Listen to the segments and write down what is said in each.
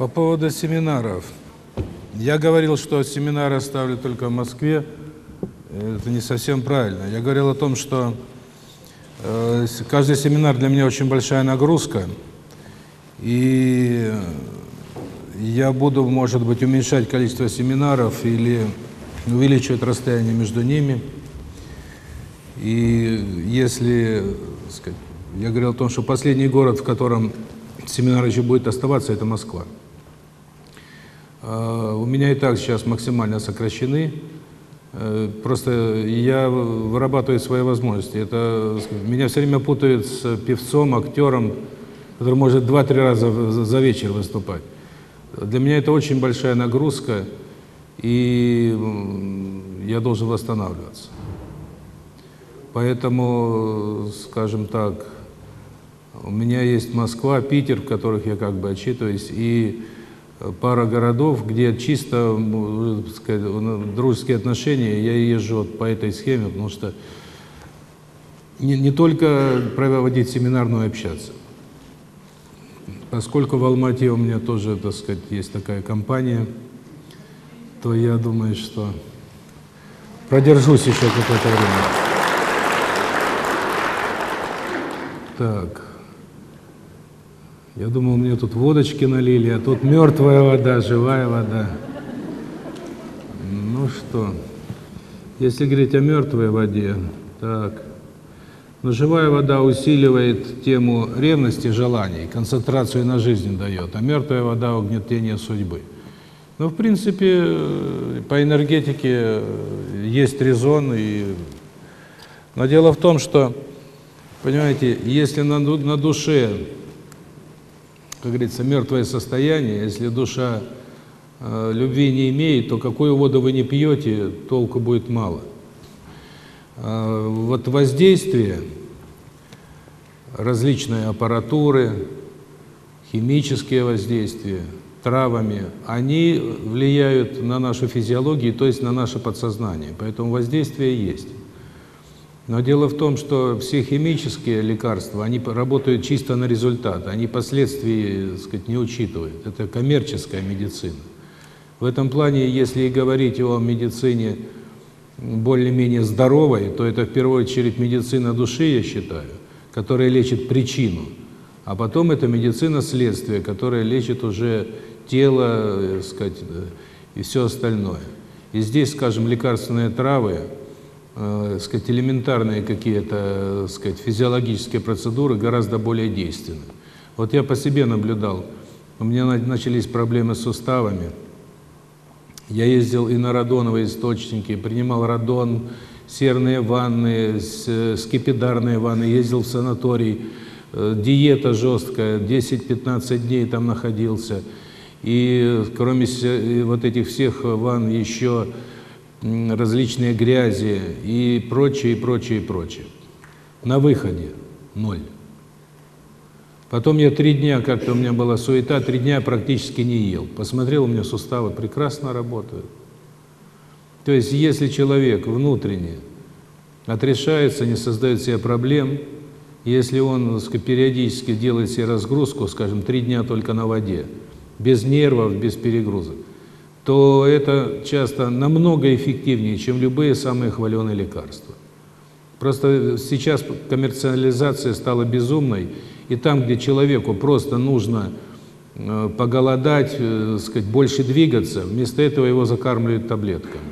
По поводу семинаров. Я говорил, что семинары ставлю только в Москве. Это не совсем правильно. Я говорил о том, что э, каждый семинар для меня очень большая нагрузка. И я буду, может быть, уменьшать количество семинаров или увеличивать расстояние между ними. И если, сказать, я говорил о том, что последний город, в котором семинар еще будет оставаться, это Москва. А, у меня и так сейчас максимально сокращены. Э, просто я вырабатываю свои возможности. Это меня все время путают с певцом, актером, который может два-три раза за вечер выступать. Для меня это очень большая нагрузка, и я должен восстанавливаться. Поэтому, скажем так, у меня есть Москва, Питер, в которых я как бы отчитываюсь, и пара городов, где чисто сказать, дружеские отношения, я езжу вот по этой схеме, потому что не, не только проводить семинар, но и общаться. Поскольку в Алмате у меня тоже, так сказать, есть такая компания, то я думаю, что продержусь еще какое-то время. Так. Я думал, мне тут водочки налили, а тут мертвая вода, живая вода. Ну что, если говорить о мертвой воде, так, но живая вода усиливает тему ревности, желаний, концентрацию на жизни дает, а мертвая вода – угнетение судьбы. Ну, в принципе, по энергетике есть резон. И... Но дело в том, что, понимаете, если на, на душе как говорится, мертвое состояние, если душа э, любви не имеет, то какую воду вы не пьете, толку будет мало. Э, вот воздействие различной аппаратуры, химические воздействия, травами, они влияют на нашу физиологию, то есть на наше подсознание. Поэтому воздействие есть. Но дело в том, что все химические лекарства, они работают чисто на результат, они последствий, так сказать, не учитывают. Это коммерческая медицина. В этом плане, если и говорить о медицине более-менее здоровой, то это в первую очередь медицина души, я считаю, которая лечит причину, а потом это медицина следствия, которая лечит уже тело, так сказать, и все остальное. И здесь, скажем, лекарственные травы, э, сказать, элементарные какие-то, сказать, физиологические процедуры гораздо более действенны. Вот я по себе наблюдал. У меня начались проблемы с суставами. Я ездил и на радоновые источники, принимал радон, серные ванны, скипидарные ванны, ездил в санаторий, э, диета жесткая, 10-15 дней там находился. И кроме вот этих всех ванн еще различные грязи и прочее, и прочее, и прочее. На выходе ноль. Потом я три дня, как-то у меня была суета, три дня практически не ел. Посмотрел, у меня суставы прекрасно работают. То есть, если человек внутренне отрешается, не создает себе проблем, если он сказать, периодически делает себе разгрузку, скажем, три дня только на воде, без нервов, без перегрузок, то это часто намного эффективнее, чем любые самые хваленые лекарства. Просто сейчас коммерциализация стала безумной, и там, где человеку просто нужно э, поголодать, э, сказать, больше двигаться, вместо этого его закармливают таблетками.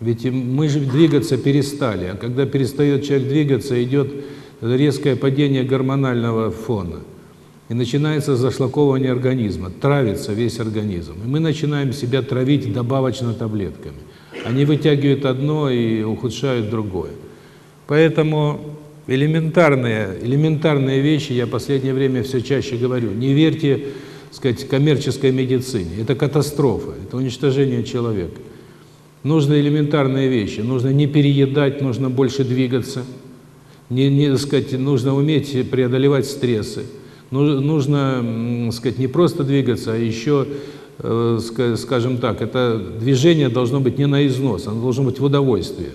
Ведь мы же двигаться перестали, а когда перестает человек двигаться, идет резкое падение гормонального фона. И начинается зашлаковывание организма, травится весь организм. И мы начинаем себя травить добавочно таблетками. Они вытягивают одно и ухудшают другое. Поэтому элементарные, элементарные вещи я в последнее время все чаще говорю. Не верьте, сказать, коммерческой медицине. Это катастрофа, это уничтожение человека. Нужны элементарные вещи. Нужно не переедать, нужно больше двигаться. Не, не сказать, нужно уметь преодолевать стрессы. Нужно, сказать, не просто двигаться, а еще, э, скажем так, это движение должно быть не на износ, оно должно быть в удовольствие.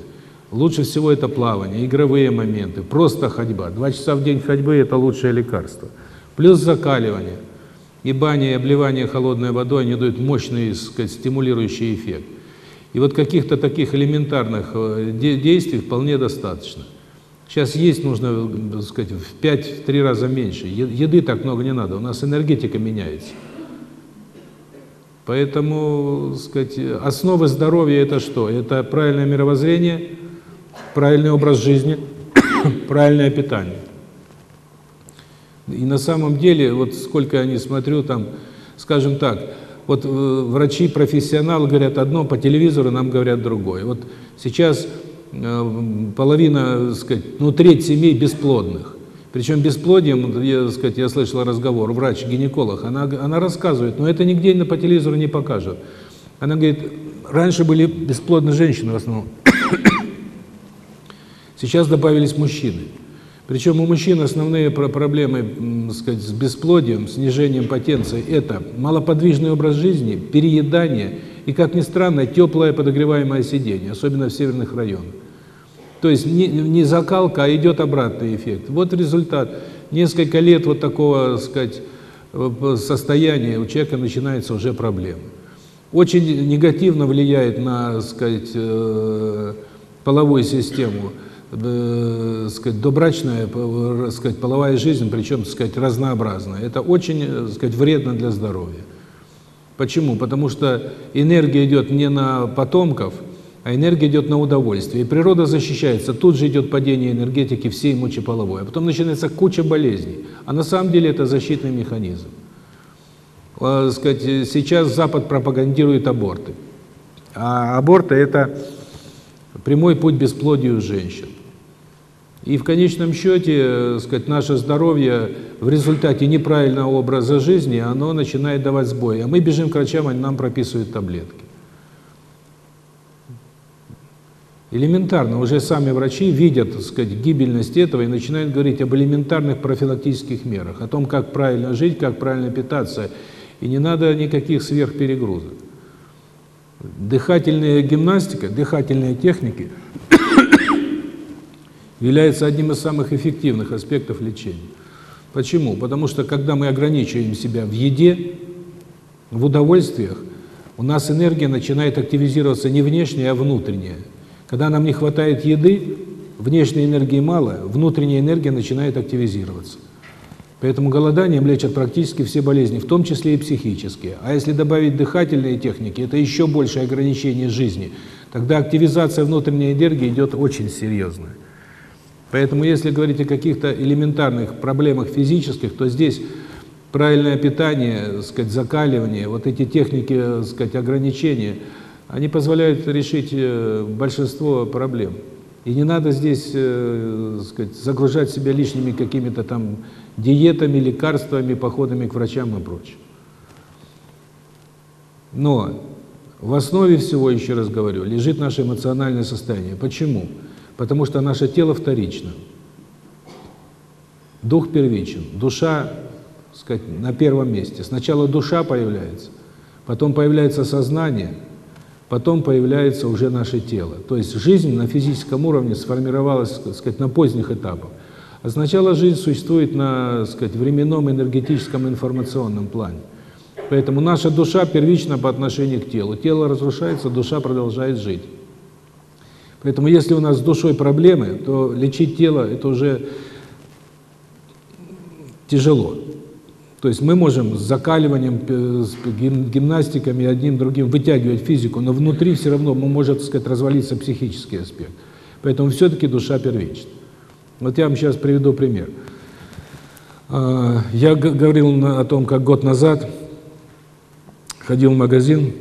Лучше всего это плавание, игровые моменты, просто ходьба. Два часа в день ходьбы – это лучшее лекарство. Плюс закаливание. и баня, и обливание холодной водой, они дают мощный, сказать, стимулирующий эффект. И вот каких-то таких элементарных э, действий вполне достаточно. Сейчас есть нужно, так сказать, в 5-3 раза меньше. Еды так много не надо, у нас энергетика меняется. Поэтому, сказать, основа здоровья это что? Это правильное мировоззрение, правильный образ жизни, правильное питание. И на самом деле, вот сколько я не смотрю, там, скажем так, вот э, врачи-профессионалы говорят одно, по телевизору нам говорят другое. Вот сейчас э, половина, так сказать, ну треть семей бесплодных. Причем бесплодием, я, так сказать, я слышал разговор, врач-гинеколог, она, она рассказывает, но это нигде по телевизору не покажут. Она говорит, раньше были бесплодные женщины в основном, сейчас добавились мужчины. Причем у мужчин основные проблемы сказать, с бесплодием, снижением потенции – это малоподвижный образ жизни, переедание и, как ни странно, теплое подогреваемое сидение, особенно в северных районах. То есть не, не закалка, а идет обратный эффект. Вот результат. Несколько лет вот такого, сказать, состояния у человека начинаются уже проблемы. Очень негативно влияет на, сказать, э, половую систему – э, сказать, добрачная, э, сказать, половая жизнь, причем, сказать, разнообразная. Это очень, э, сказать, вредно для здоровья. Почему? Потому что энергия идет не на потомков, а энергия идет на удовольствие. И природа защищается, тут же идет падение энергетики всей мочеполовой. А потом начинается куча болезней. А на самом деле это защитный механизм. Э, сказать, сейчас Запад пропагандирует аборты. А аборты – это прямой путь бесплодию женщин. И в конечном счете, э, сказать, наше здоровье в результате неправильного образа жизни, оно начинает давать сбой. А мы бежим к врачам, они нам прописывают таблетки. Элементарно, уже сами врачи видят, так сказать, гибельность этого и начинают говорить об элементарных профилактических мерах, о том, как правильно жить, как правильно питаться, и не надо никаких сверхперегрузок. Дыхательная гимнастика, дыхательные техники – является одним из самых эффективных аспектов лечения. Почему? Потому что когда мы ограничиваем себя в еде, в удовольствиях, у нас энергия начинает активизироваться не внешняя, а внутренняя. Когда нам не хватает еды, внешней энергии мало, внутренняя энергия начинает активизироваться. Поэтому голоданием лечат практически все болезни, в том числе и психические. А если добавить дыхательные техники, это еще большее ограничение жизни. Тогда активизация внутренней энергии идет очень серьезная. Поэтому если говорить о каких-то элементарных проблемах физических, то здесь правильное питание, сказать, закаливание, вот эти техники, сказать, ограничения, они позволяют решить э, большинство проблем. И не надо здесь, э, сказать, загружать себя лишними какими-то там диетами, лекарствами, походами к врачам и прочее. Но в основе всего, еще раз говорю, лежит наше эмоциональное состояние. Почему? Потому что наше тело вторично. Дух первичен, душа, сказать, на первом месте. Сначала душа появляется, потом появляется сознание, потом появляется уже наше тело. То есть жизнь на физическом уровне сформировалась, сказать, на поздних этапах. А сначала жизнь существует на, сказать, временном, энергетическом, информационном плане. Поэтому наша душа первична по отношению к телу. Тело разрушается, душа продолжает жить. Поэтому если у нас с душой проблемы, то лечить тело – это уже тяжело. То есть мы можем с закаливанием, э, с гимнастиками, одним другим вытягивать физику, но внутри все равно может, так сказать, развалиться психический аспект. Поэтому все-таки душа первична. Вот я вам сейчас приведу пример. А, я говорил о том, как год назад ходил в магазин,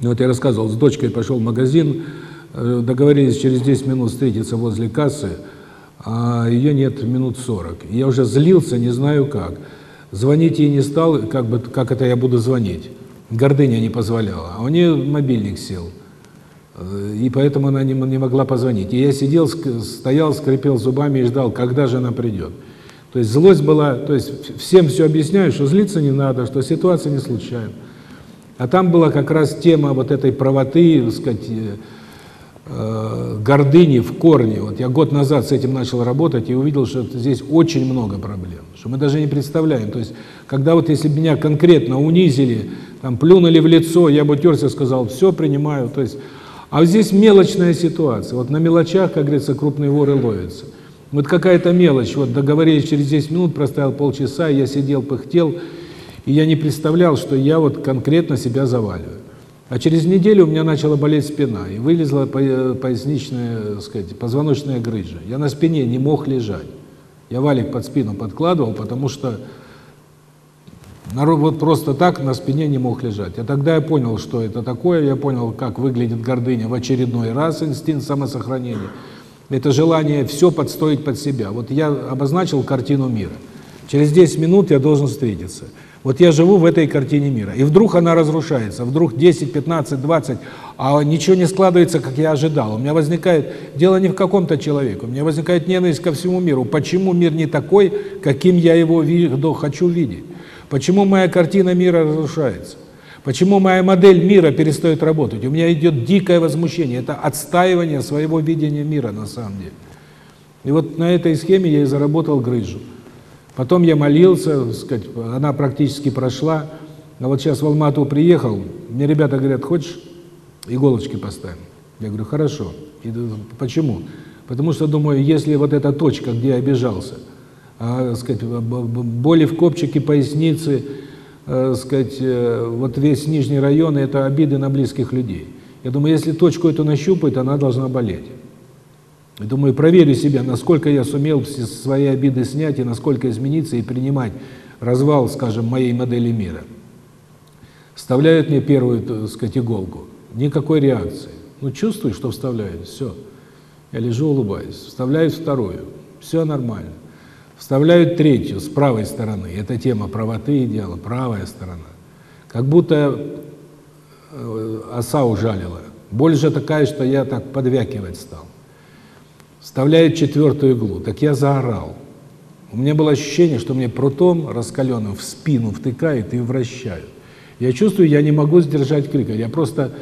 вот я рассказывал, с дочкой пошел в магазин, Э, договорились через 10 минут встретиться возле кассы, а ее нет минут 40. Я уже злился, не знаю как. Звонить ей не стал, как бы как это я буду звонить. Гордыня не позволяла. А у нее мобильник сел. Э, и поэтому она не, не могла позвонить. И я сидел, стоял, скрипел зубами и ждал, когда же она придет. То есть злость была, то есть всем все объясняю, что злиться не надо, что ситуация не случайна. А там была как раз тема вот этой правоты, так сказать, э, гордыни в корне. Вот я год назад с этим начал работать и увидел, что здесь очень много проблем, что мы даже не представляем. То есть, когда вот если меня конкретно унизили, там плюнули в лицо, я бы утерся, сказал, все, принимаю. То есть, а здесь мелочная ситуация. Вот на мелочах, как говорится, крупные воры ловятся. Вот какая-то мелочь, вот договорились через 10 минут, простоял полчаса, я сидел, пыхтел, и я не представлял, что я вот конкретно себя заваливаю. А через неделю у меня начала болеть спина, и вылезла поясничная, сказать, позвоночная грыжа. Я на спине не мог лежать. Я валик под спину подкладывал, потому что вот просто так на спине не мог лежать. А тогда я понял, что это такое, я понял, как выглядит гордыня в очередной раз, инстинкт самосохранения. Это желание все подстроить под себя. Вот я обозначил картину мира. Через 10 минут я должен встретиться. Вот я живу в этой картине мира. И вдруг она разрушается, вдруг 10, 15, 20, а ничего не складывается, как я ожидал. У меня возникает, дело не в каком-то человеке, у меня возникает ненависть ко всему миру. Почему мир не такой, каким я его виду, хочу видеть? Почему моя картина мира разрушается? Почему моя модель мира перестает работать? У меня идет дикое возмущение. Это отстаивание своего видения мира на самом деле. И вот на этой схеме я и заработал грыжу. Потом я молился, сказать, она практически прошла. А вот сейчас в Алмату приехал, мне ребята говорят, хочешь иголочки поставим? Я говорю, хорошо. И, почему? Потому что думаю, если вот эта точка, где я обижался, а, сказать, боли в копчике поясницы, а, сказать, э, вот весь нижний район, это обиды на близких людей. Я думаю, если точку эту нащупать, она должна болеть. И думаю, проверю себя, насколько я сумел свои обиды снять и насколько измениться и принимать развал, скажем, моей модели мира. Вставляют мне первую, так сказать, иголку. Никакой реакции. Ну, чувствую, что вставляют, все. Я лежу, улыбаюсь. Вставляют вторую. Все нормально. Вставляют третью, с правой стороны. Это тема правоты и дела, правая сторона. Как будто э, оса ужалила. Боль же такая, что я так подвякивать стал вставляет четвертую иглу. Так я заорал. У меня было ощущение, что мне прутом раскаленным в спину втыкают и вращают. Я чувствую, я не могу сдержать крика. Я просто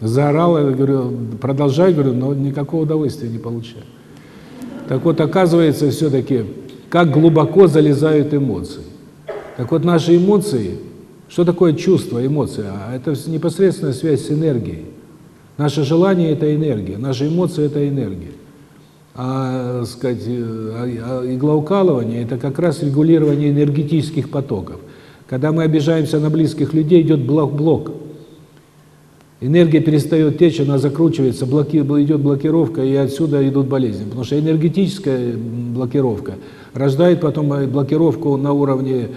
заорал, я говорю, продолжай, говорю, но никакого удовольствия не получаю. Так вот, оказывается, все-таки, как глубоко залезают эмоции. Так вот, наши эмоции, что такое чувство, эмоция? А это непосредственная связь с энергией. Наше желание – это энергия, наши эмоции – это энергия а, сказать, э, а, а иглоукалывание – это как раз регулирование энергетических потоков. Когда мы обижаемся на близких людей, идет блок-блок. Энергия перестает течь, она закручивается, блоки, идет блокировка, и отсюда идут болезни. Потому что энергетическая блокировка рождает потом э, блокировку на уровне,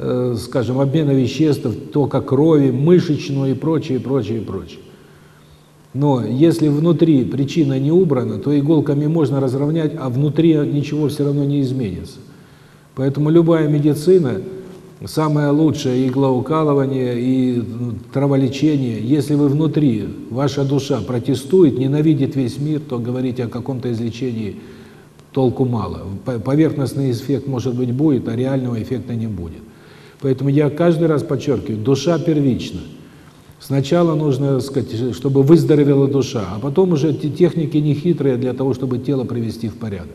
э, скажем, обмена веществ, тока крови, мышечную и прочее, прочее, прочее. Но если внутри причина не убрана, то иголками можно разровнять, а внутри ничего все равно не изменится. Поэтому любая медицина, самое лучшее иглоукалывание и ну, траволечение, если вы внутри, ваша душа протестует, ненавидит весь мир, то говорить о каком-то излечении толку мало. Поверхностный эффект, может быть, будет, а реального эффекта не будет. Поэтому я каждый раз подчеркиваю, душа первична. Сначала нужно, сказать, чтобы выздоровела душа, а потом уже эти техники не хитрые для того, чтобы тело привести в порядок.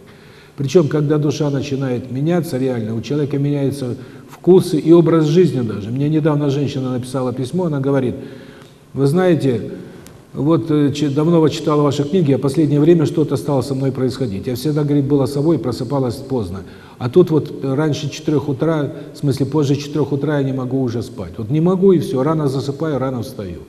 Причем, когда душа начинает меняться реально, у человека меняются вкусы и образ жизни даже. Мне недавно женщина написала письмо, она говорит, вы знаете, вот э, давно читала ваши книги, а последнее время что-то стало со мной происходить. Я всегда, говорит, была собой, просыпалась поздно. А тут вот раньше 4 утра, в смысле позже 4 утра я не могу уже спать. Вот не могу и все, рано засыпаю, рано встаю.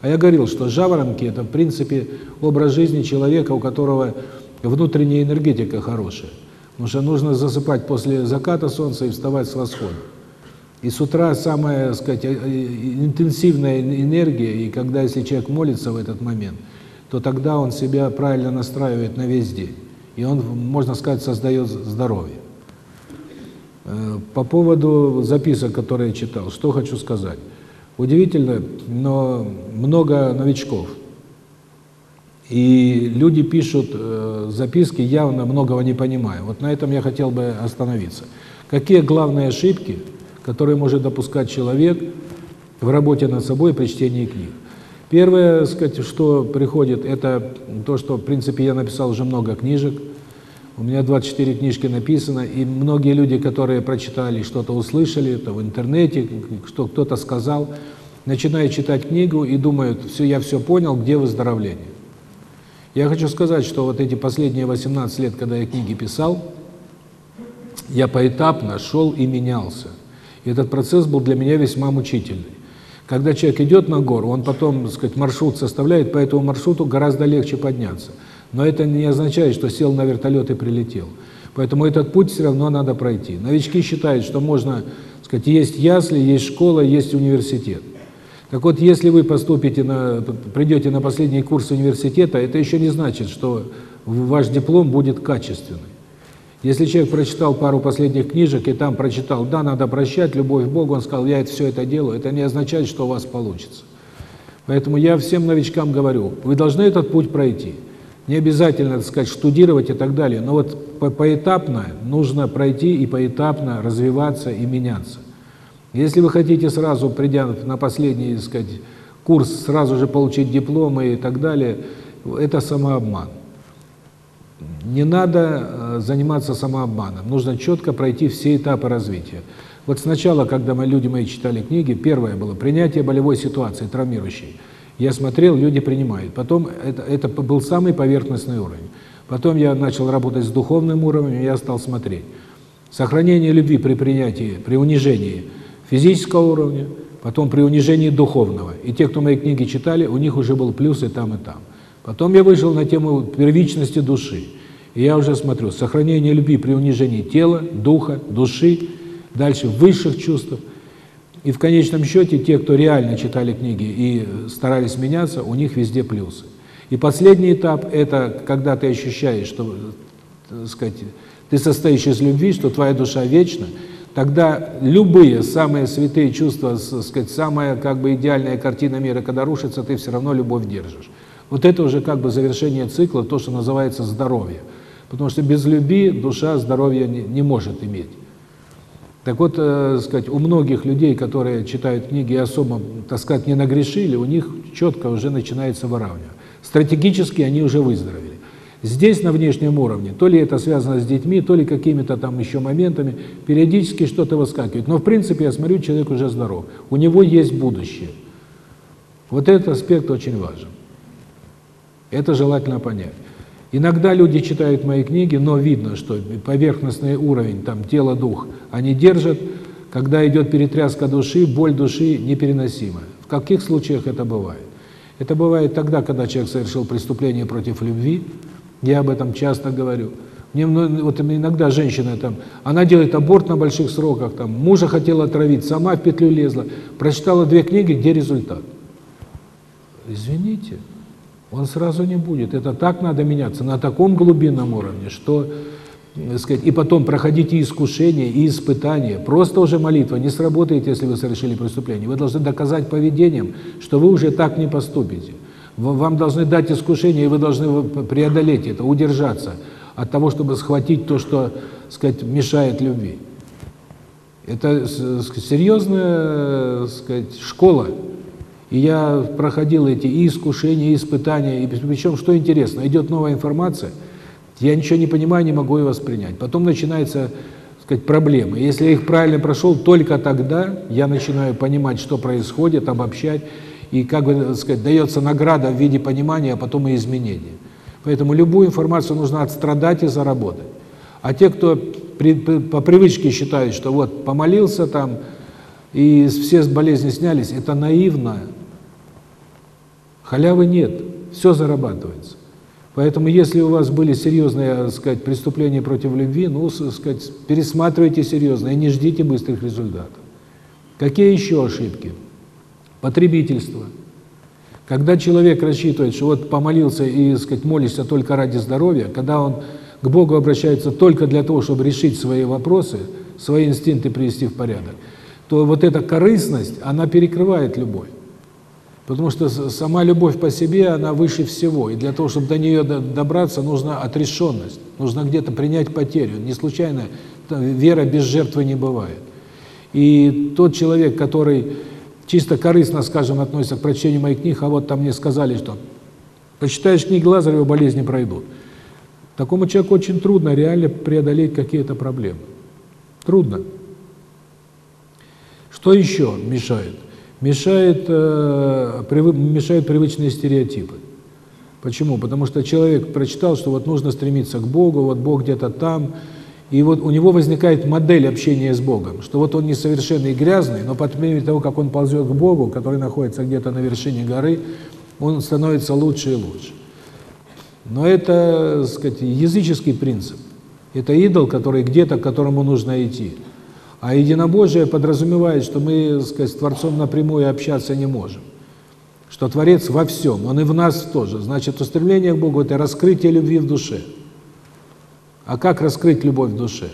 А я говорил, что жаворонки – это, в принципе, образ жизни человека, у которого внутренняя энергетика хорошая. Потому что нужно засыпать после заката солнца и вставать с восхода. И с утра самая, так сказать, э, э, интенсивная энергия, и когда, если человек молится в этот момент, то тогда он себя правильно настраивает на весь день. И он, можно сказать, создает здоровье. Э, по поводу записок, которые я читал, что хочу сказать. Удивительно, но много новичков. И люди пишут записки, явно многого не понимая. Вот на этом я хотел бы остановиться. Какие главные ошибки – которые может допускать человек в работе над собой при чтении книг. Первое, сказать, что приходит, это то, что, в принципе, я написал уже много книжек. У меня 24 книжки написано, и многие люди, которые прочитали, что-то услышали, это в интернете, что кто-то сказал, начинают читать книгу и думают, все, я все понял, где выздоровление. Я хочу сказать, что вот эти последние 18 лет, когда я книги писал, я поэтапно шел и менялся. И этот процесс был для меня весьма мучительный. Когда человек идет на гору, он потом, так сказать, маршрут составляет, по этому маршруту гораздо легче подняться. Но это не означает, что сел на вертолет и прилетел. Поэтому этот путь все равно надо пройти. Новички считают, что можно, сказать, есть ясли, есть школа, есть университет. Так вот, если вы поступите на, придете на последний курс университета, это еще не значит, что ваш диплом будет качественный. Если человек прочитал пару последних книжек и там прочитал, да, надо прощать, любовь к Богу, он сказал, я это все это делаю, это не означает, что у вас получится. Поэтому я всем новичкам говорю, вы должны этот путь пройти. Не обязательно, так сказать, штудировать и так далее, но вот по поэтапно нужно пройти и поэтапно развиваться и меняться. Если вы хотите сразу, придя на последний, так сказать, курс, сразу же получить дипломы и так далее, это самообман. Не надо э, заниматься самообманом, нужно четко пройти все этапы развития. Вот сначала, когда мы, люди мои читали книги, первое было принятие болевой ситуации, травмирующей. Я смотрел, люди принимают. Потом это, это был самый поверхностный уровень. Потом я начал работать с духовным уровнем, я стал смотреть. Сохранение любви при принятии, при унижении физического уровня, потом при унижении духовного. И те, кто мои книги читали, у них уже был плюс и там, и там. Потом я вышел на тему первичности души. И я уже смотрю, сохранение любви при унижении тела, духа, души, дальше высших чувств. И в конечном счете те, кто реально читали книги и старались меняться, у них везде плюсы. И последний этап – это когда ты ощущаешь, что так сказать, ты состоишь из любви, что твоя душа вечна, тогда любые самые святые чувства, так сказать, самая как бы идеальная картина мира, когда рушится, ты все равно любовь держишь. Вот это уже как бы завершение цикла, то, что называется здоровье. Потому что без любви душа здоровья не, не может иметь. Так вот, э, сказать, у многих людей, которые читают книги и особо, так сказать, не нагрешили, у них четко уже начинается выравнивание. Стратегически они уже выздоровели. Здесь, на внешнем уровне, то ли это связано с детьми, то ли какими-то там еще моментами, периодически что-то выскакивает. Но, в принципе, я смотрю, человек уже здоров. У него есть будущее. Вот этот аспект очень важен. Это желательно понять. Иногда люди читают мои книги, но видно, что поверхностный уровень, там, тело-дух, они держат, когда идет перетряска души, боль души непереносимая. В каких случаях это бывает? Это бывает тогда, когда человек совершил преступление против любви, я об этом часто говорю. Мне вот иногда женщина там, она делает аборт на больших сроках, там мужа хотела отравить, сама в петлю лезла, прочитала две книги, где результат? Извините. Он сразу не будет. Это так надо меняться, на таком глубинном уровне, что, так сказать, и потом проходите искушения и испытания. Просто уже молитва не сработает, если вы совершили преступление. Вы должны доказать поведением, что вы уже так не поступите. Вам должны дать искушение, и вы должны преодолеть это, удержаться от того, чтобы схватить то, что, сказать, мешает любви. Это серьезная, так сказать, школа. И я проходил эти и искушения, и испытания, и причем, что интересно, идет новая информация, я ничего не понимаю, не могу ее воспринять. Потом начинается, так сказать, проблемы. Если я их правильно прошел, только тогда я начинаю понимать, что происходит, обобщать, и, как бы, сказать, дается награда в виде понимания, а потом и изменения. Поэтому любую информацию нужно отстрадать и заработать. А те, кто при, по привычке считают, что вот помолился там, и все болезни снялись, это наивно. Халявы нет, все зарабатывается. Поэтому, если у вас были серьезные, так сказать, преступления против любви, ну, так сказать, пересматривайте серьезно и не ждите быстрых результатов. Какие еще ошибки? Потребительство. Когда человек рассчитывает, что вот помолился и, так сказать, молишься только ради здоровья, когда он к Богу обращается только для того, чтобы решить свои вопросы, свои инстинкты привести в порядок, то вот эта корыстность, она перекрывает любовь. Потому что сама любовь по себе, она выше всего. И для того, чтобы до нее добраться, нужна отрешенность. Нужно где-то принять потерю. Не случайно вера без жертвы не бывает. И тот человек, который чисто корыстно, скажем, относится к прочтению моих книг, а вот там мне сказали, что почитаешь книги Лазарева, болезни пройдут. Такому человеку очень трудно реально преодолеть какие-то проблемы. Трудно. Что еще мешает? Мешает, э, мешают привычные стереотипы. Почему? Потому что человек прочитал, что вот нужно стремиться к Богу, вот Бог где-то там, и вот у него возникает модель общения с Богом, что вот он несовершенный и грязный, но по мере того, как он ползет к Богу, который находится где-то на вершине горы, он становится лучше и лучше. Но это, так сказать, языческий принцип. Это идол, который где-то, к которому нужно идти. А единобожие подразумевает, что мы, сказать, с Творцом напрямую общаться не можем. Что Творец во всем, Он и в нас тоже. Значит, устремление к Богу – это раскрытие любви в душе. А как раскрыть любовь в душе?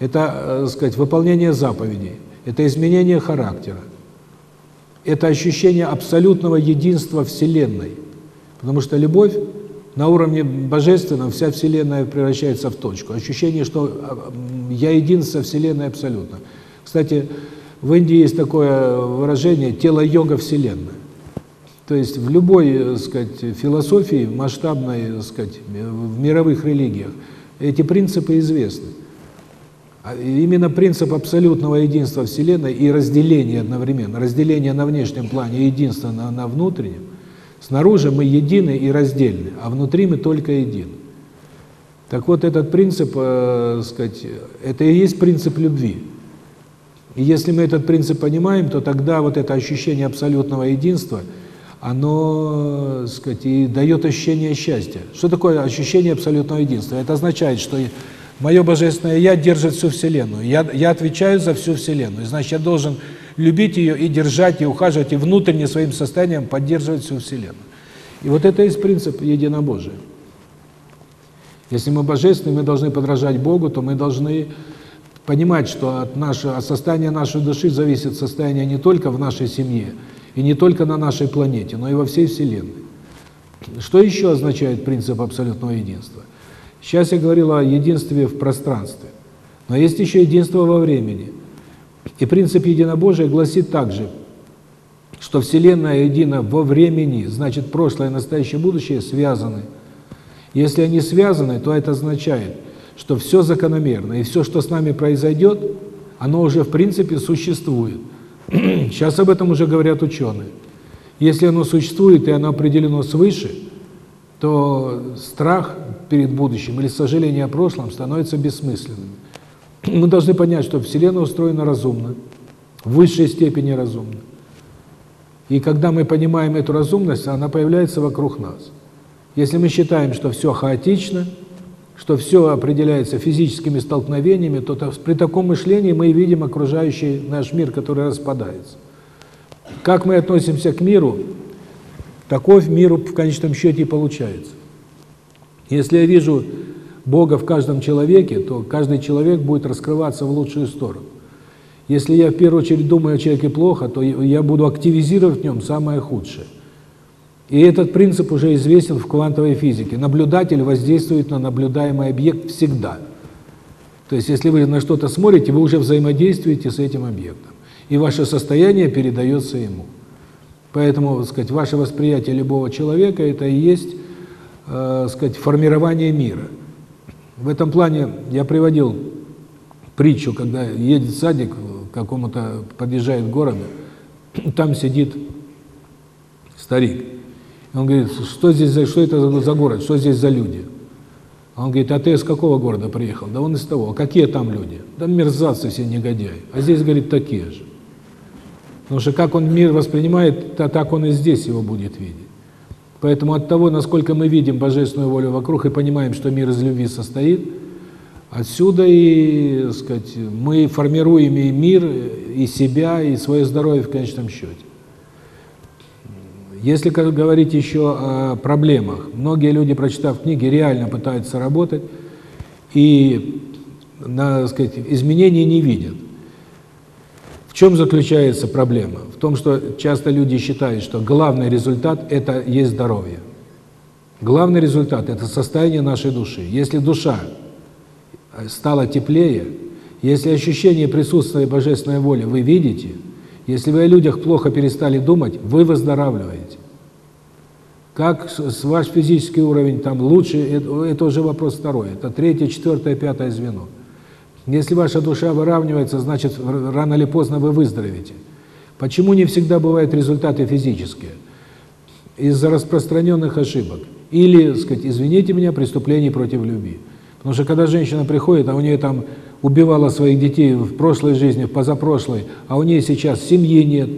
Это, э, сказать, выполнение заповедей, это изменение характера, это ощущение абсолютного единства Вселенной. Потому что любовь на уровне божественном вся Вселенная превращается в точку. Ощущение, что я един со Вселенной абсолютно. Кстати, в Индии есть такое выражение «тело йога Вселенная». То есть в любой, так сказать, философии масштабной, так сказать, в мировых религиях эти принципы известны. А именно принцип абсолютного единства Вселенной и разделения одновременно, разделение на внешнем плане и единство на, на внутреннем, Снаружи мы едины и раздельны, а внутри мы только едины. Так вот, этот принцип, э, сказать, это и есть принцип любви. И если мы этот принцип понимаем, то тогда вот это ощущение абсолютного единства, оно, сказать, и дает ощущение счастья. Что такое ощущение абсолютного единства? Это означает, что мое божественное я держит всю вселенную. Я я отвечаю за всю вселенную. Значит, я должен любить ее и держать, и ухаживать, и внутренне своим состоянием поддерживать всю Вселенную. И вот это есть принцип единобожия. Если мы божественны, мы должны подражать Богу, то мы должны понимать, что от, нашего, от состояния нашей души зависит состояние не только в нашей семье, и не только на нашей планете, но и во всей Вселенной. Что еще означает принцип абсолютного единства? Сейчас я говорил о единстве в пространстве, но есть еще единство во времени – и принцип единобожия гласит также, что Вселенная едина во времени, значит, прошлое, настоящее, будущее связаны. Если они связаны, то это означает, что все закономерно, и все, что с нами произойдет, оно уже в принципе существует. Сейчас об этом уже говорят ученые. Если оно существует и оно определено свыше, то страх перед будущим или сожаление о прошлом становится бессмысленным мы должны понять, что Вселенная устроена разумно, в высшей степени разумно. И когда мы понимаем эту разумность, она появляется вокруг нас. Если мы считаем, что все хаотично, что все определяется физическими столкновениями, то при таком мышлении мы видим окружающий наш мир, который распадается. Как мы относимся к миру, таков мир в конечном счете и получается. Если я вижу Бога в каждом человеке, то каждый человек будет раскрываться в лучшую сторону. Если я в первую очередь думаю о человеке плохо, то я буду активизировать в нем самое худшее. И этот принцип уже известен в квантовой физике. Наблюдатель воздействует на наблюдаемый объект всегда. То есть, если вы на что-то смотрите, вы уже взаимодействуете с этим объектом. И ваше состояние передается ему. Поэтому, так сказать, ваше восприятие любого человека – это и есть, э, сказать, формирование мира. В этом плане я приводил притчу, когда едет садик, к какому-то подъезжает к городу, там сидит старик. Он говорит, что здесь за, что это за город, что здесь за люди? Он говорит, а ты из какого города приехал? Да он из того. А какие там люди? Да мерзавцы все негодяи. А здесь, говорит, такие же. Потому что как он мир воспринимает, так он и здесь его будет видеть. Поэтому от того, насколько мы видим божественную волю вокруг и понимаем, что мир из любви состоит, отсюда и, сказать, мы формируем и мир, и себя, и свое здоровье в конечном счете. Если говорить еще о проблемах, многие люди, прочитав книги, реально пытаются работать и, на, сказать, изменений не видят. В чем заключается проблема? В том, что часто люди считают, что главный результат – это есть здоровье. Главный результат – это состояние нашей души. Если душа стала теплее, если ощущение присутствия Божественной воли вы видите, Если вы о людях плохо перестали думать, вы выздоравливаете. Как ваш физический уровень там лучше, это уже вопрос второй. Это третье, четвертое, пятое звено. Если ваша душа выравнивается, значит, рано или поздно вы выздоровеете. Почему не всегда бывают результаты физические? Из-за распространенных ошибок. Или, сказать, извините меня, преступлений против любви. Потому что когда женщина приходит, а у нее там убивала своих детей в прошлой жизни, в позапрошлой, а у нее сейчас семьи нет,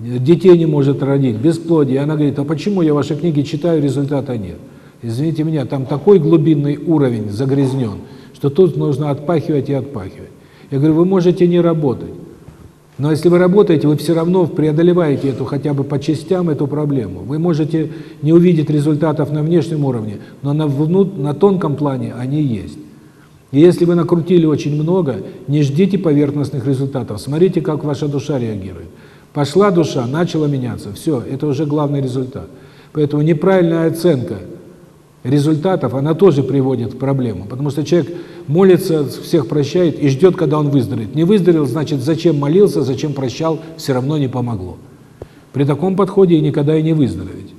детей не может родить, бесплодие. Она говорит, а почему я ваши книги читаю, результата нет? Извините меня, там такой глубинный уровень загрязнен, что тут нужно отпахивать и отпахивать. Я говорю, вы можете не работать. Но если вы работаете, вы все равно преодолеваете эту хотя бы по частям эту проблему. Вы можете не увидеть результатов на внешнем уровне, но на, внут, на тонком плане они есть. И если вы накрутили очень много, не ждите поверхностных результатов. Смотрите, как ваша душа реагирует. Пошла душа, начала меняться. Все, это уже главный результат. Поэтому неправильная оценка результатов, она тоже приводит к проблемам. Потому что человек молится, всех прощает и ждет, когда он выздоровеет. Не выздоровел, значит, зачем молился, зачем прощал, все равно не помогло. При таком подходе никогда и не выздороветь.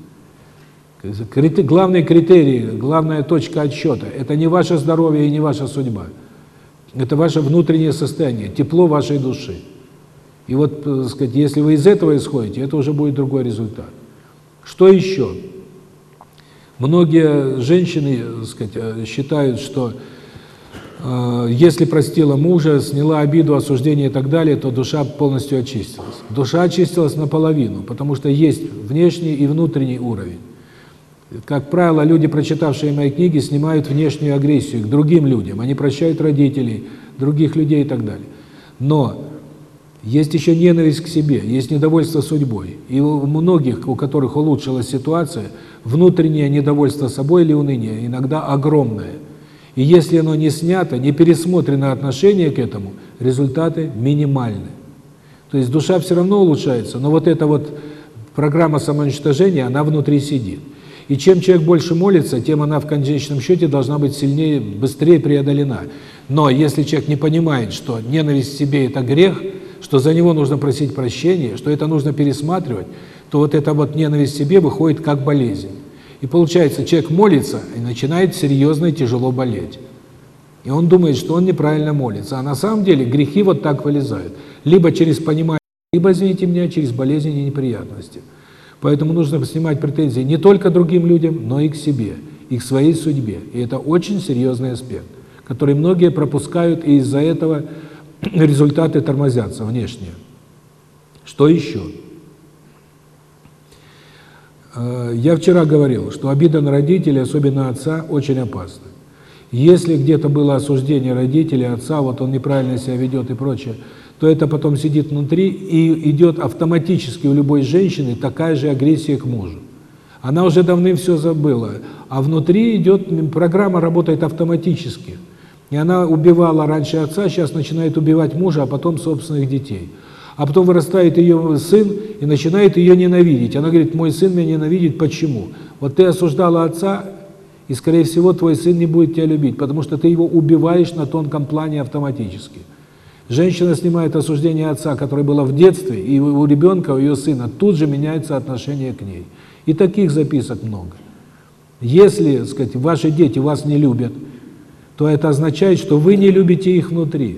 Главный критерий, главная точка отсчета – это не ваше здоровье и не ваша судьба. Это ваше внутреннее состояние, тепло вашей души. И вот, так сказать, если вы из этого исходите, это уже будет другой результат. Что еще? Многие женщины, сказать, считают, что э, если простила мужа, сняла обиду, осуждение и так далее, то душа полностью очистилась. Душа очистилась наполовину, потому что есть внешний и внутренний уровень. Как правило, люди, прочитавшие мои книги, снимают внешнюю агрессию к другим людям. Они прощают родителей, других людей и так далее. Но есть еще ненависть к себе, есть недовольство судьбой. И у многих, у которых улучшилась ситуация, внутреннее недовольство собой или уныние иногда огромное. И если оно не снято, не пересмотрено отношение к этому, результаты минимальны. То есть душа все равно улучшается, но вот эта вот программа самоуничтожения, она внутри сидит. И чем человек больше молится, тем она в конечном счете должна быть сильнее, быстрее преодолена. Но если человек не понимает, что ненависть к себе – это грех, что за него нужно просить прощения, что это нужно пересматривать, то вот эта вот ненависть к себе выходит как болезнь. И получается, человек молится и начинает серьезно и тяжело болеть. И он думает, что он неправильно молится. А на самом деле грехи вот так вылезают. Либо через понимание, либо, извините меня, через болезни и неприятности. Поэтому нужно снимать претензии не только другим людям, но и к себе, и к своей судьбе. И это очень серьезный аспект, который многие пропускают, и из-за этого результаты тормозятся внешние. Что еще? Э, я вчера говорил, что обида на родителей, особенно отца, очень опасна. Если где-то было осуждение родителей, отца, вот он неправильно себя ведет и прочее, то это потом сидит внутри и идет автоматически у любой женщины такая же агрессия к мужу. Она уже давным все забыла, а внутри идет, программа работает автоматически. И она убивала раньше отца, сейчас начинает убивать мужа, а потом собственных детей. А потом вырастает ее сын и начинает ее ненавидеть. Она говорит, мой сын меня ненавидит, почему? Вот ты осуждала отца, и, скорее всего, твой сын не будет тебя любить, потому что ты его убиваешь на тонком плане автоматически. Женщина снимает осуждение отца, которое было в детстве, и у ребенка, у ее сына, тут же меняется отношение к ней. И таких записок много. Если, так сказать, ваши дети вас не любят, то это означает, что вы не любите их внутри.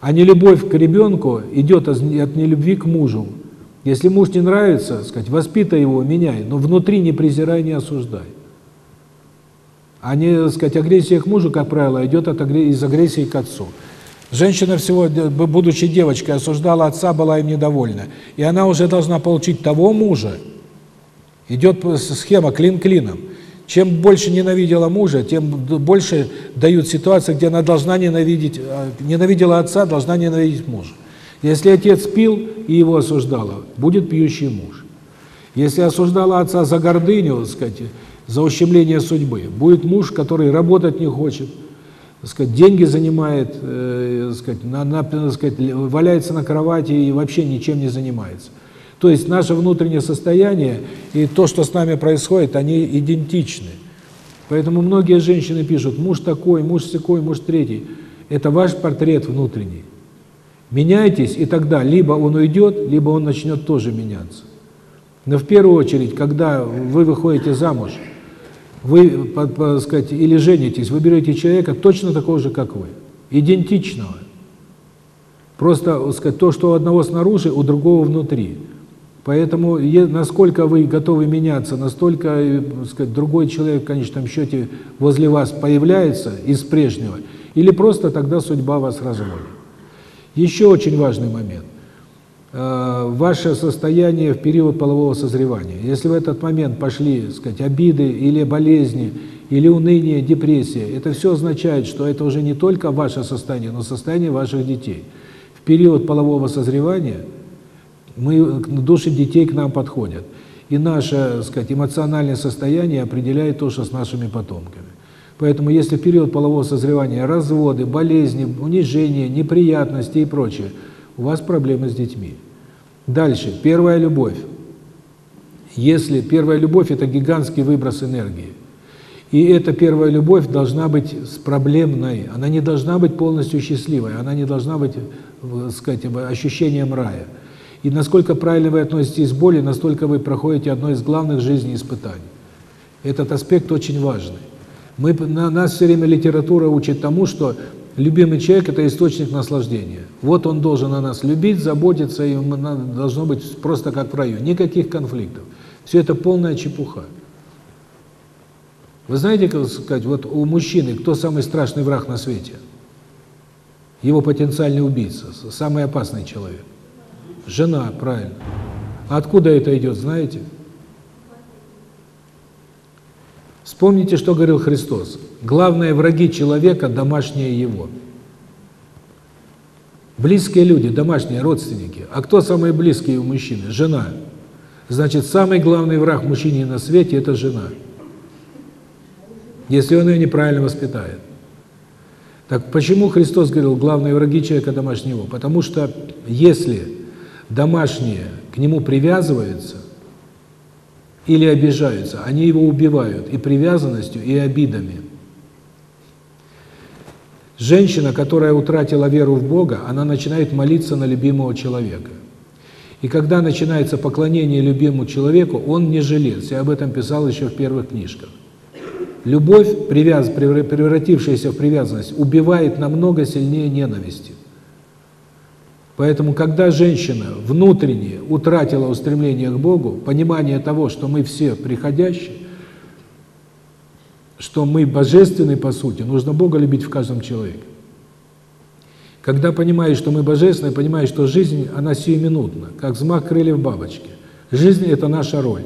А нелюбовь к ребенку идет от нелюбви к мужу. Если муж не нравится, сказать, воспитай его, меняй, но внутри не презирай, не осуждай. А не, сказать, агрессия к мужу, как правило, идет от агрессии, из агрессии к отцу. Женщина всего, будучи девочкой, осуждала отца, была им недовольна. И она уже должна получить того мужа. Идет схема клин клином. Чем больше ненавидела мужа, тем больше дают ситуации, где она должна ненавидеть, а, ненавидела отца, должна ненавидеть мужа. Если отец пил и его осуждала, будет пьющий муж. Если осуждала отца за гордыню, так сказать, за ущемление судьбы, будет муж, который работать не хочет, так сказать, деньги занимает, э, сказать, на, на, сказать, валяется на кровати и вообще ничем не занимается. То есть наше внутреннее состояние и то, что с нами происходит, они идентичны. Поэтому многие женщины пишут, муж такой, муж такой, муж третий. Это ваш портрет внутренний. Меняйтесь, и тогда либо он уйдет, либо он начнет тоже меняться. Но в первую очередь, когда вы выходите замуж, вы, по, сказать, или женитесь, вы берете человека точно такого же, как вы, идентичного. Просто, сказать, то, что у одного снаружи, у другого внутри. Поэтому, насколько вы готовы меняться, настолько, э, сказать, другой человек в конечном счете возле вас появляется из прежнего, или просто тогда судьба вас разводит. Еще очень важный момент. Э, ваше состояние в период полового созревания. Если в этот момент пошли, сказать, обиды или болезни, или уныние, депрессия, это все означает, что это уже не только ваше состояние, но состояние ваших детей. В период полового созревания мы души детей к нам подходят. И наше, сказать, эмоциональное состояние определяет то, что с нашими потомками. Поэтому если в период полового созревания разводы, болезни, унижения, неприятности и прочее, у вас проблемы с детьми. Дальше, первая любовь. Если первая любовь – это гигантский выброс энергии, и эта первая любовь должна быть с проблемной, она не должна быть полностью счастливой, она не должна быть, э, сказать, ощущением рая. И насколько правильно вы относитесь к боли, настолько вы проходите одно из главных жизненных испытаний. Этот аспект очень важный. Мы, на, нас все время литература учит тому, что любимый человек – это источник наслаждения. Вот он должен о нас любить, заботиться, и должно быть просто как в раю. Никаких конфликтов. Все это полная чепуха. Вы знаете, как сказать, вот у мужчины кто самый страшный враг на свете? Его потенциальный убийца, самый опасный человек. Жена, правильно. А откуда это идет, знаете? Вспомните, что говорил Христос. Главные враги человека – домашние его. Близкие люди, домашние, родственники. А кто самые близкие у мужчины? Жена. Значит, самый главный враг мужчине на свете – это жена. Если он ее неправильно воспитает. Так почему Христос говорил, главные враги человека домашнего? Потому что если домашние к нему привязываются или обижаются, они его убивают и привязанностью, и обидами. Женщина, которая утратила веру в Бога, она начинает молиться на любимого человека. И когда начинается поклонение любимому человеку, он не жилец. Я об этом писал еще в первых книжках. Любовь, превратившаяся в привязанность, убивает намного сильнее ненависти. Поэтому, когда женщина внутренне утратила устремление к Богу, понимание того, что мы все приходящие, что мы божественны по сути, нужно Бога любить в каждом человеке. Когда понимаешь, что мы божественны, понимаешь, что жизнь, она сиюминутна, как взмах крыльев бабочки. Жизнь – это наша роль.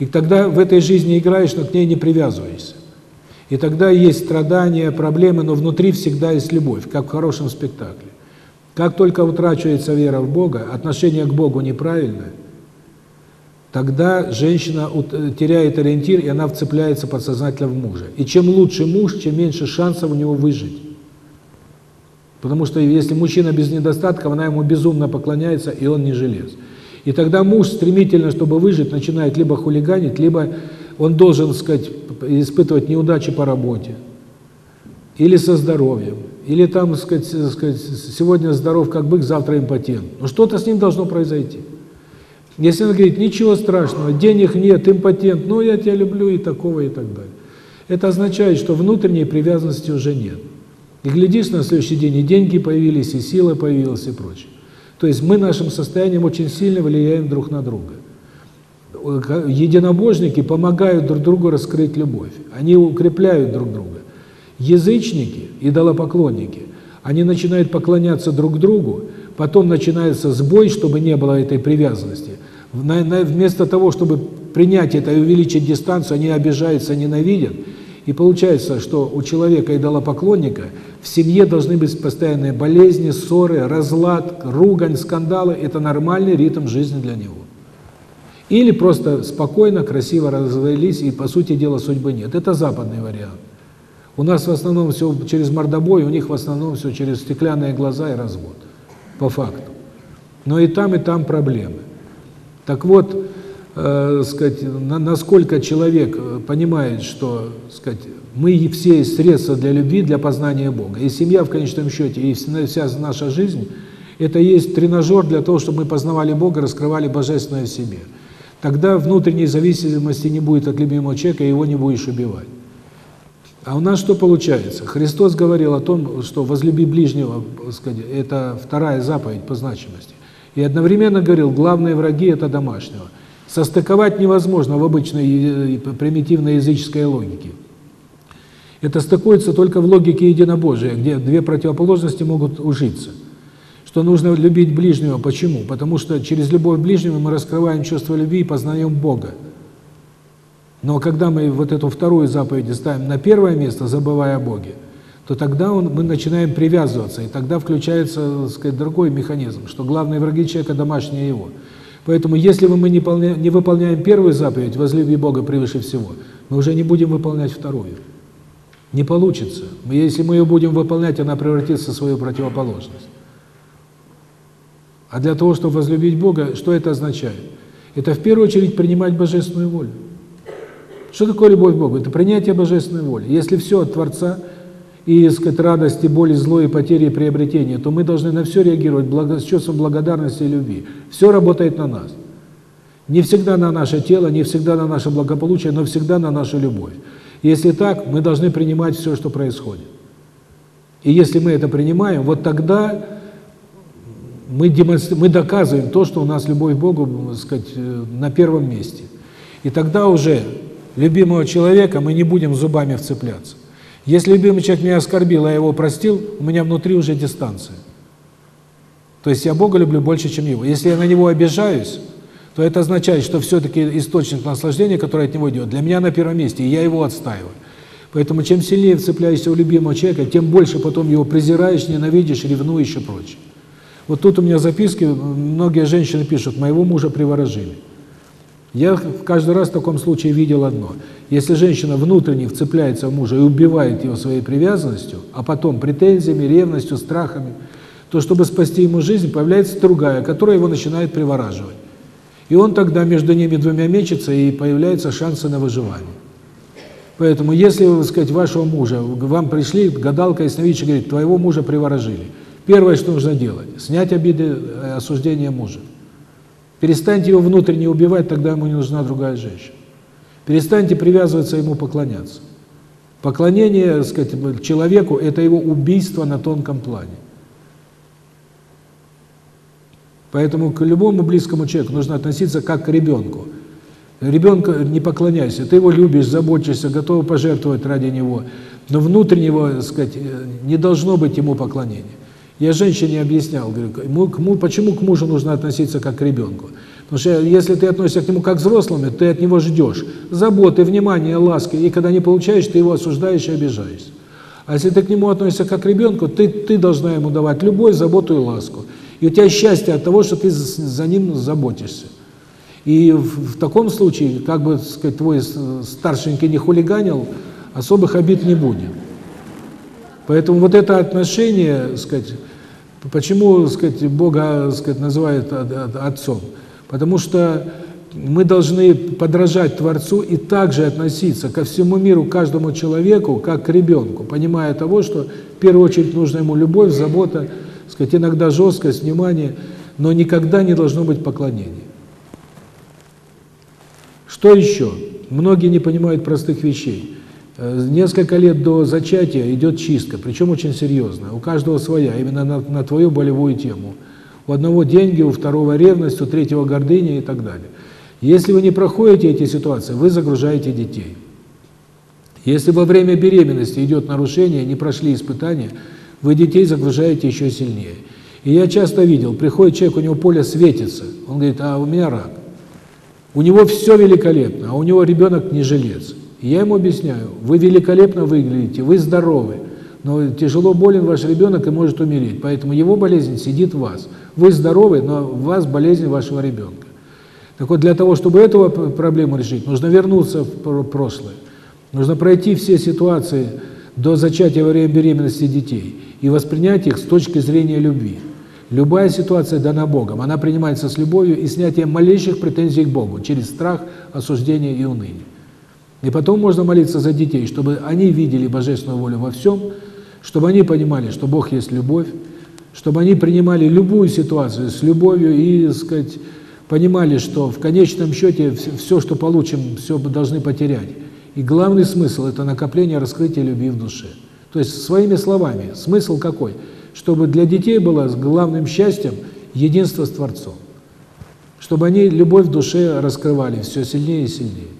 И тогда в этой жизни играешь, но к ней не привязываешься. И тогда есть страдания, проблемы, но внутри всегда есть любовь, как в хорошем спектакле. Как только утрачивается вера в Бога, отношение к Богу неправильное, тогда женщина теряет ориентир, и она вцепляется подсознательно в мужа. И чем лучше муж, чем меньше шансов у него выжить. Потому что если мужчина без недостатков, она ему безумно поклоняется, и он не желез. И тогда муж стремительно, чтобы выжить, начинает либо хулиганить, либо он должен, сказать, испытывать неудачи по работе, или со здоровьем, или там, сказать, сказать, сегодня здоров как бык, завтра импотент. Но что-то с ним должно произойти. Если он говорит, ничего страшного, денег нет, импотент, ну я тебя люблю и такого, и так далее. Это означает, что внутренней привязанности уже нет. И глядишь, на следующий день и деньги появились, и сила появилась, и прочее. То есть мы нашим состоянием очень сильно влияем друг на друга. Единобожники помогают друг другу раскрыть любовь. Они укрепляют друг друга. Язычники, идолопоклонники, они начинают поклоняться друг другу, потом начинается сбой, чтобы не было этой привязанности. Вместо того, чтобы принять это и увеличить дистанцию, они обижаются, ненавидят. И получается, что у человека идолопоклонника в семье должны быть постоянные болезни, ссоры, разлад, ругань, скандалы. Это нормальный ритм жизни для него. Или просто спокойно, красиво развелись, и, по сути дела, судьбы нет. Это западный вариант. У нас в основном все через мордобой, у них в основном все через стеклянные глаза и развод, по факту. Но и там, и там проблемы. Так вот, э, сказать, на, насколько человек э, понимает, что, сказать, мы все средства для любви, для познания Бога. И семья в конечном счете, и вся наша жизнь Это есть тренажер для того, чтобы мы познавали Бога, раскрывали Божественное в себе. Тогда внутренней зависимости не будет от любимого человека, и его не будешь убивать. А у нас что получается? Христос говорил о том, что возлюби ближнего, сказать, это вторая заповедь по значимости. И одновременно говорил, главные враги – это домашнего. Состыковать невозможно в обычной примитивной языческой логике. Это стыкуется только в логике единобожия, где две противоположности могут ужиться. Что нужно любить ближнего. Почему? Потому что через любовь к ближнему мы раскрываем чувство любви и познаем Бога. Но когда мы вот эту вторую заповедь ставим на первое место, забывая о Боге, то тогда он, мы начинаем привязываться, и тогда включается, так сказать, другой механизм, что главные враги человека – домашние его. Поэтому если мы не, выполняем, не выполняем первую заповедь «возлюби Бога превыше всего», мы уже не будем выполнять вторую. Не получится. Если мы ее будем выполнять, она превратится в свою противоположность. А для того, чтобы возлюбить Бога, что это означает? Это в первую очередь принимать божественную волю. Что такое любовь к Богу? Это принятие божественной воли. Если все от Творца, и, сказать, радости, боли, зло и потери и приобретения, то мы должны на все реагировать благо, с чувством благодарности и любви. Все работает на нас. Не всегда на наше тело, не всегда на наше благополучие, но всегда на нашу любовь. Если так, мы должны принимать все, что происходит. И если мы это принимаем, вот тогда мы, мы доказываем то, что у нас любовь к Богу, сказать, э, на первом месте. И тогда уже любимого человека мы не будем зубами вцепляться. Если любимый человек меня оскорбил, а я его простил, у меня внутри уже дистанция. То есть я Бога люблю больше, чем его. Если я на него обижаюсь, то это означает, что все-таки источник наслаждения, который от него идет, для меня на первом месте, и я его отстаиваю. Поэтому чем сильнее вцепляешься в любимого человека, тем больше потом его презираешь, ненавидишь, ревнуешь и прочее. Вот тут у меня записки, многие женщины пишут, моего мужа приворожили. Я каждый раз в таком случае видел одно. Если женщина внутренне вцепляется в мужа и убивает его своей привязанностью, а потом претензиями, ревностью, страхами, то чтобы спасти ему жизнь, появляется другая, которая его начинает привораживать. И он тогда между ними двумя мечется, и появляются шансы на выживание. Поэтому, если, так сказать, вашего мужа, вам пришли, гадалка и сновидчик говорит, твоего мужа приворожили. Первое, что нужно делать, снять обиды, э, осуждение мужа. Перестаньте его внутренне убивать, тогда ему не нужна другая женщина. Перестаньте привязываться ему поклоняться. Поклонение, так сказать, человеку – это его убийство на тонком плане. Поэтому к любому близкому человеку нужно относиться как к ребенку. Ребенка не поклоняйся, ты его любишь, заботишься, готов пожертвовать ради него, но внутреннего, так сказать, не должно быть ему поклонения. Я женщине объяснял, говорю, ему, почему к мужу нужно относиться как к ребенку. Потому что если ты относишься к нему как к взрослому, ты от него ждешь заботы, внимания, ласки, и когда не получаешь, ты его осуждаешь и обижаешься. А если ты к нему относишься как к ребенку, ты, ты должна ему давать любовь, заботу и ласку. И у тебя счастье от того, что ты за ним заботишься. И в, в таком случае, как бы, сказать, твой старшенький не хулиганил, особых обид не будет. Поэтому вот это отношение, сказать, почему, сказать, Бога, сказать, называют отцом? Потому что мы должны подражать Творцу и также относиться ко всему миру, каждому человеку, как к ребенку, понимая того, что в первую очередь нужна ему любовь, забота, сказать, иногда жесткость, внимание, но никогда не должно быть поклонения. Что еще? Многие не понимают простых вещей. Э, несколько лет до зачатия идет чистка, причем очень серьезная. У каждого своя, именно на, на твою болевую тему. У одного деньги, у второго ревность, у третьего гордыня и так далее. Если вы не проходите эти ситуации, вы загружаете детей. Если во время беременности идет нарушение, не прошли испытания, вы детей загружаете еще сильнее. И я часто видел, приходит человек, у него поле светится, он говорит, а у меня рак. У него все великолепно, а у него ребенок не жилец. Я ему объясняю, вы великолепно выглядите, вы здоровы, но тяжело болен ваш ребенок и может умереть, поэтому его болезнь сидит в вас. Вы здоровы, но в вас болезнь вашего ребенка. Так вот, для того, чтобы эту проблему решить, нужно вернуться в прошлое. Нужно пройти все ситуации до зачатия во время беременности детей и воспринять их с точки зрения любви. Любая ситуация дана Богом, она принимается с любовью и снятием малейших претензий к Богу через страх, осуждение и уныние. И потом можно молиться за детей, чтобы они видели божественную волю во всем, чтобы они понимали, что Бог есть любовь, чтобы они принимали любую ситуацию с любовью и, так сказать, понимали, что в конечном счете все, что получим, все должны потерять. И главный смысл – это накопление, раскрытие любви в душе. То есть своими словами, смысл какой? Чтобы для детей было главным счастьем единство с Творцом. Чтобы они любовь в душе раскрывали все сильнее и сильнее.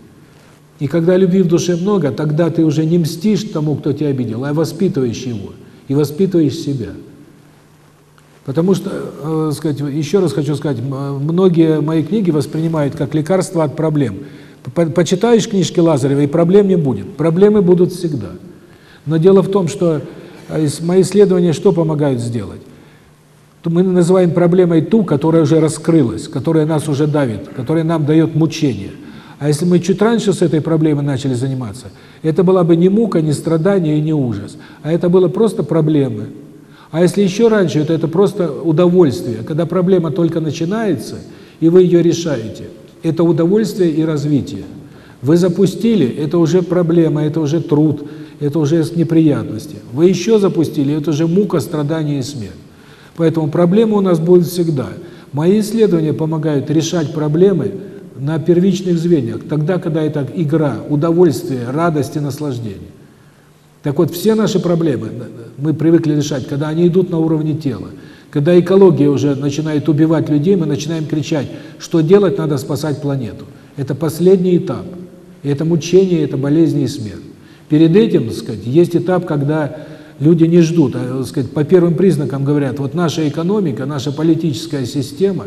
И когда любви в душе много, тогда ты уже не мстишь тому, кто тебя обидел, а воспитываешь его и воспитываешь себя. Потому что, э, сказать, еще раз хочу сказать, многие мои книги воспринимают как лекарство от проблем. Почитаешь книжки Лазарева, и проблем не будет. Проблемы будут всегда. Но дело в том, что э, мои исследования что помогают сделать? Мы называем проблемой ту, которая уже раскрылась, которая нас уже давит, которая нам дает мучение. А если мы чуть раньше с этой проблемой начали заниматься, это была бы не мука, не страдание и не ужас, а это было просто проблемы. А если еще раньше, то это просто удовольствие. Когда проблема только начинается, и вы ее решаете, это удовольствие и развитие. Вы запустили, это уже проблема, это уже труд, это уже неприятности. Вы еще запустили, это уже мука, страдание и смерть. Поэтому проблемы у нас будут всегда. Мои исследования помогают решать проблемы на первичных звеньях, тогда, когда это игра, удовольствие, радость и наслаждение. Так вот, все наши проблемы мы привыкли решать, когда они идут на уровне тела. Когда экология уже начинает убивать людей, мы начинаем кричать, что делать, надо спасать планету. Это последний этап. И это мучение, это болезни и смерть. Перед этим, так сказать, есть этап, когда люди не ждут, а, так сказать, по первым признакам говорят, вот наша экономика, наша политическая система,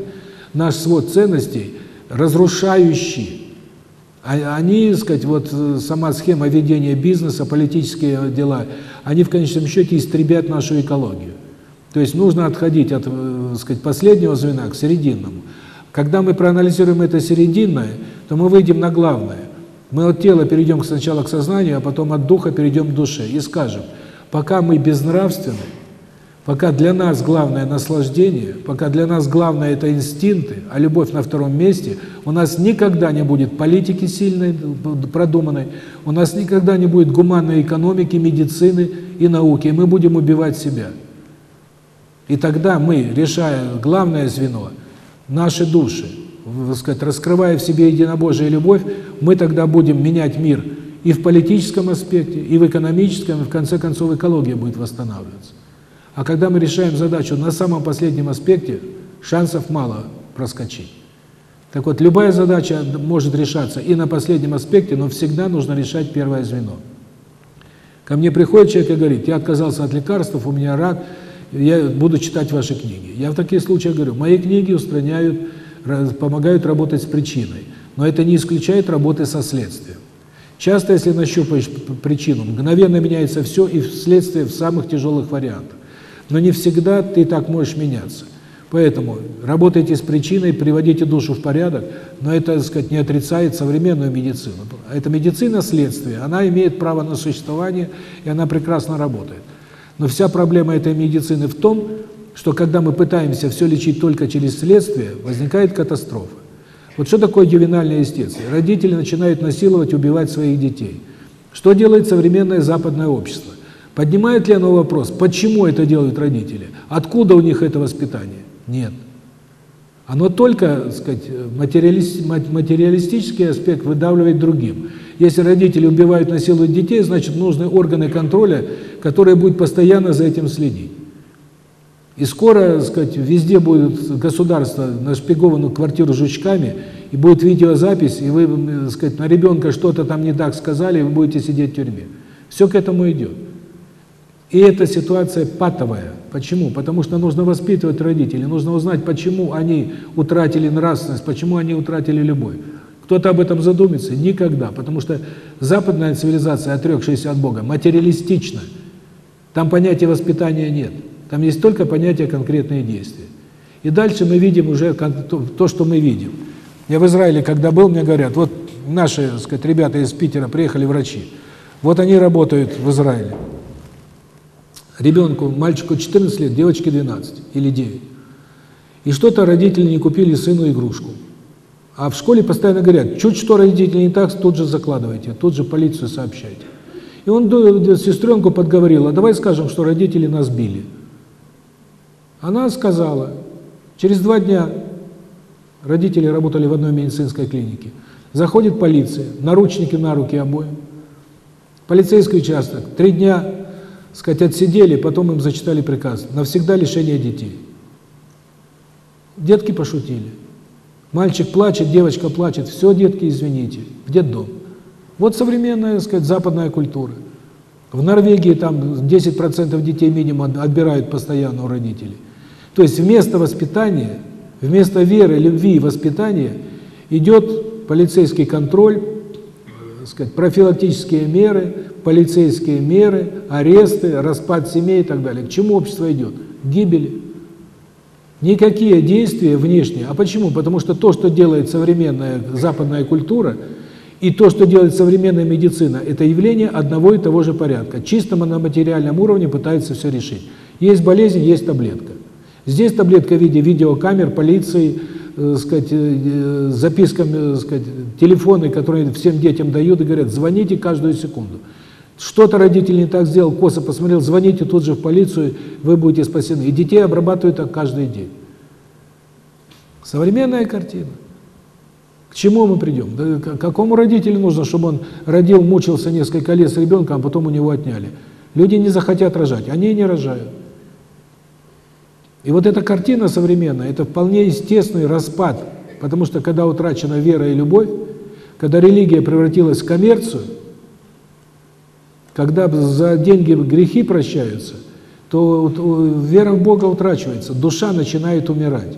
наш свод ценностей разрушающий. А они, так сказать, вот сама схема ведения бизнеса, политические дела, они в конечном счете истребят нашу экологию. То есть нужно отходить от, так сказать, последнего звена к серединному. Когда мы проанализируем это серединное, то мы выйдем на главное. Мы от тела перейдем сначала к сознанию, а потом от духа перейдем к душе и скажем, пока мы безнравственны, пока для нас главное наслаждение, пока для нас главное это инстинкты, а любовь на втором месте, у нас никогда не будет политики сильной, продуманной, у нас никогда не будет гуманной экономики, медицины и науки, и мы будем убивать себя. И тогда мы, решая главное звено, наши души, сказать, раскрывая в себе единобожие любовь, мы тогда будем менять мир и в политическом аспекте, и в экономическом, и в конце концов экология будет восстанавливаться. А когда мы решаем задачу на самом последнем аспекте, шансов мало проскочить. Так вот, любая задача может решаться и на последнем аспекте, но всегда нужно решать первое звено. Ко мне приходит человек и говорит, я отказался от лекарств, у меня рак, я буду читать ваши книги. Я в такие случаи говорю, мои книги устраняют помогают работать с причиной, но это не исключает работы со следствием. Часто, если нащупаешь причину, мгновенно меняется все, и следствие в самых тяжелых вариантах. Но не всегда ты так можешь меняться. Поэтому работайте с причиной, приводите душу в порядок, но это, так сказать, не отрицает современную медицину. Это медицина следствия, она имеет право на существование, и она прекрасно работает. Но вся проблема этой медицины в том, что когда мы пытаемся все лечить только через следствие, возникает катастрофа. Вот что такое ювенальное естествие? Родители начинают насиловать, убивать своих детей. Что делает современное западное общество? Поднимает ли оно вопрос, почему это делают родители? Откуда у них это воспитание? Нет. Оно только, так сказать, материалистический аспект выдавливает другим. Если родители убивают, насилуют детей, значит, нужны органы контроля, которые будут постоянно за этим следить. И скоро, так сказать, везде будет государство нашпиговано квартиру жучками, и будет видеозапись, и вы, так сказать, на ребенка что-то там не так сказали, и вы будете сидеть в тюрьме. Все к этому идет. И эта ситуация патовая. Почему? Потому что нужно воспитывать родителей, нужно узнать, почему они утратили нравственность, почему они утратили любовь. Кто-то об этом задумается? Никогда. Потому что западная цивилизация, отрекшаяся от Бога, материалистична. Там понятия воспитания нет. Там есть только понятие конкретные действия. И дальше мы видим уже то, что мы видим. Я в Израиле, когда был, мне говорят, вот наши, так сказать, ребята из Питера приехали врачи. Вот они работают в Израиле. Ребенку, мальчику 14 лет, девочке 12 или 9. И что-то родители не купили сыну игрушку. А в школе постоянно говорят, чуть что родители не так, тут же закладывайте, тут же полицию сообщайте. И он сестренку подговорил, а давай скажем, что родители нас били. Она сказала, через два дня родители работали в одной медицинской клинике, заходит полиция, наручники на руки обоим, полицейский участок, три дня, сказать, отсидели, потом им зачитали приказ, навсегда лишение детей. Детки пошутили. Мальчик плачет, девочка плачет, все, детки, извините, в детдом. Вот современная, так сказать, западная культура. В Норвегии там 10% детей минимум отбирают постоянно у родителей. То есть вместо воспитания, вместо веры, любви и воспитания идет полицейский контроль, сказать, профилактические меры, полицейские меры, аресты, распад семей и так далее. К чему общество идет? К гибели. Никакие действия внешние. А почему? Потому что то, что делает современная западная культура, и то, что делает современная медицина, это явление одного и того же порядка. Чисто на материальном уровне пытается все решить. Есть болезнь, есть таблетка. Здесь таблетка в виде видеокамер, полиции, э, сказать, э, записками, э, сказать, телефоны, которые всем детям дают и говорят, звоните каждую секунду. Что-то родитель не так сделал, косо посмотрел, звоните тут же в полицию, вы будете спасены. И детей обрабатывают так каждый день. Современная картина. К чему мы придем? Да, какому родителю нужно, чтобы он родил, мучился несколько лет с ребенком, а потом у него отняли? Люди не захотят рожать, они не рожают. И вот эта картина современная, это вполне естественный распад, потому что когда утрачена вера и любовь, когда религия превратилась в коммерцию, когда за деньги грехи прощаются, то вера в Бога утрачивается, душа начинает умирать.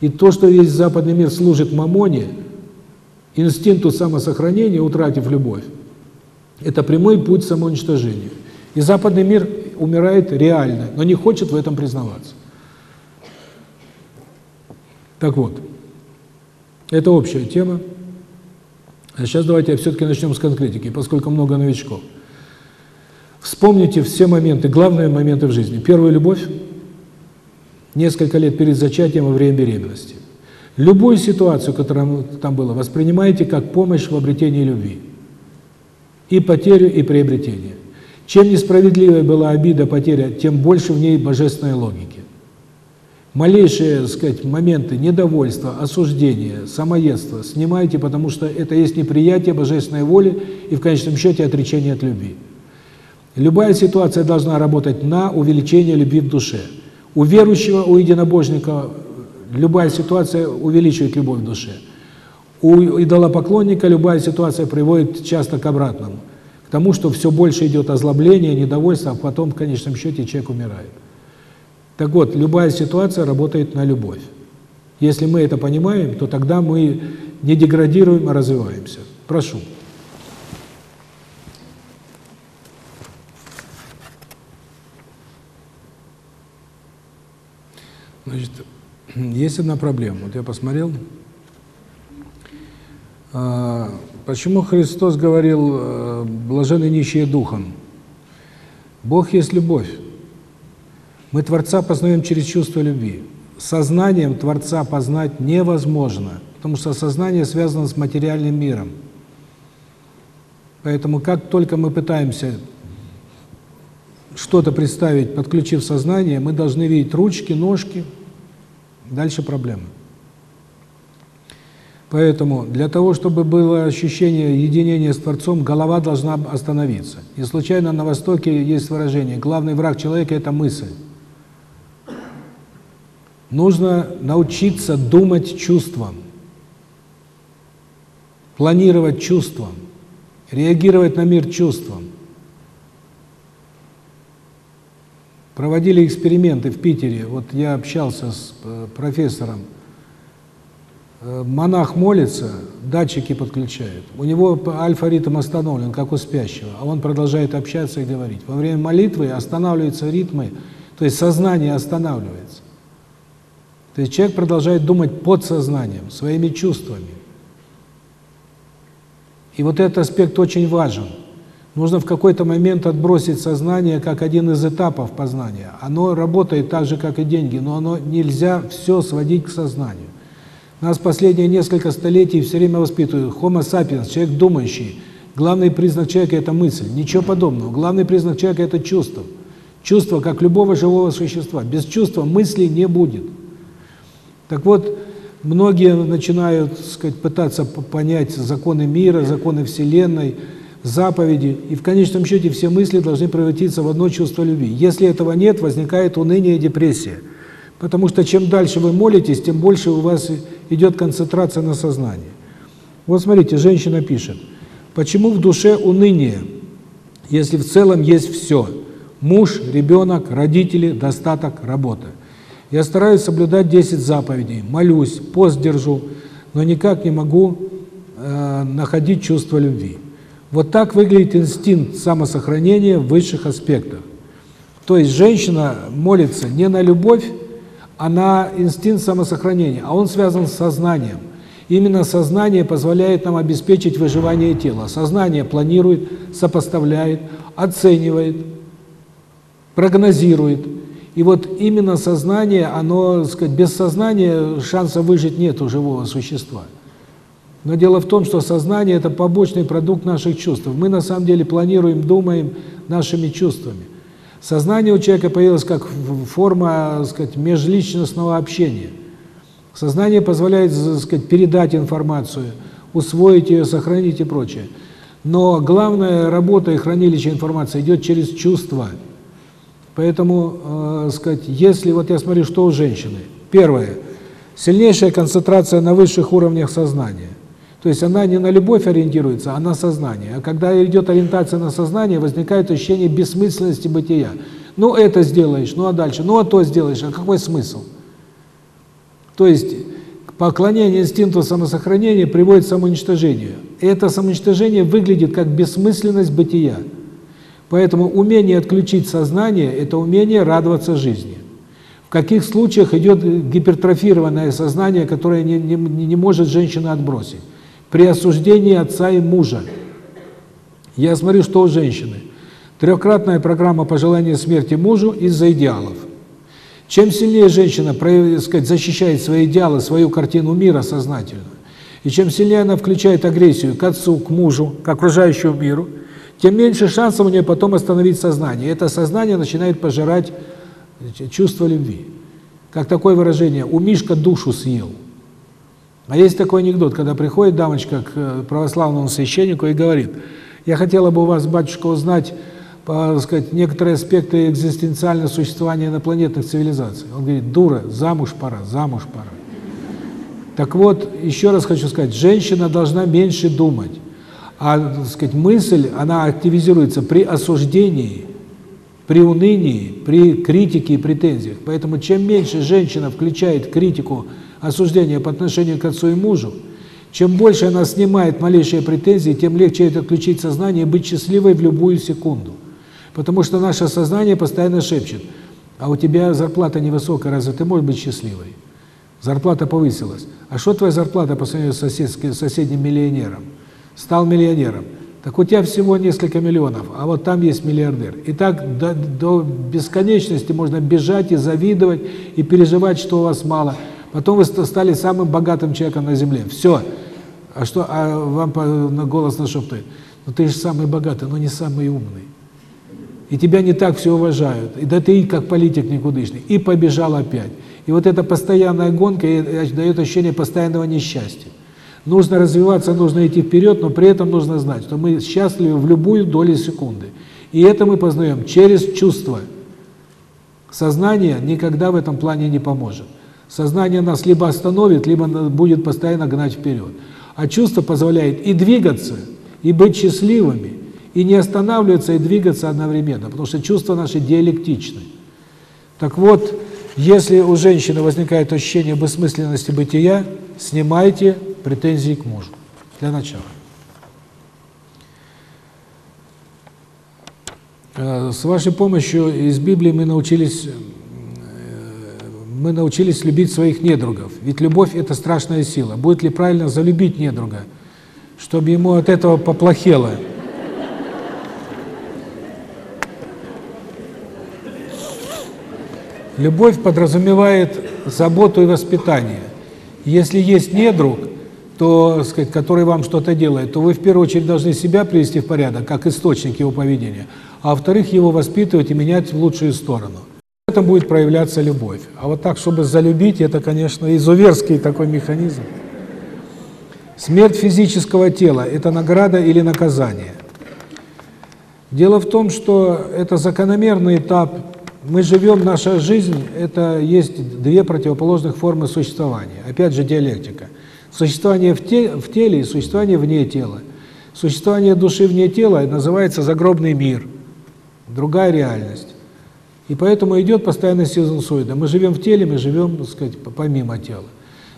И то, что весь западный мир служит мамоне, инстинкту самосохранения, утратив любовь, это прямой путь самоуничтожения. И западный мир умирает реально, но не хочет в этом признаваться. Так вот, это общая тема. А сейчас давайте все-таки начнем с конкретики, поскольку много новичков. Вспомните все моменты, главные моменты в жизни. Первая любовь, несколько лет перед зачатием во время беременности. Любую ситуацию, которая там была, воспринимайте как помощь в обретении любви. И потерю, и приобретение. Чем несправедливая была обида, потеря, тем больше в ней божественной логики. Малейшие, так сказать, моменты недовольства, осуждения, самоедства снимайте, потому что это есть неприятие божественной воли и в конечном счете отречение от любви. Любая ситуация должна работать на увеличение любви в душе. У верующего, у единобожника любая ситуация увеличивает любовь в душе. У идолопоклонника любая ситуация приводит часто к обратному. К тому, что все больше идет озлобление, недовольство, а потом в конечном счете человек умирает. Так вот, любая ситуация работает на любовь. Если мы это понимаем, то тогда мы не деградируем, а развиваемся. Прошу. Значит, есть одна проблема. Вот я посмотрел. А, почему Христос говорил э, «блажены нищие духом»? Бог есть любовь. Мы Творца познаем через чувство любви. Сознанием Творца познать невозможно, потому что сознание связано с материальным миром. Поэтому как только мы пытаемся что-то представить, подключив сознание, мы должны видеть ручки, ножки, дальше проблемы. Поэтому для того, чтобы было ощущение единения с Творцом, голова должна остановиться. Не случайно на Востоке есть выражение «главный враг человека – это мысль». Нужно научиться думать чувством, планировать чувством, реагировать на мир чувством. Проводили эксперименты в Питере. Вот я общался с э, профессором. Э, монах молится, датчики подключают. У него альфа-ритм остановлен, как у спящего, а он продолжает общаться и говорить. Во время молитвы останавливаются ритмы, то есть сознание останавливается. То есть человек продолжает думать подсознанием, своими чувствами. И вот этот аспект очень важен. Нужно в какой-то момент отбросить сознание как один из этапов познания. Оно работает так же, как и деньги, но оно нельзя все сводить к сознанию. Нас последние несколько столетий все время воспитывают homo sapiens, человек думающий. Главный признак человека – это мысль. Ничего подобного. Главный признак человека – это чувство. Чувство, как любого живого существа. Без чувства мыслей не будет. Так вот, многие начинают, так сказать, пытаться понять законы мира, законы Вселенной, заповеди, и в конечном счете все мысли должны превратиться в одно чувство любви. Если этого нет, возникает уныние и депрессия. Потому что чем дальше вы молитесь, тем больше у вас идет концентрация на сознании. Вот смотрите, женщина пишет, почему в душе уныние, если в целом есть все – муж, ребенок, родители, достаток, работа. Я стараюсь соблюдать 10 заповедей, молюсь, пост держу, но никак не могу э, находить чувство любви. Вот так выглядит инстинкт самосохранения в высших аспектах. То есть женщина молится не на любовь, а на инстинкт самосохранения, а он связан с сознанием. Именно сознание позволяет нам обеспечить выживание тела. Сознание планирует, сопоставляет, оценивает, прогнозирует. И вот именно сознание, оно, сказать, без сознания шанса выжить нет у живого существа. Но дело в том, что сознание – это побочный продукт наших чувств. Мы на самом деле планируем, думаем нашими чувствами. Сознание у человека появилось как форма, так сказать, межличностного общения. Сознание позволяет, так сказать, передать информацию, усвоить ее, сохранить и прочее. Но главная работа и хранилище информации идет через чувства – Поэтому, э, сказать, если вот я смотрю, что у женщины. Первое сильнейшая концентрация на высших уровнях сознания. То есть она не на любовь ориентируется, а на сознание. А когда идет ориентация на сознание, возникает ощущение бессмысленности бытия. Ну это сделаешь, ну а дальше, ну а то сделаешь, а какой смысл? То есть поклонение инстинкту самосохранения приводит к самоуничтожению. И это самоуничтожение выглядит как бессмысленность бытия. Поэтому умение отключить сознание – это умение радоваться жизни. В каких случаях идет гипертрофированное сознание, которое не, не, не может женщина отбросить? При осуждении отца и мужа. Я смотрю, что у женщины. Трехкратная программа пожелания смерти мужу из-за идеалов. Чем сильнее женщина сказать, защищает свои идеалы, свою картину мира сознательно, и чем сильнее она включает агрессию к отцу, к мужу, к окружающему миру – тем меньше шансов у нее потом остановить сознание. И это сознание начинает пожирать чувство любви. Как такое выражение «у Мишка душу съел». А есть такой анекдот, когда приходит дамочка к э, православному священнику и говорит, «Я хотела бы у вас, батюшка, узнать, по, сказать, некоторые аспекты экзистенциального существования инопланетных цивилизаций». Он говорит, «Дура, замуж пора, замуж пора». Так вот, еще раз хочу сказать, женщина должна меньше думать. А, так сказать, мысль, она активизируется при осуждении, при унынии, при критике и претензиях. Поэтому чем меньше женщина включает критику, осуждение по отношению к отцу и мужу, чем больше она снимает малейшие претензии, тем легче это включить сознание и быть счастливой в любую секунду. Потому что наше сознание постоянно шепчет, а у тебя зарплата невысокая, разве ты можешь быть счастливой? Зарплата повысилась. А что твоя зарплата по сравнению с соседним миллионером? Стал миллионером. Так у тебя всего несколько миллионов, а вот там есть миллиардер. И так до, до бесконечности можно бежать и завидовать, и переживать, что у вас мало. Потом вы стали самым богатым человеком на земле. Все. А что, а вам на голос нашептывает? Ну ты же самый богатый, но не самый умный. И тебя не так все уважают. И да ты как политик никудышный. И побежал опять. И вот эта постоянная гонка дает ощущение постоянного несчастья. Нужно развиваться, нужно идти вперед, но при этом нужно знать, что мы счастливы в любую долю секунды. И это мы познаем через чувства. Сознание никогда в этом плане не поможет. Сознание нас либо остановит, либо будет постоянно гнать вперед. А чувство позволяет и двигаться, и быть счастливыми, и не останавливаться, и двигаться одновременно, потому что чувства наши диалектичны. Так вот, если у женщины возникает ощущение бессмысленности бытия, снимайте претензии к мужу. Для начала. Э, с вашей помощью из Библии мы научились э, мы научились любить своих недругов. Ведь любовь – это страшная сила. Будет ли правильно залюбить недруга, чтобы ему от этого поплохело? Любовь подразумевает заботу и воспитание. Если есть недруг, то, сказать, который вам что-то делает, то вы в первую очередь должны себя привести в порядок, как источник его поведения, а во-вторых, его воспитывать и менять в лучшую сторону. В этом будет проявляться любовь. А вот так, чтобы залюбить, это, конечно, изуверский такой механизм. Смерть физического тела – это награда или наказание? Дело в том, что это закономерный этап. Мы живем, наша жизнь – это есть две противоположных формы существования. Опять же, диалектика. Существование в, те, в теле и существование вне тела. Существование души вне тела называется загробный мир, другая реальность. И поэтому идет постоянно синусоида. Мы живем в теле, мы живем, так сказать, помимо тела.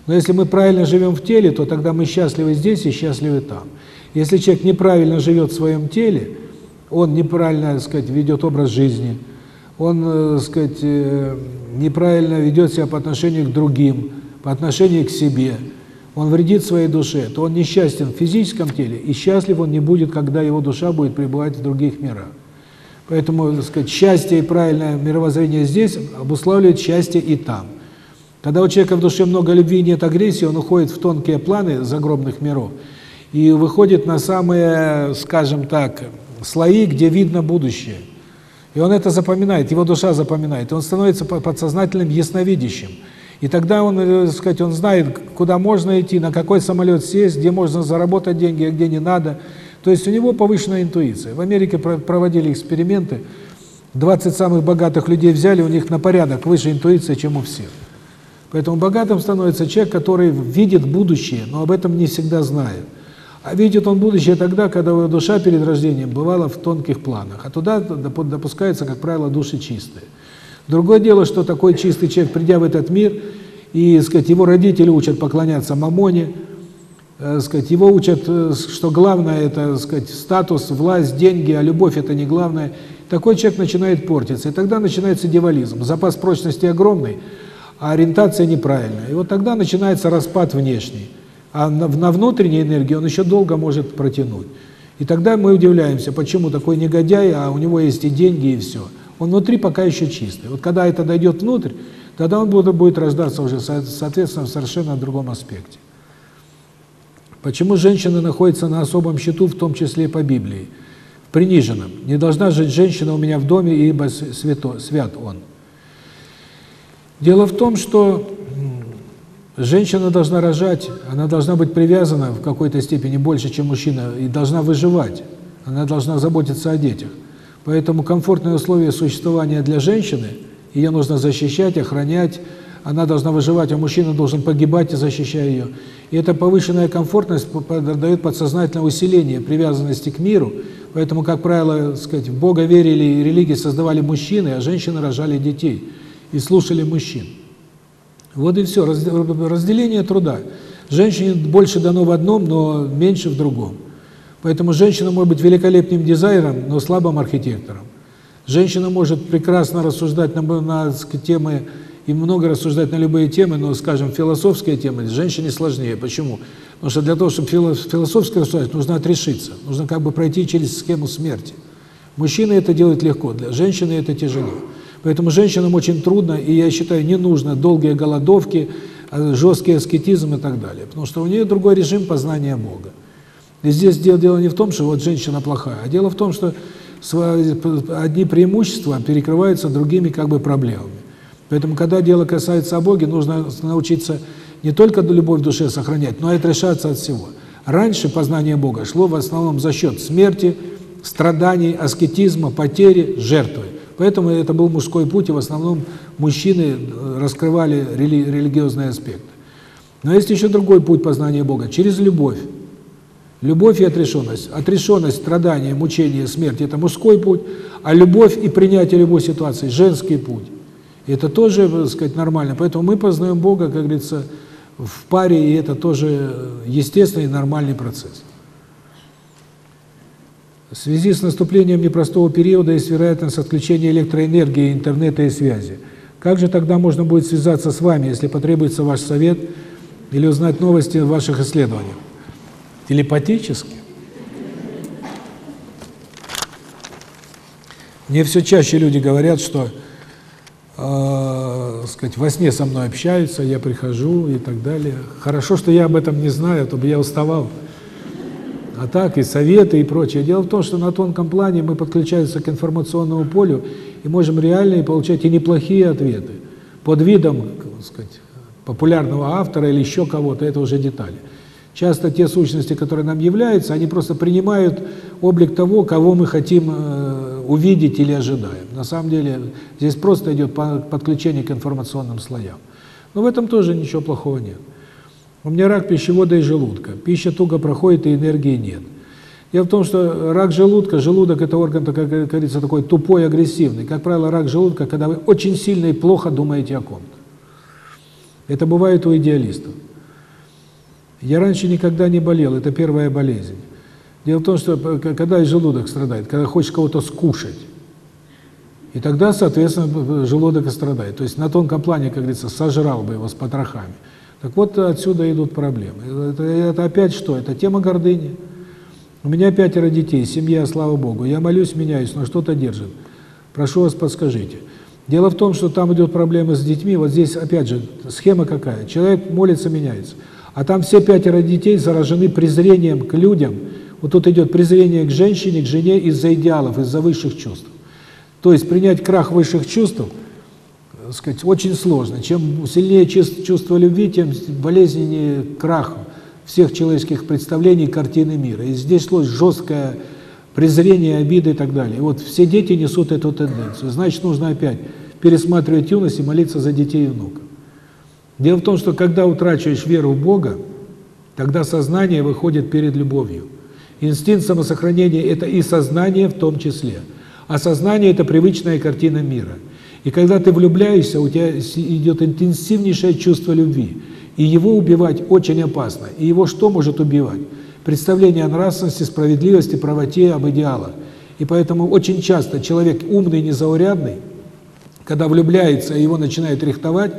Но если мы правильно живем в теле, то тогда мы счастливы здесь и счастливы там. Если человек неправильно живет в своем теле, он неправильно, так сказать, ведет образ жизни, он, так сказать, э, неправильно ведет себя по отношению к другим, по отношению к себе, он вредит своей душе, то он несчастен в физическом теле, и счастлив он не будет, когда его душа будет пребывать в других мирах. Поэтому, так сказать, счастье и правильное мировоззрение здесь обуславливает счастье и там. Когда у человека в душе много любви и нет агрессии, он уходит в тонкие планы загробных миров и выходит на самые, скажем так, слои, где видно будущее. И он это запоминает, его душа запоминает, и он становится подсознательным ясновидящим. И тогда он, так сказать, он знает, куда можно идти, на какой самолет сесть, где можно заработать деньги, а где не надо. То есть у него повышенная интуиция. В Америке проводили эксперименты, 20 самых богатых людей взяли, у них на порядок выше интуиция, чем у всех. Поэтому богатым становится человек, который видит будущее, но об этом не всегда знает. А видит он будущее тогда, когда его душа перед рождением бывала в тонких планах, а туда допускаются, как правило, души чистые. Другое дело, что такой чистый человек, придя в этот мир, и, сказать, его родители учат поклоняться мамоне, э, сказать, его учат, э, что главное это, сказать, статус, власть, деньги, а любовь это не главное. Такой человек начинает портиться, и тогда начинается девализм. Запас прочности огромный, а ориентация неправильная. И вот тогда начинается распад внешний. А на, на внутренней энергии он еще долго может протянуть. И тогда мы удивляемся, почему такой негодяй, а у него есть и деньги, и все. Он внутри пока еще чистый. Вот когда это дойдет внутрь, тогда он будет, будет рождаться уже, соответственно, в совершенно другом аспекте. Почему женщина находится на особом счету, в том числе по Библии? Приниженном. Не должна жить женщина у меня в доме, ибо свято, свят он. Дело в том, что женщина должна рожать, она должна быть привязана в какой-то степени больше, чем мужчина, и должна выживать. Она должна заботиться о детях. Поэтому комфортные условия существования для женщины, ее нужно защищать, охранять, она должна выживать, а мужчина должен погибать, защищая ее. И эта повышенная комфортность дает подсознательное усиление привязанности к миру, поэтому, как правило, сказать, в Бога верили и религии создавали мужчины, а женщины рожали детей и слушали мужчин. Вот и все, разделение труда. Женщине больше дано в одном, но меньше в другом. Поэтому женщина может быть великолепным дизайнером, но слабым архитектором. Женщина может прекрасно рассуждать на, на темы и много рассуждать на любые темы, но, скажем, философские темы женщине сложнее. Почему? Потому что для того, чтобы философски рассуждать, нужно отрешиться, нужно как бы пройти через схему смерти. Мужчины это делают легко, для женщины это тяжело. Поэтому женщинам очень трудно, и я считаю, не нужно долгие голодовки, а жесткий аскетизм и так далее. Потому что у нее другой режим познания Бога. И здесь дело, дело не в том, что вот женщина плохая, а дело в том, что одни преимущества перекрываются другими как бы проблемами. Поэтому, когда дело касается о Боге, нужно научиться не только любовь в душе сохранять, но и отрешаться от всего. Раньше познание Бога шло в основном за счет смерти, страданий, аскетизма, потери, жертвы. Поэтому это был мужской путь, и в основном мужчины э, раскрывали рели религиозные аспекты. Но есть еще другой путь познания Бога – через любовь. Любовь и отрешенность. Отрешенность, страдания, мучения, смерть – это мужской путь, а любовь и принятие любой ситуации – женский путь. И это тоже, так сказать, нормально. Поэтому мы познаем Бога, как говорится, в паре, и это тоже естественный и нормальный процесс. В связи с наступлением непростого периода есть вероятность отключения электроэнергии, интернета и связи. Как же тогда можно будет связаться с вами, если потребуется ваш совет или узнать новости ваших исследований? Телепатически. Мне все чаще люди говорят, что э, сказать, во сне со мной общаются, я прихожу и так далее. Хорошо, что я об этом не знаю, а то бы я уставал. А так и советы и прочее. Дело в том, что на тонком плане мы подключаемся к информационному полю и можем реальные получать и неплохие ответы под видом, так сказать, популярного автора или еще кого-то, это уже детали. Часто те сущности, которые нам являются, они просто принимают облик того, кого мы хотим э, увидеть или ожидаем. На самом деле здесь просто идет подключение к информационным слоям. Но в этом тоже ничего плохого нет. У меня рак пищевода и желудка. Пища туго проходит, и энергии нет. Дело в том, что рак желудка, желудок – это орган, как говорится, такой тупой, агрессивный. Как правило, рак желудка, когда вы очень сильно и плохо думаете о ком-то. Это бывает у идеалистов. Я раньше никогда не болел, это первая болезнь. Дело в том, что когда и желудок страдает, когда хочешь кого-то скушать, и тогда, соответственно, желудок и страдает. То есть на тонком плане, как говорится, сожрал бы его с потрохами. Так вот, отсюда идут проблемы. Это, это опять что? Это тема гордыни. У меня пятеро детей, семья, слава Богу. Я молюсь, меняюсь, но что-то держит. Прошу вас, подскажите. Дело в том, что там идет проблема с детьми. Вот здесь, опять же, схема какая. Человек молится, меняется. А там все пятеро детей заражены презрением к людям. Вот тут идет презрение к женщине, к жене из-за идеалов, из-за высших чувств. То есть принять крах высших чувств – сказать, очень сложно. Чем сильнее чувство любви, тем болезненнее крах всех человеческих представлений, картины мира. И здесь сложь жесткое презрение, обиды и так далее. И вот все дети несут эту тенденцию. Значит, нужно опять пересматривать юность и молиться за детей и внуков. Дело в том, что когда утрачиваешь веру в Бога, тогда сознание выходит перед любовью. Инстинкт самосохранения – это и сознание в том числе. А сознание – это привычная картина мира – и когда ты влюбляешься, у тебя идет интенсивнейшее чувство любви. И его убивать очень опасно. И его что может убивать? Представление о нравственности, справедливости, правоте, об идеалах. И поэтому очень часто человек умный, незаурядный, когда влюбляется его начинает рихтовать,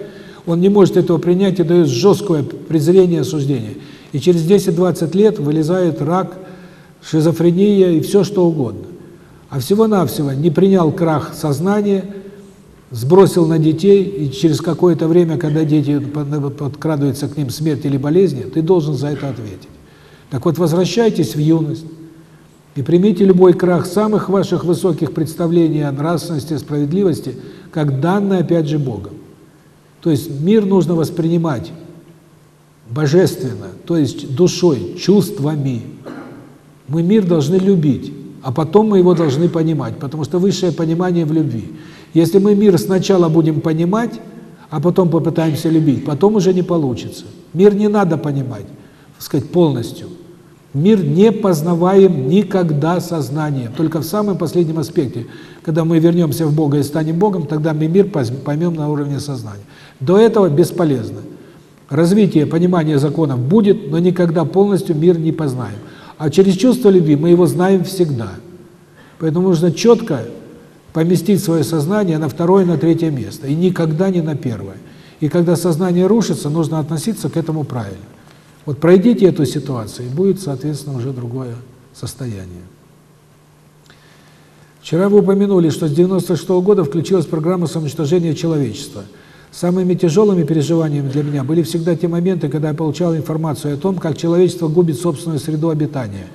он не может этого принять и дает жесткое презрение, осуждение. И через 10-20 лет вылезает рак, шизофрения и все что угодно. А всего-навсего не принял крах сознания – сбросил на детей, и через какое-то время, когда дети подкрадываются к ним смерть или болезни, ты должен за это ответить. Так вот, возвращайтесь в юность и примите любой крах самых ваших высоких представлений о нравственности, справедливости, как данное, опять же, Богом. То есть мир нужно воспринимать божественно, то есть душой, чувствами. Мы мир должны любить, а потом мы его должны понимать, потому что высшее понимание в любви – если мы мир сначала будем понимать, а потом попытаемся любить, потом уже не получится. Мир не надо понимать, так сказать, полностью. Мир не познаваем никогда сознанием, только в самом последнем аспекте. Когда мы вернемся в Бога и станем Богом, тогда мы мир поймем на уровне сознания. До этого бесполезно. Развитие понимания законов будет, но никогда полностью мир не познаем. А через чувство любви мы его знаем всегда. Поэтому нужно четко поместить свое сознание на второе, на третье место, и никогда не на первое. И когда сознание рушится, нужно относиться к этому правильно. Вот пройдите эту ситуацию, и будет, соответственно, уже другое состояние. Вчера вы упомянули, что с 96 -го года включилась программа самоуничтожения человечества. Самыми тяжелыми переживаниями для меня были всегда те моменты, когда я получал информацию о том, как человечество губит собственную среду обитания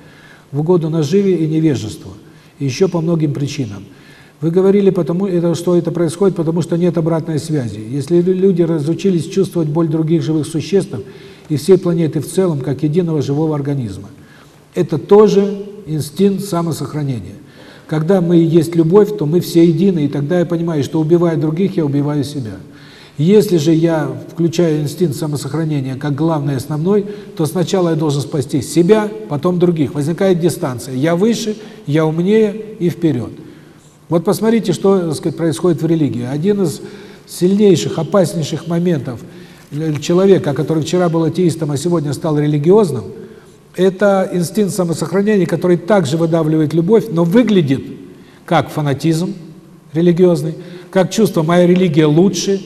в угоду наживе и невежеству, и еще по многим причинам. Вы говорили, потому что это происходит, потому что нет обратной связи. Если люди разучились чувствовать боль других живых существ и всей планеты в целом, как единого живого организма, это тоже инстинкт самосохранения. Когда мы есть любовь, то мы все едины, и тогда я понимаю, что убивая других, я убиваю себя. Если же я включаю инстинкт самосохранения как главный основной, то сначала я должен спасти себя, потом других. Возникает дистанция. Я выше, я умнее и вперед. Вот посмотрите, что сказать, происходит в религии. Один из сильнейших, опаснейших моментов человека, который вчера был атеистом, а сегодня стал религиозным, это инстинкт самосохранения, который также выдавливает любовь, но выглядит как фанатизм религиозный, как чувство «моя религия лучше»,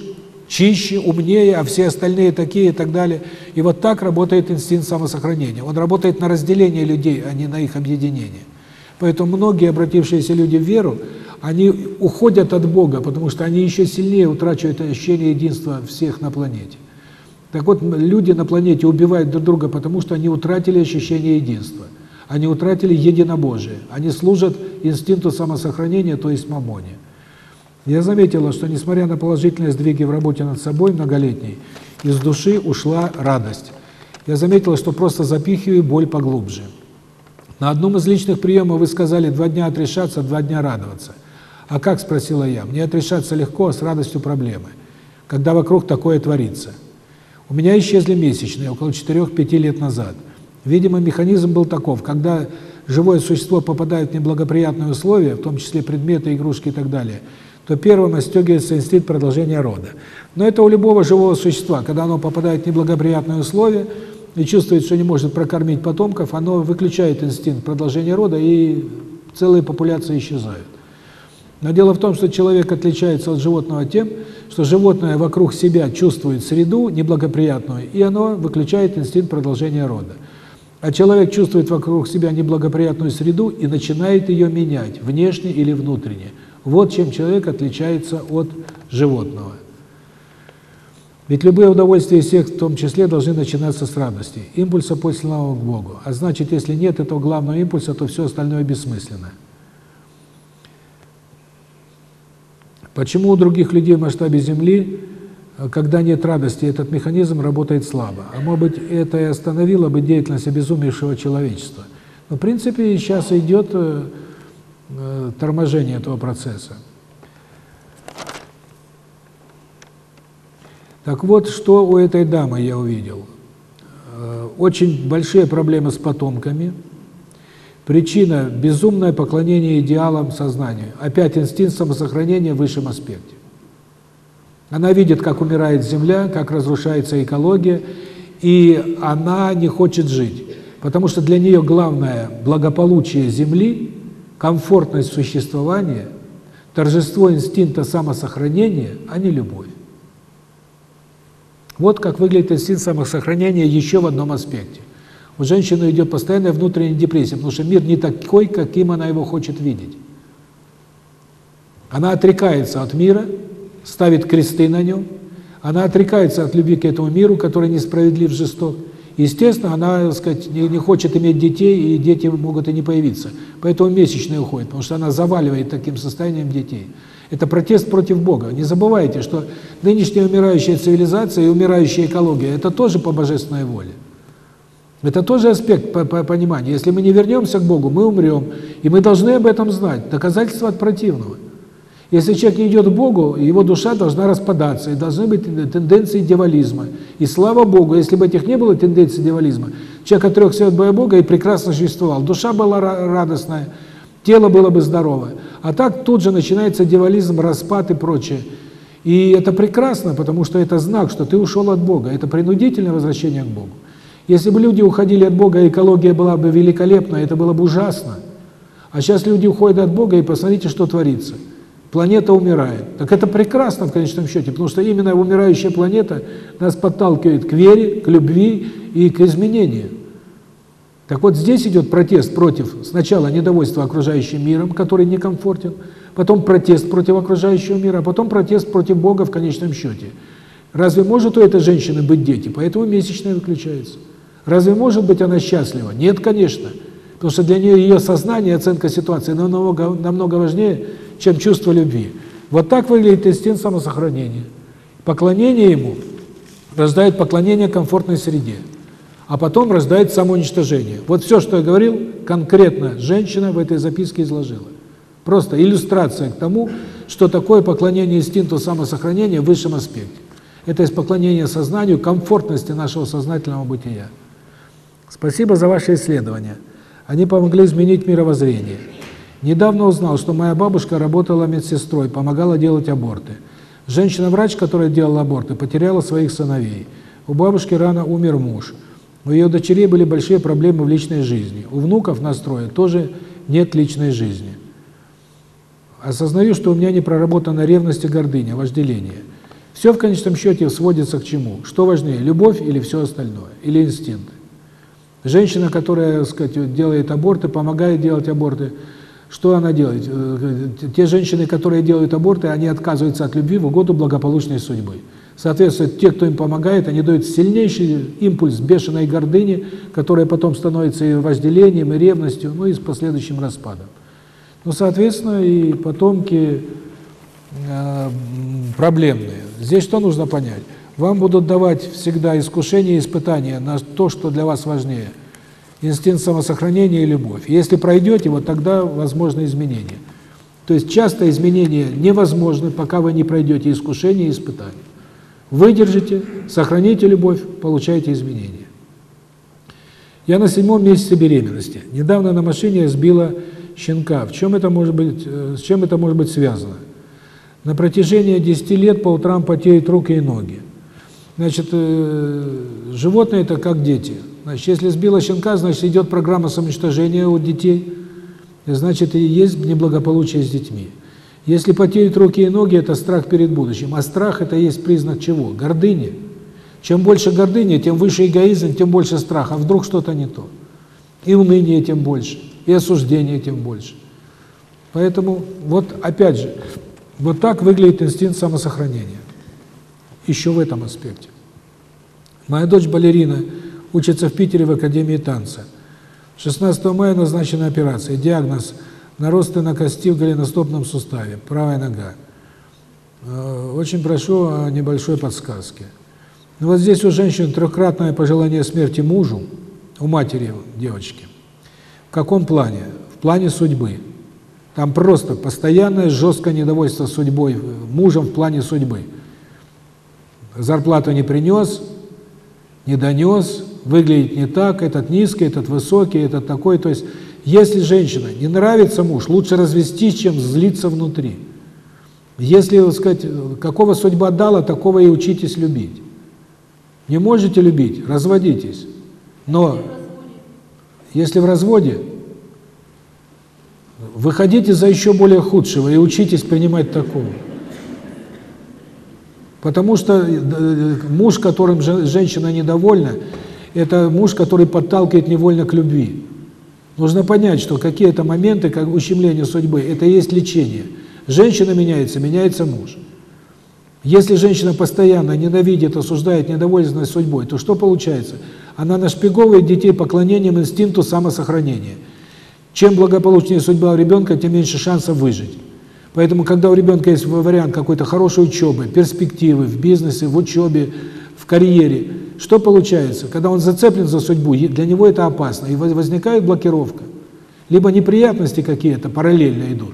чище, умнее, а все остальные такие и так далее. И вот так работает инстинкт самосохранения. Он работает на разделение людей, а не на их объединение. Поэтому многие обратившиеся люди в веру, они уходят от Бога, потому что они еще сильнее утрачивают ощущение единства всех на планете. Так вот, люди на планете убивают друг друга, потому что они утратили ощущение единства. Они утратили единобожие. Они служат инстинкту самосохранения, то есть мамоне. Я заметила, что несмотря на положительные сдвиги в работе над собой многолетней, из души ушла радость. Я заметила, что просто запихиваю боль поглубже. На одном из личных приемов вы сказали два дня отрешаться, два дня радоваться. А как, спросила я, мне отрешаться легко, а с радостью проблемы, когда вокруг такое творится. У меня исчезли месячные, около 4-5 лет назад. Видимо, механизм был таков, когда живое существо попадает в неблагоприятные условия, в том числе предметы, игрушки и так далее, то первым отстегивается инстинкт продолжения рода. Но это у любого живого существа, когда оно попадает в неблагоприятные условия и чувствует, что не может прокормить потомков, оно выключает инстинкт продолжения рода, и целые популяции исчезают. Но дело в том, что человек отличается от животного тем, что животное вокруг себя чувствует среду неблагоприятную, и оно выключает инстинкт продолжения рода. А человек чувствует вокруг себя неблагоприятную среду и начинает ее менять, внешне или внутренне. Вот чем человек отличается от животного. Ведь любые удовольствия всех, в том числе, должны начинаться с радости, импульса посланного к Богу. А значит, если нет этого главного импульса, то все остальное бессмысленно. Почему у других людей в масштабе Земли, когда нет радости, этот механизм работает слабо? А может быть, это и остановило бы деятельность обезумевшего человечества? Но, в принципе, сейчас идет э, э, торможение этого процесса. Так вот, что у этой дамы я увидел. Э, очень большие проблемы с потомками – Причина – безумное поклонение идеалам сознания. Опять инстинкт самосохранения в высшем аспекте. Она видит, как умирает Земля, как разрушается экология, и она не хочет жить. Потому что для нее главное – благополучие Земли, комфортность существования, торжество инстинкта самосохранения, а не любовь. Вот как выглядит инстинкт самосохранения еще в одном аспекте. У женщины идет постоянная внутренняя депрессия, потому что мир не такой, каким она его хочет видеть. Она отрекается от мира, ставит кресты на нем, она отрекается от любви к этому миру, который несправедлив, жесток. Естественно, она, так сказать, не, не хочет иметь детей, и дети могут и не появиться. Поэтому месячные уходят, потому что она заваливает таким состоянием детей. Это протест против Бога. Не забывайте, что нынешняя умирающая цивилизация и умирающая экология – это тоже по божественной воле. Это тоже аспект понимания. Если мы не вернемся к Богу, мы умрем. И мы должны об этом знать. Доказательство от противного. Если человек не идет к Богу, его душа должна распадаться, и должны быть тенденции дьяволизма. И слава Богу, если бы этих не было тенденций дьяволизма, человек отрекся от Бога и прекрасно существовал. Душа была радостная, тело было бы здоровое. А так тут же начинается дьяволизм, распад и прочее. И это прекрасно, потому что это знак, что ты ушел от Бога. Это принудительное возвращение к Богу. Если бы люди уходили от Бога, экология была бы великолепна, это было бы ужасно. А сейчас люди уходят от Бога, и посмотрите, что творится. Планета умирает. Так это прекрасно в конечном счете, потому что именно умирающая планета нас подталкивает к вере, к любви и к изменению. Так вот здесь идет протест против сначала недовольства окружающим миром, который некомфортен, потом протест против окружающего мира, а потом протест против Бога в конечном счете. Разве может у этой женщины быть дети? Поэтому месячные выключаются. Разве может быть она счастлива? Нет, конечно. Потому что для нее ее сознание, оценка ситуации намного, намного важнее, чем чувство любви. Вот так выглядит инстинкт самосохранения. Поклонение ему рождает поклонение комфортной среде, а потом рождает самоуничтожение. Вот все, что я говорил, конкретно женщина в этой записке изложила. Просто иллюстрация к тому, что такое поклонение инстинкту самосохранения в высшем аспекте. Это есть поклонение сознанию, комфортности нашего сознательного бытия. Спасибо за ваши исследования. Они помогли изменить мировоззрение. Недавно узнал, что моя бабушка работала медсестрой, помогала делать аборты. Женщина-врач, которая делала аборты, потеряла своих сыновей. У бабушки рано умер муж. У ее дочерей были большие проблемы в личной жизни. У внуков настроя тоже нет личной жизни. Осознаю, что у меня не проработана ревность и гордыня, вожделение. Все в конечном счете сводится к чему? Что важнее, любовь или все остальное? Или инстинкты? Женщина, которая, так сказать, делает аборты, помогает делать аборты, Что она делает? Э, те женщины, которые делают аборты, они отказываются от любви в угоду благополучной судьбы. Соответственно, те, кто им помогает, они дают сильнейший импульс бешеной гордыни, которая потом становится и вожделением, и ревностью, ну и с последующим распадом. Ну, соответственно, и потомки э, проблемные. Здесь что нужно понять? Вам будут давать всегда искушения и испытания на то, что для вас важнее. Инстинкт самосохранения и любовь. Если пройдете, вот тогда возможны изменения. То есть часто изменения невозможны, пока вы не пройдете искушения и испытания. Выдержите, сохраните любовь, получаете изменения. Я на седьмом месяце беременности. Недавно на машине я сбила щенка. В чем это может быть, э, с чем это может быть связано? На протяжении 10 лет по утрам потеют руки и ноги. Значит, э, животные это как дети. Значит, если сбила щенка, значит, идет программа самоуничтожения у детей. Значит, и есть неблагополучие с детьми. Если потеют руки и ноги, это страх перед будущим. А страх – это есть признак чего? Гордыни. Чем больше гордыни, тем выше эгоизм, тем больше страха. А вдруг что-то не то? И уныние тем больше, и осуждение тем больше. Поэтому, вот опять же, вот так выглядит инстинкт самосохранения. Еще в этом аспекте. Моя дочь балерина учится в Питере в Академии танца. 16 мая назначена операция. Диагноз – наросты на кости в голеностопном суставе, правая нога. Э, очень прошу о небольшой подсказке. Ну, вот здесь у женщин трехкратное пожелание смерти мужу, у матери девочки. В каком плане? В плане судьбы. Там просто постоянное жесткое недовольство судьбой, э, мужем в плане судьбы. Зарплату не принес, не донес, выглядит не так, этот низкий, этот высокий, этот такой. То есть если женщина не нравится муж, лучше развестись, чем злиться внутри. Если, так сказать, какого судьба дала, такого и учитесь любить. Не можете любить, разводитесь. Но если в разводе, выходите за еще более худшего и учитесь принимать такого. Потому что э, муж, которым женщина недовольна, это муж, который подталкивает невольно к любви. Нужно понять, что какие-то моменты, как ущемление судьбы, это и есть лечение. Женщина меняется, меняется муж. Если женщина постоянно ненавидит, осуждает, недовольна судьбой, то что получается? Она нашпиговывает детей поклонением инстинкту самосохранения. Чем благополучнее судьба у ребенка, тем меньше шансов выжить. Поэтому, когда у ребенка есть вариант какой-то хорошей учебы, перспективы в бизнесе, в учебе, в карьере, что получается? Когда он зацеплен за судьбу, для него это опасно, и возникает блокировка. Либо неприятности какие-то параллельно идут.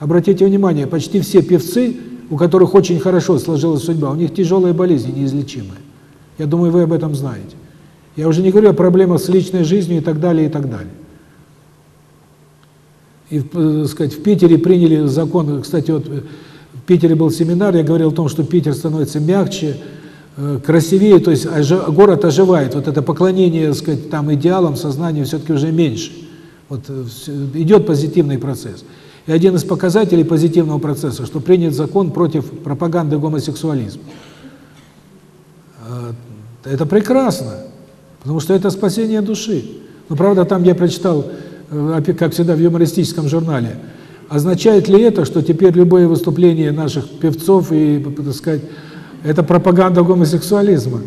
Обратите внимание, почти все певцы, у которых очень хорошо сложилась судьба, у них тяжелые болезни неизлечимые. Я думаю, вы об этом знаете. Я уже не говорю о проблемах с личной жизнью и так далее, и так далее. И, так э, сказать, в Питере приняли закон, кстати, вот э, в Питере был семинар, я говорил о том, что Питер становится мягче, Э, красивее, то есть город оживает. Вот это поклонение, так сказать, там идеалам, сознанию все-таки уже меньше. Вот идет позитивный процесс. И один из показателей позитивного процесса, что принят закон против пропаганды гомосексуализма. Это прекрасно, потому что это спасение души. Но правда, там я прочитал, как всегда в юмористическом журнале, означает ли это, что теперь любое выступление наших певцов и, так сказать, это пропаганда гомосексуализма.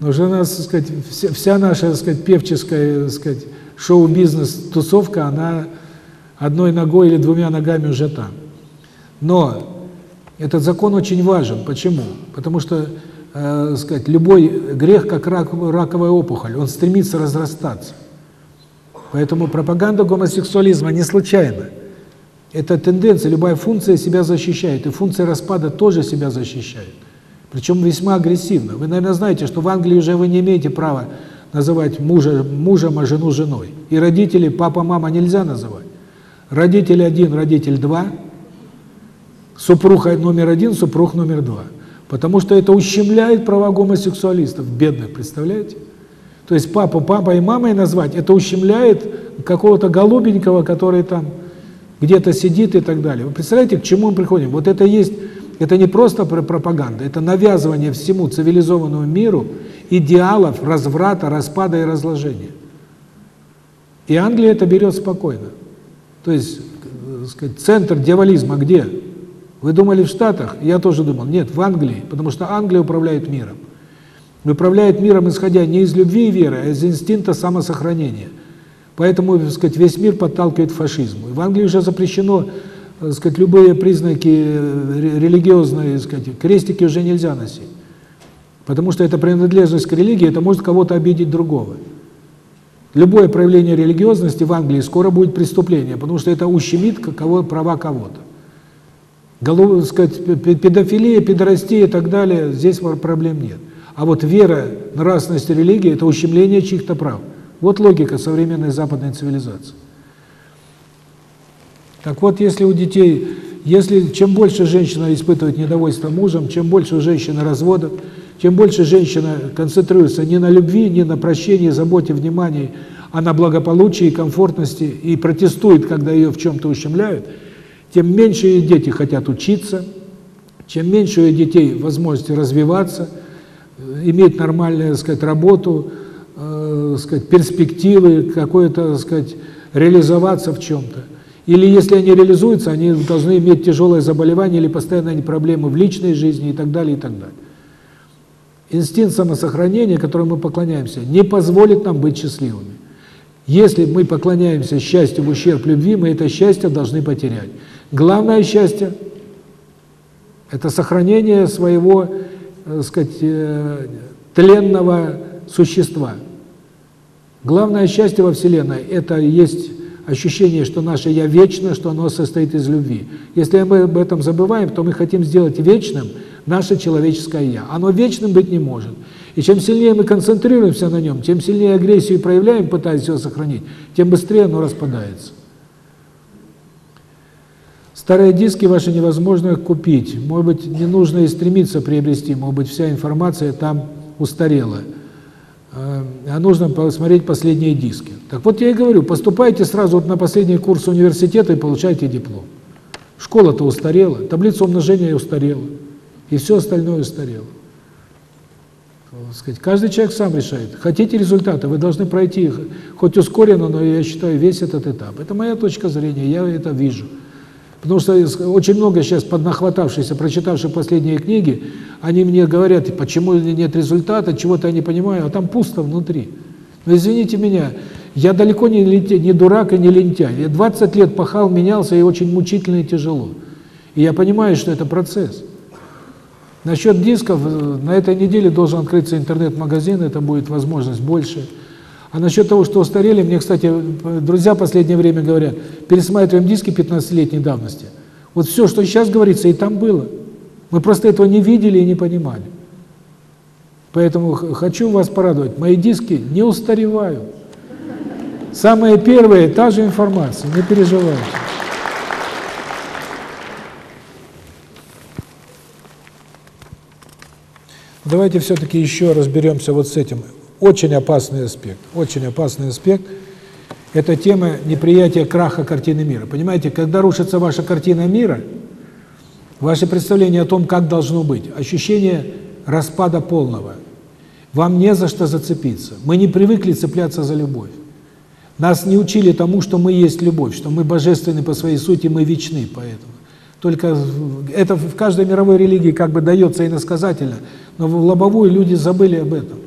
Уже у нас, так сказать, вся, вся наша, так сказать, певческая, так сказать, шоу-бизнес-тусовка, она одной ногой или двумя ногами уже там. Но этот закон очень важен. Почему? Потому что, э, сказать, любой грех, как рак, раковая опухоль, он стремится разрастаться. Поэтому пропаганда гомосексуализма не случайна. Это тенденция, любая функция себя защищает, и функция распада тоже себя защищает. Причем весьма агрессивно. Вы, наверное, знаете, что в Англии уже вы не имеете права называть мужа мужем, а жену женой. И родители папа, мама нельзя называть. Родитель один, родитель два, супруг номер один, супруг номер два. Потому что это ущемляет права гомосексуалистов, бедных, представляете? То есть папу папой и мамой назвать, это ущемляет какого-то голубенького, который там где-то сидит и так далее. Вы представляете, к чему мы приходим? Вот это есть это не просто пропаганда, это навязывание всему цивилизованному миру идеалов разврата, распада и разложения. И Англия это берет спокойно. То есть сказать, центр дьяволизма где? Вы думали в Штатах? Я тоже думал. Нет, в Англии, потому что Англия управляет миром. Управляет миром, исходя не из любви и веры, а из инстинкта самосохранения. Поэтому, так сказать, весь мир подталкивает к фашизму. И в Англии уже запрещено, так сказать, любые признаки религиозные, так сказать, крестики уже нельзя носить. Потому что это принадлежность к религии, это может кого-то обидеть другого. Любое проявление религиозности в Англии скоро будет преступление, потому что это ущемит кого права кого-то. Голов, сказать, педофилия, педорастия и так далее, здесь проблем нет. А вот вера, нравственность, религия – это ущемление чьих-то прав. Вот логика современной западной цивилизации. Так вот, если у детей, если чем больше женщина испытывает недовольство мужем, чем больше у женщины разводов, чем больше женщина концентрируется не на любви, не на прощении, заботе, внимании, а на благополучии, комфортности и протестует, когда ее в чем-то ущемляют, тем меньше ее дети хотят учиться, чем меньше у ее детей возможности развиваться, иметь нормальную, сказать, работу, э, сказать, перспективы, какое-то, сказать, реализоваться в чем-то. Или если они реализуются, они должны иметь тяжелое заболевание или постоянные проблемы в личной жизни и так далее, и так далее. Инстинкт самосохранения, которому мы поклоняемся, не позволит нам быть счастливыми. Если мы поклоняемся счастью в ущерб любви, мы это счастье должны потерять. Главное счастье – это сохранение своего, так э, сказать, э, тленного существа. Главное счастье во Вселенной – это есть ощущение, что наше «я» вечно, что оно состоит из любви. Если мы об этом забываем, то мы хотим сделать вечным наше человеческое «я». Оно вечным быть не может. И чем сильнее мы концентрируемся на нем, тем сильнее агрессию проявляем, пытаясь его сохранить, тем быстрее оно распадается. Старые диски ваши невозможно купить. Может быть, не нужно и стремиться приобрести, может быть, вся информация там устарела. А, а нужно посмотреть последние диски. Так вот я и говорю, поступайте сразу вот на последний курс университета и получайте диплом. Школа-то устарела, таблица умножения устарела, и все остальное устарело. Сказать, каждый человек сам решает. Хотите результата, вы должны пройти их, хоть ускоренно, но я считаю весь этот этап. Это моя точка зрения, я это вижу. Потому что очень много сейчас поднахватавшихся, прочитавших последние книги, они мне говорят, почему нет результата, чего-то я не понимаю, а там пусто внутри. Но извините меня, я далеко не, не дурак и не лентяй. Я 20 лет пахал, менялся, и очень мучительно и тяжело. И я понимаю, что это процесс. Насчет дисков, э, на этой неделе должен открыться интернет-магазин, это будет возможность больше. А насчет того, что устарели, мне, кстати, друзья последнее время говорят, пересматриваем диски 15-летней давности. Вот все, что сейчас говорится, и там было. Мы просто этого не видели и не понимали. Поэтому хочу вас порадовать, мои диски не устаревают. Самые первые, та же информация, не переживайте. Давайте все-таки еще разберемся вот с этим очень опасный аспект, очень опасный аспект – это тема неприятия краха картины мира. Понимаете, когда рушится ваша картина мира, ваше представление о том, как должно быть, ощущение распада полного, вам не за что зацепиться. Мы не привыкли цепляться за любовь. Нас не учили тому, что мы есть любовь, что мы божественны по своей сути, мы вечны поэтому. Только это в каждой мировой религии как бы дается иносказательно, но в лобовую люди забыли об этом.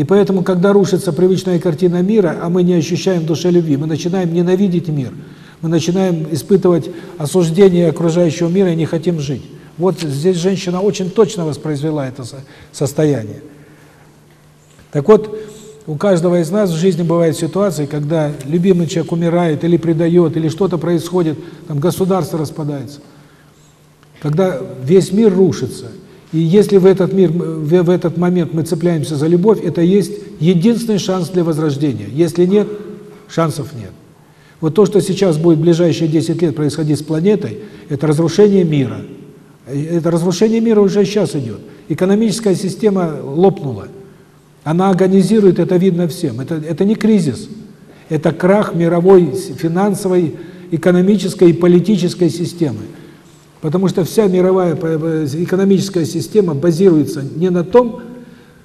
И поэтому, когда рушится привычная картина мира, а мы не ощущаем душе любви, мы начинаем ненавидеть мир, мы начинаем испытывать осуждение окружающего мира и не хотим жить. Вот здесь женщина очень точно воспроизвела это состояние. Так вот, у каждого из нас в жизни бывают ситуации, когда любимый человек умирает или предает, или что-то происходит, там государство распадается. Когда весь мир рушится – и если в этот мир, в этот момент мы цепляемся за любовь, это есть единственный шанс для возрождения. Если нет, шансов нет. Вот то, что сейчас будет в ближайшие 10 лет происходить с планетой, это разрушение мира. Это разрушение мира уже сейчас идет. Экономическая система лопнула. Она агонизирует, это видно всем. Это, это не кризис. Это крах мировой финансовой, экономической и политической системы. Потому что вся мировая экономическая система базируется не на том,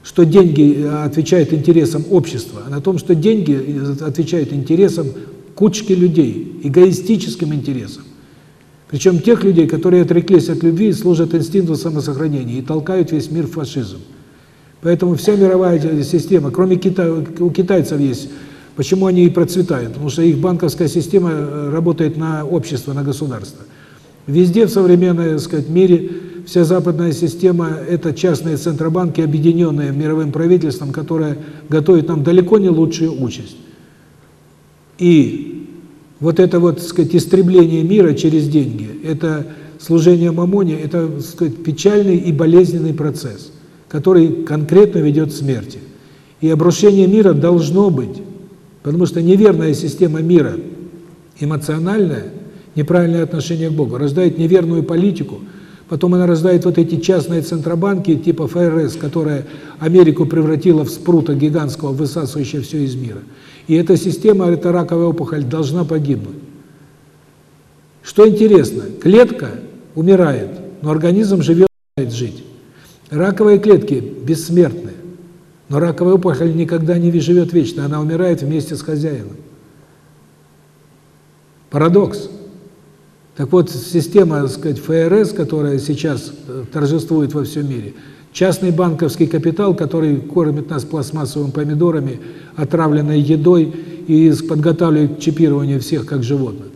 что деньги э, отвечают интересам общества, а на том, что деньги э, отвечают интересам кучки людей, эгоистическим интересам. Причем тех людей, которые отреклись от любви служат инстинкту самосохранения и толкают весь мир в фашизм. Поэтому вся мировая система, кроме Китая, у китайцев есть, почему они и процветают, потому что их банковская система э, работает на общество, на государство. Везде в современном, так сказать, мире вся западная система – это частные центробанки, объединенные мировым правительством, которое готовит нам далеко не лучшую участь. И вот это вот, так сказать, истребление мира через деньги, это служение мамоне, это, так сказать, печальный и болезненный процесс, который конкретно ведет к смерти. И обрушение мира должно быть, потому что неверная система мира, эмоциональная, неправильное отношение к Богу, рождает неверную политику, потом она рождает вот эти частные центробанки типа ФРС, которая Америку превратила в спрута гигантского, высасывающего все из мира. И эта система, эта раковая опухоль должна погибнуть. Что интересно, клетка умирает, но организм живет, жить. Раковые клетки бессмертны, но раковая опухоль никогда не живет вечно, она умирает вместе с хозяином. Парадокс. Так вот, система, так сказать, ФРС, которая сейчас э, торжествует во всем мире, частный банковский капитал, который кормит нас пластмассовыми помидорами, отравленной едой и подготавливает к чипированию всех как животных.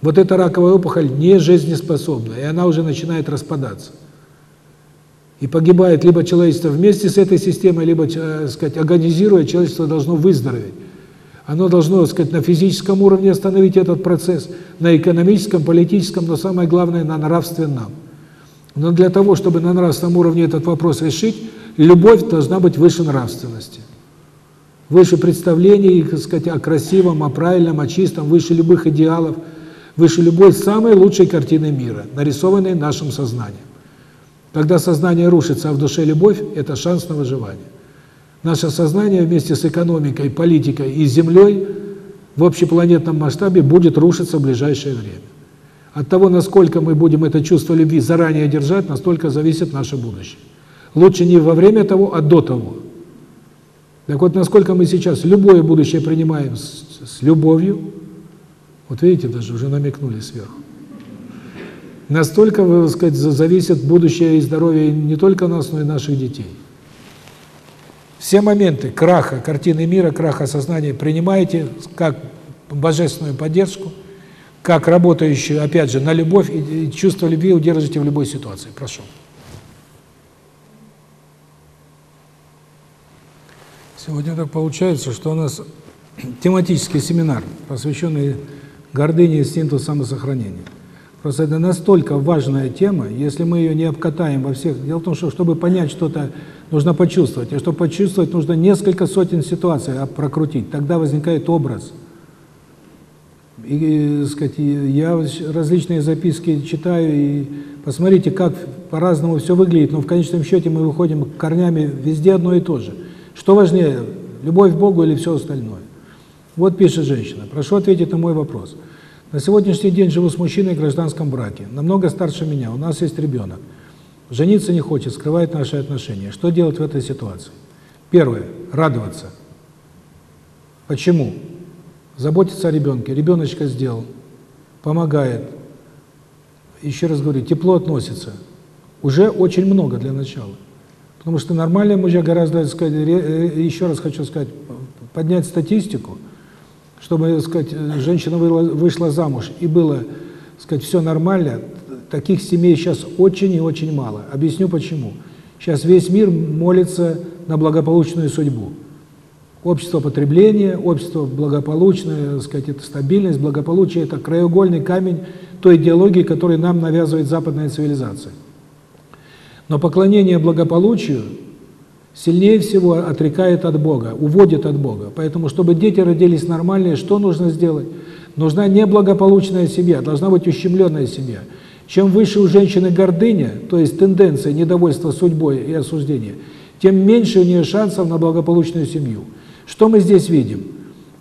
Вот эта раковая опухоль не жизнеспособна, и она уже начинает распадаться. И погибает либо человечество вместе с этой системой, либо, так сказать, агонизируя, человечество должно выздороветь. Оно должно, так сказать, на физическом уровне остановить этот процесс, на экономическом, политическом, но самое главное, на нравственном. Но для того, чтобы на нравственном уровне этот вопрос решить, любовь должна быть выше нравственности. Выше представлений, так сказать, о красивом, о правильном, о чистом, выше любых идеалов, выше любой самой лучшей картины мира, нарисованной нашим сознанием. Когда сознание рушится, а в душе любовь – это шанс на выживание. Наше сознание вместе с экономикой, политикой и Землей в общепланетном масштабе будет рушиться в ближайшее время. От того, насколько мы будем это чувство любви заранее держать, настолько зависит наше будущее. Лучше не во время того, а до того. Так вот, насколько мы сейчас любое будущее принимаем с, с любовью, вот видите, даже уже намекнули сверху, настолько, так сказать, зависит будущее и здоровье не только нас, но и наших детей. Все моменты краха картины мира, краха сознания принимаете как божественную поддержку, как работающую, опять же, на любовь и чувство любви удержите в любой ситуации. Прошу. Сегодня так получается, что у нас тематический семинар, посвященный гордыне инстинкту самосохранения. Просто это настолько важная тема, если мы ее не обкатаем во всех... Дело в том, что чтобы понять что-то, нужно почувствовать. А чтобы почувствовать, нужно несколько сотен ситуаций прокрутить. Тогда возникает образ. И, сказать, я различные записки читаю, и посмотрите, как по-разному все выглядит, но в конечном счете мы выходим корнями везде одно и то же. Что важнее, любовь к Богу или все остальное? Вот пишет женщина. Прошу ответить на мой вопрос. На сегодняшний день живу с мужчиной в гражданском браке, намного старше меня, у нас есть ребенок. Жениться не хочет, скрывает наши отношения. Что делать в этой ситуации? Первое радоваться. Почему? Заботиться о ребенке. Ребеночка сделал, помогает. Еще раз говорю, тепло относится. Уже очень много для начала. Потому что нормальные мужья гораздо, сказать, э, еще раз хочу сказать, поднять статистику – чтобы, сказать, женщина вышла замуж и было, сказать, все нормально, таких семей сейчас очень и очень мало. Объясню почему. Сейчас весь мир молится на благополучную судьбу. Общество потребления, общество благополучное, сказать, это стабильность, благополучие – это краеугольный камень той идеологии, которую нам навязывает западная цивилизация. Но поклонение благополучию сильнее всего отрекает от Бога, уводит от Бога. Поэтому, чтобы дети родились нормальные, что нужно сделать? Нужна неблагополучная семья, должна быть ущемленная семья. Чем выше у женщины гордыня, то есть тенденция недовольства судьбой и осуждения, тем меньше у нее шансов на благополучную семью. Что мы здесь видим?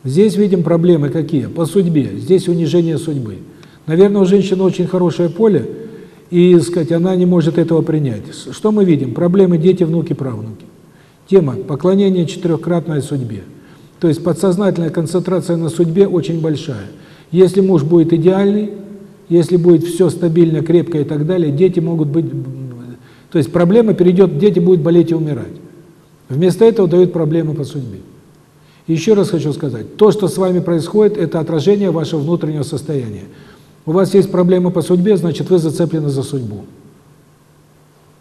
Здесь видим проблемы какие? По судьбе. Здесь унижение судьбы. Наверное, у женщины очень хорошее поле, и, сказать, она не может этого принять. Что мы видим? Проблемы дети, внуки, правнуки. Тема поклонения четырехкратной судьбе. То есть подсознательная концентрация на судьбе очень большая. Если муж будет идеальный, если будет все стабильно, крепко и так далее, дети могут быть... То есть проблема перейдет, дети будут болеть и умирать. Вместо этого дают проблемы по судьбе. Еще раз хочу сказать, то, что с вами происходит, это отражение вашего внутреннего состояния. У вас есть проблемы по судьбе, значит, вы зацеплены за судьбу.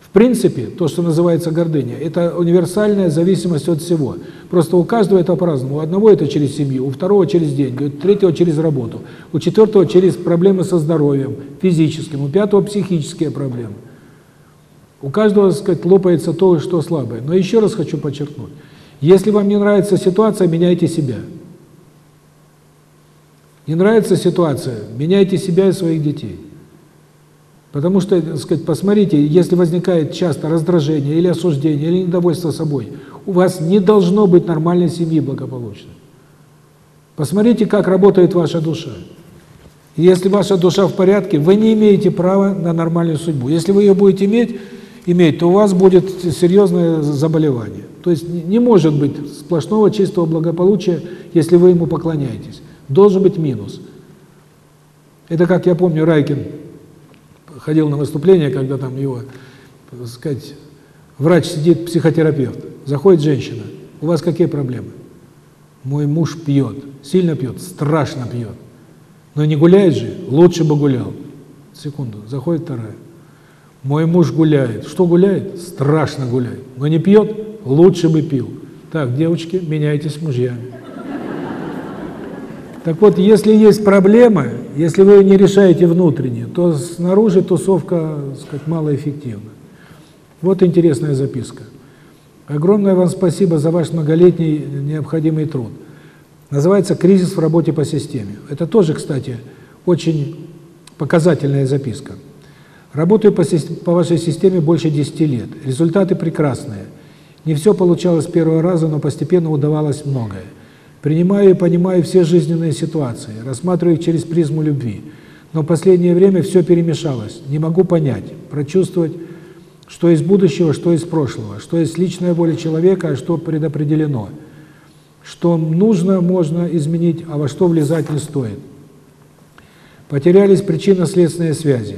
В принципе, то, что называется гордыня, это универсальная зависимость от всего. Просто у каждого это по-разному. У одного это через семью, у второго через деньги, у третьего через работу, у четвертого через проблемы со здоровьем, физическим, у пятого психические проблемы. У каждого, так сказать, лопается то, что слабое. Но еще раз хочу подчеркнуть. Если вам не нравится ситуация, меняйте себя. Не нравится ситуация, меняйте себя и своих детей. Потому что, так сказать, посмотрите, если возникает часто раздражение или осуждение, или недовольство собой, у вас не должно быть нормальной семьи благополучной. Посмотрите, как работает ваша душа. Если ваша душа в порядке, вы не имеете права на нормальную судьбу. Если вы ее будете иметь, иметь, то у вас будет серьезное заболевание. То есть не может быть сплошного чистого благополучия, если вы ему поклоняетесь. Должен быть минус. Это как я помню, Райкин ходил на выступление, когда там его, так сказать, врач сидит, психотерапевт, заходит женщина, у вас какие проблемы? Мой муж пьет, сильно пьет, страшно пьет. Но не гуляет же, лучше бы гулял. Секунду, заходит вторая. Мой муж гуляет. Что гуляет? Страшно гуляет. Но не пьет, лучше бы пил. Так, девочки, меняйтесь мужьями. Так вот, если есть проблема, если вы не решаете внутренне, то снаружи тусовка, так сказать, малоэффективна. Вот интересная записка. Огромное вам спасибо за ваш многолетний необходимый труд. Называется «Кризис в работе по системе». Это тоже, кстати, очень показательная записка. Работаю по, по вашей системе больше 10 лет. Результаты прекрасные. Не все получалось с первого раза, но постепенно удавалось многое. Принимаю и понимаю все жизненные ситуации, рассматриваю их через призму любви. Но в последнее время все перемешалось. Не могу понять, прочувствовать, что из будущего, что из прошлого, что есть личная воля человека, а что предопределено. Что нужно, можно изменить, а во что влезать не стоит. Потерялись причинно-следственные связи.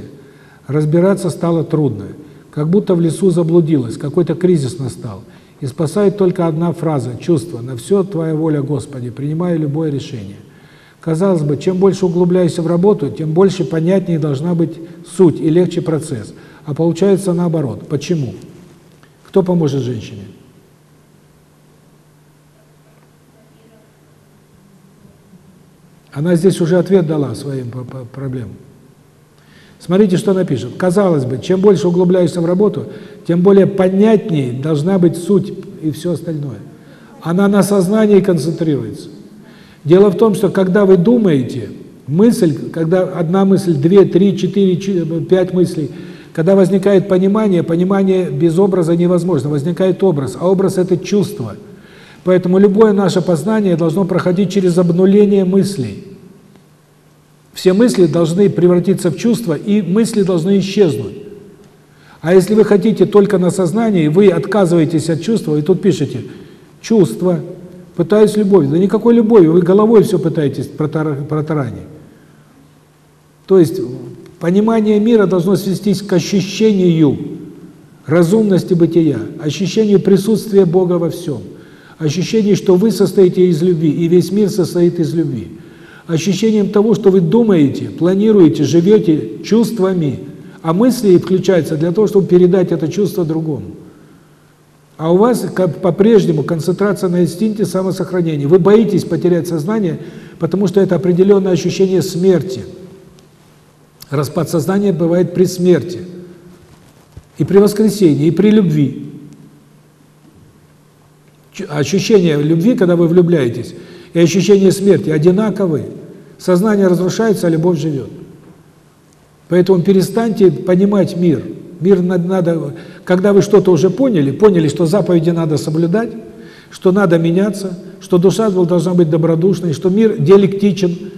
Разбираться стало трудно. Как будто в лесу заблудилась, какой-то кризис настал. И спасает только одна фраза, чувство «На все Твоя воля, Господи, принимаю любое решение». Казалось бы, чем больше углубляешься в работу, тем больше понятнее должна быть суть и легче процесс. А получается наоборот. Почему? Кто поможет женщине? Она здесь уже ответ дала своим проблемам. Смотрите, что она пишет. Казалось бы, чем больше углубляешься в работу, тем более понятнее должна быть суть и все остальное. Она на сознании концентрируется. Дело в том, что когда вы думаете, мысль, когда одна мысль, две, три, четыре, пять мыслей, когда возникает понимание, понимание без образа невозможно, возникает образ, а образ – это чувство. Поэтому любое наше познание должно проходить через обнуление мыслей. Все мысли должны превратиться в чувства, и мысли должны исчезнуть. А если вы хотите только на сознании, вы отказываетесь от чувства, и тут пишете «чувство», «пытаюсь любовь». Да никакой любови, вы головой все пытаетесь протаранить. То есть понимание мира должно свестись к ощущению разумности бытия, ощущению присутствия Бога во всем, ощущению, что вы состоите из любви, и весь мир состоит из любви ощущением того, что вы думаете, планируете, живете чувствами, а мысли включаются для того, чтобы передать это чувство другому. А у вас по-прежнему концентрация на инстинкте самосохранения. Вы боитесь потерять сознание, потому что это определенное ощущение смерти. Распад сознания бывает при смерти. И при воскресении, и при любви. Ощущение любви, когда вы влюбляетесь, и ощущение смерти одинаковые. Сознание разрушается, а любовь живет. Поэтому перестаньте понимать мир. Мир надо, когда вы что-то уже поняли, поняли, что заповеди надо соблюдать, что надо меняться, что душа должна быть добродушной, что мир диалектичен,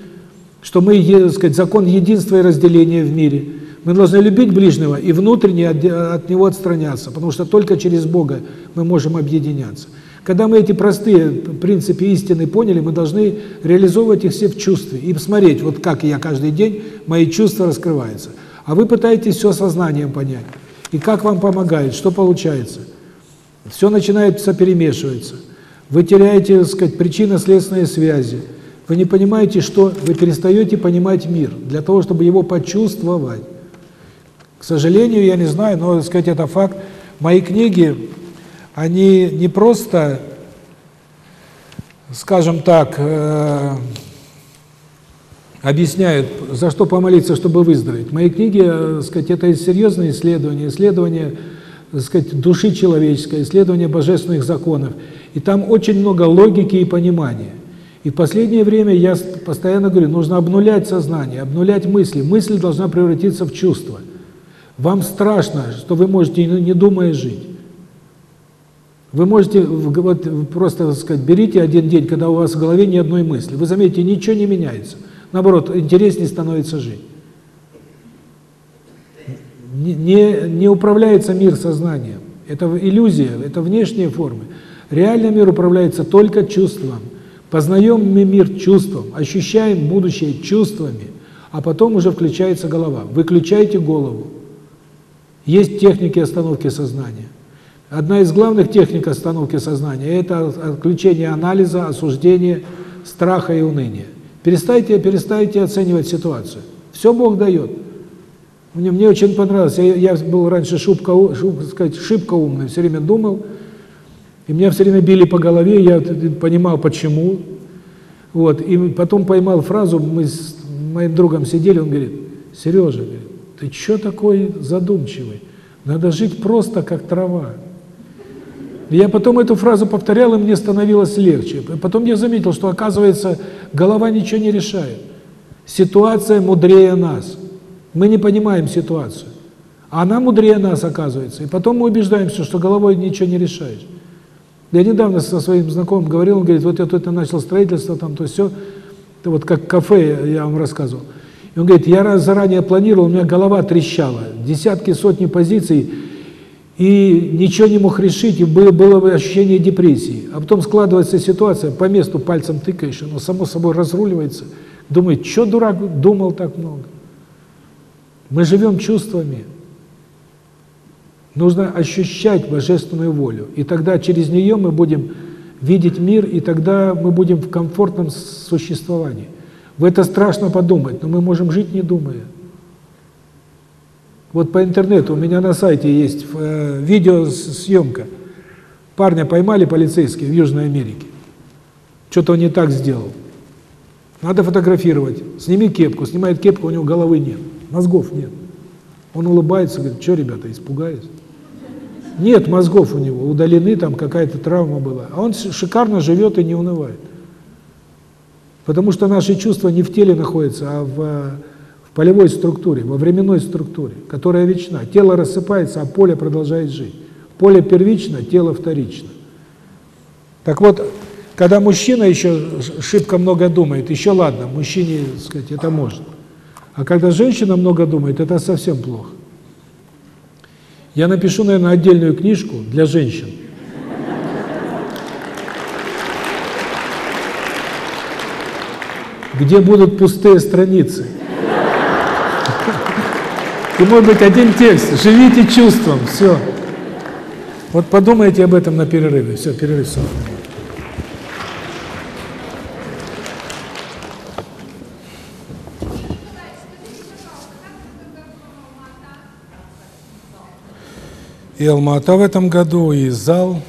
что мы, так сказать, закон единства и разделения в мире. Мы должны любить ближнего и внутренне от, него отстраняться, потому что только через Бога мы можем объединяться. Когда мы эти простые принципы истины поняли, мы должны реализовывать их все в чувстве и посмотреть, вот как я каждый день, мои чувства раскрываются. А вы пытаетесь все сознанием понять. И как вам помогает, что получается. Все начинает соперемешиваться. Вы теряете, так сказать, причинно-следственные связи. Вы не понимаете, что вы перестаете понимать мир для того, чтобы его почувствовать. К сожалению, я не знаю, но, так сказать, это факт. Мои книги, они не просто, скажем так, э, объясняют, за что помолиться, чтобы выздороветь. Мои книги, э, сказать, это серьезные исследования, исследования, сказать, души человеческой, исследования божественных законов. И там очень много логики и понимания. И в последнее время я постоянно говорю, нужно обнулять сознание, обнулять мысли. Мысль должна превратиться в чувство. Вам страшно, что вы можете, не думая, жить. Вы можете, вот просто, сказать, берите один день, когда у вас в голове ни одной мысли. Вы заметите, ничего не меняется. Наоборот, интереснее становится жить. Не, не управляется мир сознанием. Это иллюзия, это внешние формы. Реальный мир управляется только чувством. Познаем мы мир чувством, ощущаем будущее чувствами, а потом уже включается голова. Выключайте голову. Есть техники остановки сознания. Одна из главных техник остановки сознания – это отключение анализа, осуждения, страха и уныния. Перестайте, перестайте оценивать ситуацию. Все Бог дает. Мне, мне очень понравилось. Я, я был раньше шибко, шибко, сказать, шибко умный, все время думал. И меня все время били по голове, я понимал, почему. Вот. И потом поймал фразу, мы с моим другом сидели, он говорит, Сережа, ты что такой задумчивый? Надо жить просто, как трава. Я потом эту фразу повторял, и мне становилось легче. Потом я заметил, что, оказывается, голова ничего не решает. Ситуация мудрее нас. Мы не понимаем ситуацию. А она мудрее нас, оказывается. И потом мы убеждаемся, что головой ничего не решаешь. Я недавно со своим знакомым говорил, он говорит, вот я тут начал строительство, там то все, вот как кафе, я вам рассказывал. И он говорит, я заранее планировал, у меня голова трещала, десятки, сотни позиций, и ничего не мог решить, и было, было ощущение депрессии. А потом складывается ситуация, по месту пальцем тыкаешь, оно само собой разруливается. Думает, что дурак думал так много? Мы живем чувствами. Нужно ощущать божественную волю. И тогда через нее мы будем видеть мир, и тогда мы будем в комфортном существовании. В это страшно подумать, но мы можем жить не думая. Вот по интернету у меня на сайте есть э, видеосъемка. Парня поймали полицейские в Южной Америке. Что-то он не так сделал. Надо фотографировать. Сними кепку. Снимает кепку, у него головы нет. Мозгов нет. Он улыбается, говорит, что, ребята, испугались? Нет мозгов у него, удалены, там какая-то травма была. А он шикарно живет и не унывает. Потому что наши чувства не в теле находятся, а в полевой структуре, во временной структуре, которая вечна. Тело рассыпается, а поле продолжает жить. Поле первично, тело вторично. Так вот, когда мужчина еще шибко много думает, еще ладно, мужчине, так сказать, это можно. А когда женщина много думает, это совсем плохо. Я напишу, наверное, отдельную книжку для женщин. Где будут пустые страницы. И может быть один текст. Живите чувством. Все. Вот подумайте об этом на перерыве. Все, перерыв 40 И Алмата в этом году, и зал.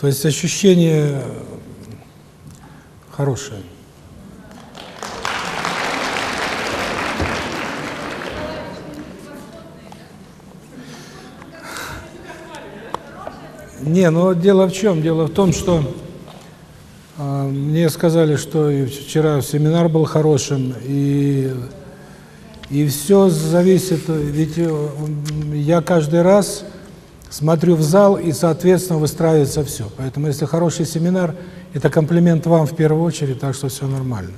То есть ощущение хорошее. Не, ну дело в чем? Дело в том, что э, мне сказали, что и вчера семинар был хорошим, и и все зависит, ведь э, я каждый раз смотрю в зал, и, соответственно, выстраивается все. Поэтому, если хороший семинар, это комплимент вам в первую очередь, так что все нормально.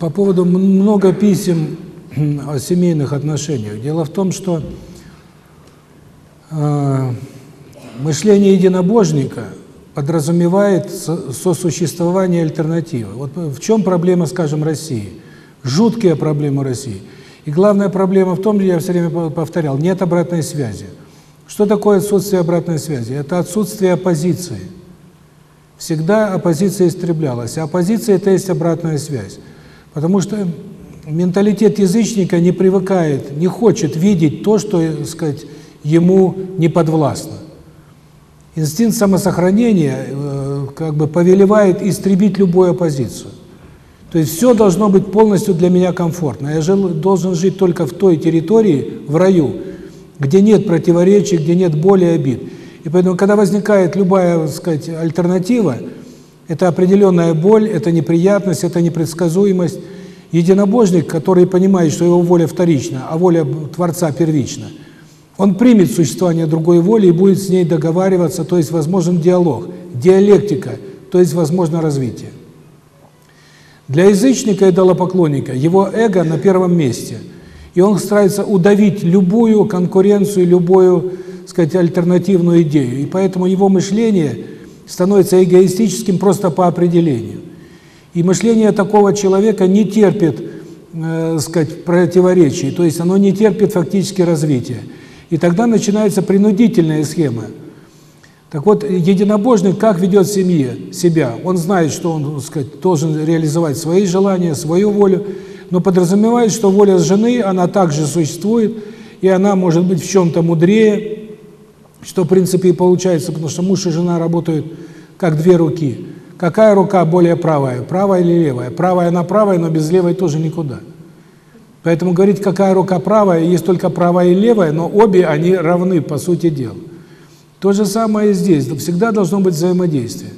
По поводу много писем о семейных отношениях. Дело в том, что э, мышление единобожника подразумевает сосуществование альтернативы. Вот в чем проблема, скажем, России? Жуткие проблемы России. И главная проблема в том, я все время повторял, нет обратной связи. Что такое отсутствие обратной связи? Это отсутствие оппозиции. Всегда оппозиция истреблялась. А оппозиция – это есть обратная связь. Потому что менталитет язычника не привыкает, не хочет видеть то, что, так сказать, ему не подвластно. Инстинкт самосохранения э, как бы повелевает истребить любую оппозицию. То есть все должно быть полностью для меня комфортно. Я жил, должен жить только в той территории, в раю, где нет противоречий, где нет боли и обид. И поэтому, когда возникает любая, так сказать, альтернатива, это определенная боль, это неприятность, это непредсказуемость. Единобожник, который понимает, что его воля вторична, а воля Творца первична, он примет существование другой воли и будет с ней договариваться, то есть возможен диалог, диалектика, то есть возможно развитие. Для язычника и идолопоклонника его эго на первом месте, и он старается удавить любую конкуренцию, любую, сказать, альтернативную идею, и поэтому его мышление становится эгоистическим просто по определению. И мышление такого человека не терпит, э, сказать, противоречий, то есть оно не терпит фактически развития. И тогда начинается принудительная схема. Так вот, единобожник как ведет в семье себя? Он знает, что он, так сказать, должен реализовать свои желания, свою волю, но подразумевает, что воля жены, она также существует, и она может быть в чем-то мудрее, что в принципе и получается, потому что муж и жена работают как две руки. Какая рука более правая, правая или левая? Правая она правая, но без левой тоже никуда. Поэтому говорить, какая рука правая, есть только правая и левая, но обе они равны по сути дела. То же самое и здесь. Всегда должно быть взаимодействие.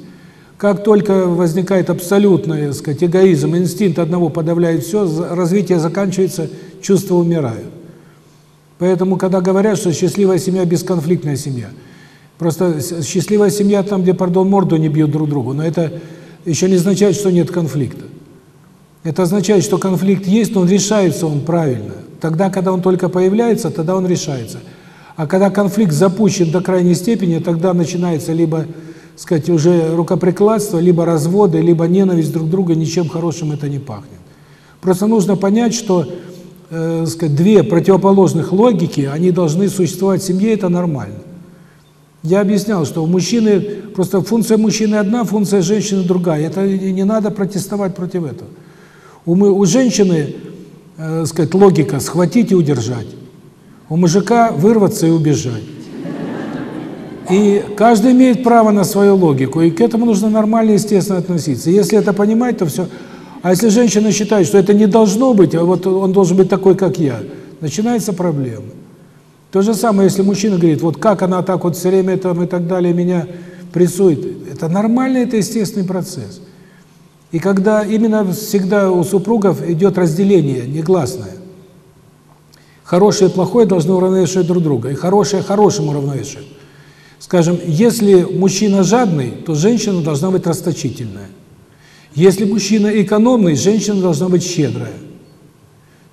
Как только возникает абсолютный, так сказать, эгоизм, инстинкт одного подавляет все, развитие заканчивается, чувства умирают. Поэтому, когда говорят, что счастливая семья – бесконфликтная семья, просто счастливая семья там, где, пардон, морду не бьют друг другу, но это еще не означает, что нет конфликта. Это означает, что конфликт есть, но он решается он правильно. Тогда, когда он только появляется, тогда он решается – а когда конфликт запущен до крайней степени, тогда начинается либо, сказать, уже рукоприкладство, либо разводы, либо ненависть друг друга, ничем хорошим это не пахнет. Просто нужно понять, что э, сказать, две противоположных логики, они должны существовать в семье, это нормально. Я объяснял, что у мужчины, просто функция мужчины одна, функция женщины другая. Это не надо протестовать против этого. У, мы, у женщины, э, сказать, логика схватить и удержать. У мужика вырваться и убежать. И каждый имеет право на свою логику, и к этому нужно нормально, естественно, относиться. Если это понимать, то все. А если женщина считает, что это не должно быть, а вот он должен быть такой, как я, начинается проблема. То же самое, если мужчина говорит, вот как она так вот все время там и так далее меня прессует. Это нормальный, это естественный процесс. И когда именно всегда у супругов идет разделение негласное, Хорошее и плохое должны уравновешивать друг друга, и хорошее хорошему уравновешивать. Скажем, если мужчина жадный, то женщина должна быть расточительная. Если мужчина экономный, женщина должна быть щедрая.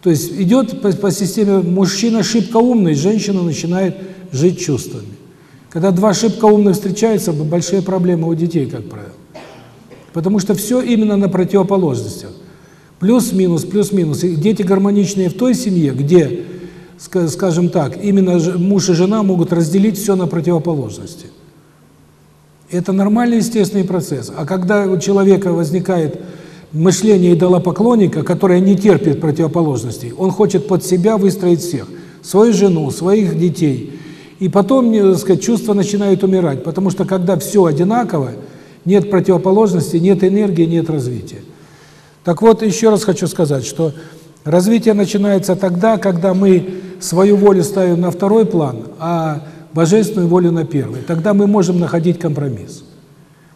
То есть идет по, по системе мужчина шибко умный, женщина начинает жить чувствами. Когда два шибко умных встречаются, большие проблемы у детей, как правило. Потому что все именно на противоположностях. Плюс-минус, плюс-минус. Дети гармоничные в той семье, где скажем так, именно муж и жена могут разделить все на противоположности. Это нормальный естественный процесс. А когда у человека возникает мышление идолопоклонника, которое не терпит противоположностей, он хочет под себя выстроить всех. Свою жену, своих детей. И потом, так сказать, чувства начинают умирать. Потому что когда все одинаково, нет противоположности, нет энергии, нет развития. Так вот, еще раз хочу сказать, что Развитие начинается тогда, когда мы свою волю ставим на второй план, а божественную волю на первый. Тогда мы можем находить компромисс.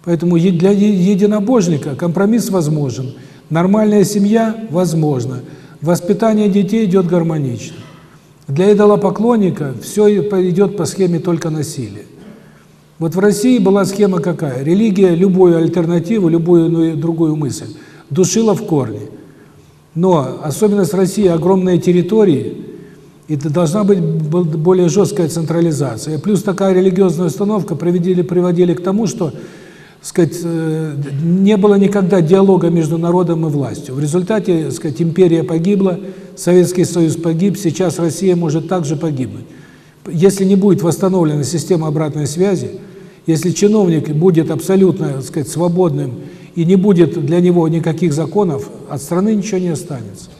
Поэтому для единобожника компромисс возможен. Нормальная семья возможна. Воспитание детей идет гармонично. Для идолопоклонника все идет по схеме только насилия. Вот в России была схема какая? Религия любую альтернативу, любую другую мысль душила в корне. Но особенность России – огромные территории, и должна быть более жесткая централизация. Плюс такая религиозная установка приводили, приводили к тому, что сказать, э, не было никогда диалога между народом и властью. В результате сказать, империя погибла, Советский Союз погиб, сейчас Россия может также погибнуть. Если не будет восстановлена система обратной связи, если чиновник будет абсолютно сказать, свободным и не будет для него никаких законов, от страны ничего не останется.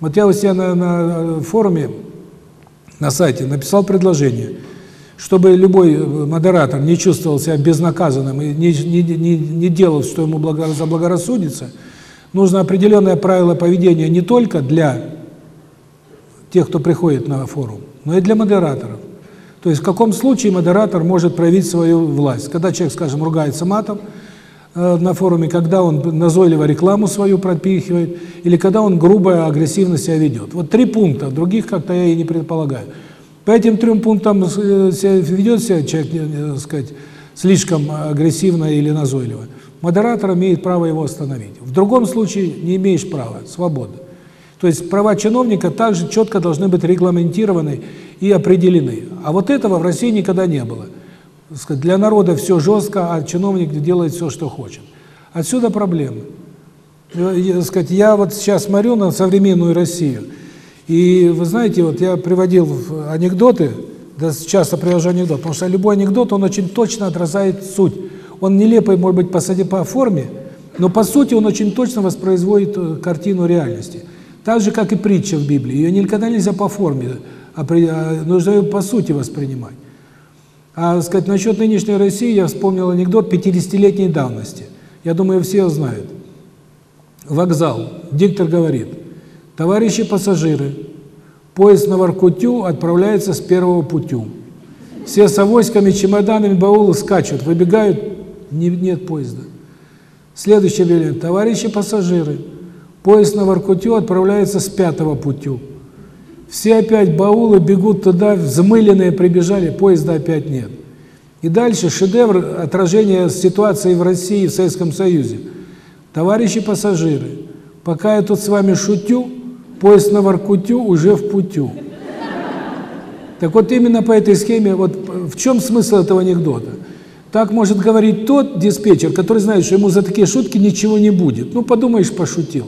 Вот я у себя на, на форуме, на сайте написал предложение, чтобы любой модератор не чувствовал себя безнаказанным и не, не, не, не делал, что ему благо, заблагорассудится, нужно определенное правило поведения не только для тех, кто приходит на форум, но и для модераторов. То есть в каком случае модератор может проявить свою власть? Когда человек, скажем, ругается матом, Э, на форуме, когда он назойливо рекламу свою пропихивает, или когда он грубо, агрессивно себя ведет. Вот три пункта, других как-то я и не предполагаю. По этим трем пунктам э, ведет себя человек, э, сказать, слишком агрессивно или назойливо. Модератор имеет право его остановить. В другом случае не имеешь права, свобода. То есть права чиновника также четко должны быть регламентированы и определены. А вот этого в России никогда не было для народа все жестко, а чиновник делает все, что хочет. Отсюда проблемы. Я, сказать, я вот сейчас смотрю на современную Россию, и вы знаете, вот я приводил анекдоты, да часто привожу анекдот, потому что любой анекдот, он очень точно отражает суть. Он нелепый, может быть, по, по форме, но по сути он очень точно воспроизводит э, картину реальности. Так же, как и притча в Библии. Ее никогда нельзя по форме, а, а нужно ее по сути воспринимать. А сказать, насчет нынешней России я вспомнил анекдот 50-летней давности. Я думаю, все знают. Вокзал. Диктор говорит, товарищи пассажиры, поезд на Воркутю отправляется с первого путю. Все с авоськами, чемоданами, баулы скачут, выбегают, не, нет поезда. Следующий билет. Товарищи пассажиры, поезд на Воркутю отправляется с пятого путю. Все опять баулы бегут туда, взмыленные прибежали, поезда опять нет. И дальше шедевр отражения ситуации в России в Советском Союзе. Товарищи пассажиры, пока я тут с вами шутю, поезд на Воркутю уже в путю. Так вот именно по этой схеме, вот в чем смысл этого анекдота? Так может говорить тот диспетчер, который знает, что ему за такие шутки ничего не будет. Ну, подумаешь, пошутил.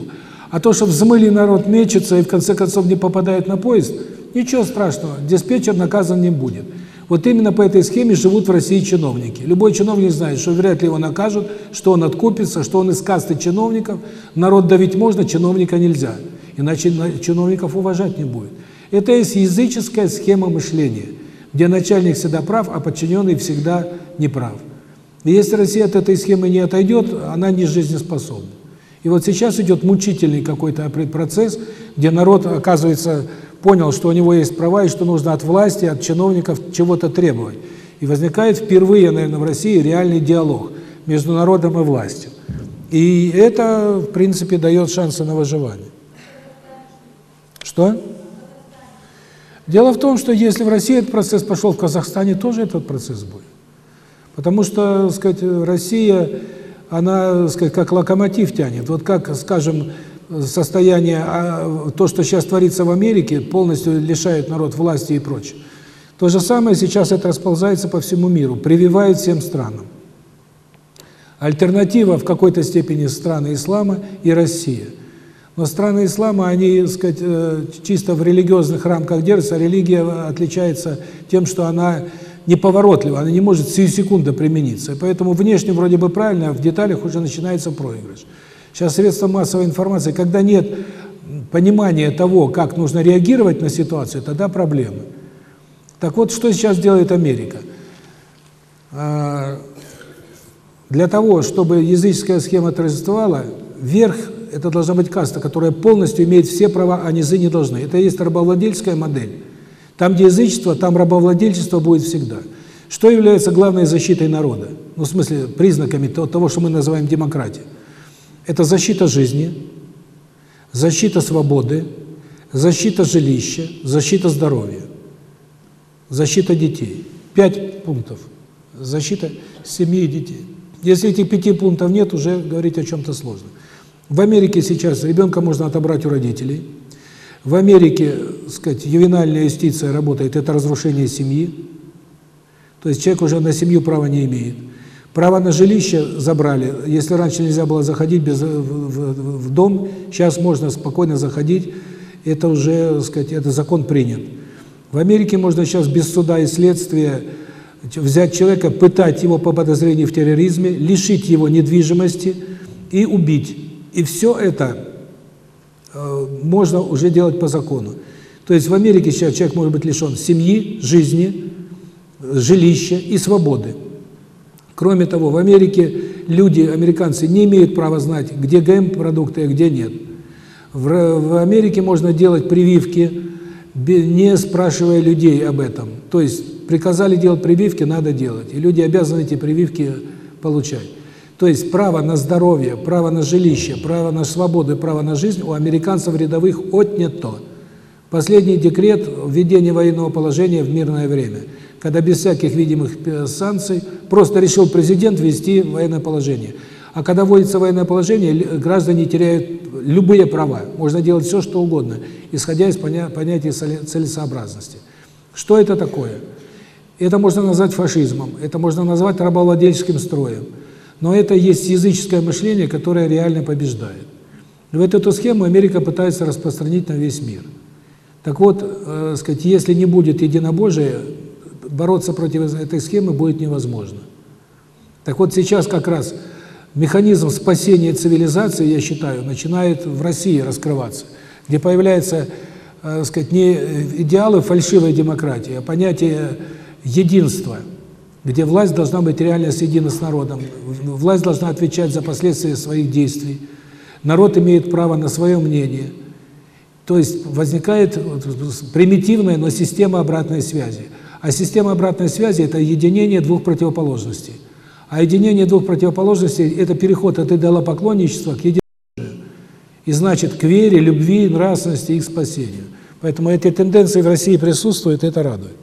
А то, что взмыли народ мечется и в конце концов не попадает на поезд, ничего страшного, диспетчер наказан не будет. Вот именно по этой схеме живут в России чиновники. Любой чиновник знает, что вряд ли его накажут, что он откупится, что он из касты чиновников. Народ давить можно, чиновника нельзя. Иначе чиновников уважать не будет. Это есть языческая схема мышления, где начальник всегда прав, а подчиненный всегда неправ. И если Россия от этой схемы не отойдет, она не жизнеспособна. И вот сейчас идет мучительный какой-то процесс, где народ, оказывается, понял, что у него есть права и что нужно от власти, от чиновников чего-то требовать. И возникает впервые, наверное, в России реальный диалог между народом и властью. И это, в принципе, дает шансы на выживание. Что? Дело в том, что если в России этот процесс пошел, в Казахстане тоже этот процесс будет. Потому что, так сказать, Россия она, сказать, как локомотив тянет. Вот как, скажем, состояние, а, то, что сейчас творится в Америке, полностью лишает народ власти и прочее. То же самое сейчас это расползается по всему миру, прививает всем странам. Альтернатива в какой-то степени страны ислама и Россия. Но страны ислама, они, сказать, э, чисто в религиозных рамках держатся, религия отличается тем, что она неповоротлива, она не может секунду примениться. Поэтому внешне вроде бы правильно, а в деталях уже начинается проигрыш. Сейчас средства массовой информации, когда нет понимания того, как нужно реагировать на ситуацию, тогда проблемы. Так вот, что сейчас делает Америка? А, для того, чтобы языческая схема торжествовала, верх – это должна быть каста, которая полностью имеет все права, а низы не должны. Это есть рабовладельческая модель. Там, где язычество, там рабовладельчество будет всегда. Что является главной защитой народа? Ну, в смысле, признаками того, что мы называем демократией. Это защита жизни, защита свободы, защита жилища, защита здоровья, защита детей. Пять пунктов. Защита семьи и детей. Если этих пяти пунктов нет, уже говорить о чем-то сложно. В Америке сейчас ребенка можно отобрать у родителей. В Америке, сказать, ювенальная юстиция работает, это разрушение семьи. То есть человек уже на семью права не имеет. Право на жилище забрали. Если раньше нельзя было заходить без, в, в, в дом, сейчас можно спокойно заходить. Это уже, сказать, это закон принят. В Америке можно сейчас без суда и следствия взять человека, пытать его по подозрению в терроризме, лишить его недвижимости и убить. И все это э, можно уже делать по закону. То есть в Америке сейчас человек может быть лишен семьи, жизни, жилища и свободы. Кроме того, в Америке люди, американцы, не имеют права знать, где ГМ-продукты, а где нет. В, в Америке можно делать прививки, не спрашивая людей об этом. То есть приказали делать прививки, надо делать. И люди обязаны эти прививки получать. То есть право на здоровье, право на жилище, право на свободу и право на жизнь у американцев рядовых отнято. Последний декрет введения военного положения в мирное время – когда без всяких видимых э, санкций просто решил президент ввести военное положение. А когда вводится военное положение, граждане теряют любые права. Можно делать все, что угодно, исходя из поня понятия целесообразности. Что это такое? Это можно назвать фашизмом, это можно назвать рабовладельческим строем. Но это есть языческое мышление, которое реально побеждает. И вот эту схему Америка пытается распространить на весь мир. Так вот, э, сказать, если не будет единобожия, бороться против этой схемы будет невозможно. Так вот сейчас как раз механизм спасения цивилизации, я считаю, начинает в России раскрываться, где появляются, э, сказать, не идеалы фальшивой демократии, а понятие единства, где власть должна быть реально соединена с народом, власть должна отвечать за последствия своих действий, народ имеет право на свое мнение. То есть возникает примитивная, но система обратной связи. А система обратной связи – это единение двух противоположностей. А единение двух противоположностей – это переход от идолопоклонничества к единобожию. И значит, к вере, любви, нравственности и к спасению. Поэтому эти тенденции в России присутствуют, это радует.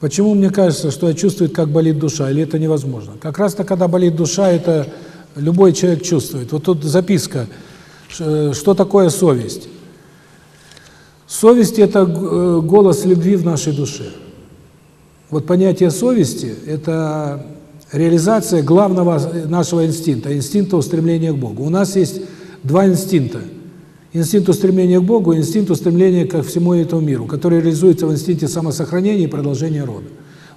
Почему мне кажется, что я чувствую, как болит душа, или это невозможно? Как раз-то, когда болит душа, это любой человек чувствует. Вот тут записка, что такое совесть. Совесть – это э, голос любви в нашей душе. Вот понятие совести – это реализация главного нашего инстинкта, инстинкта устремления к Богу. У нас есть два инстинкта. Инстинкт устремления к Богу и инстинкт устремления ко всему этому миру, который реализуется в инстинкте самосохранения и продолжения рода.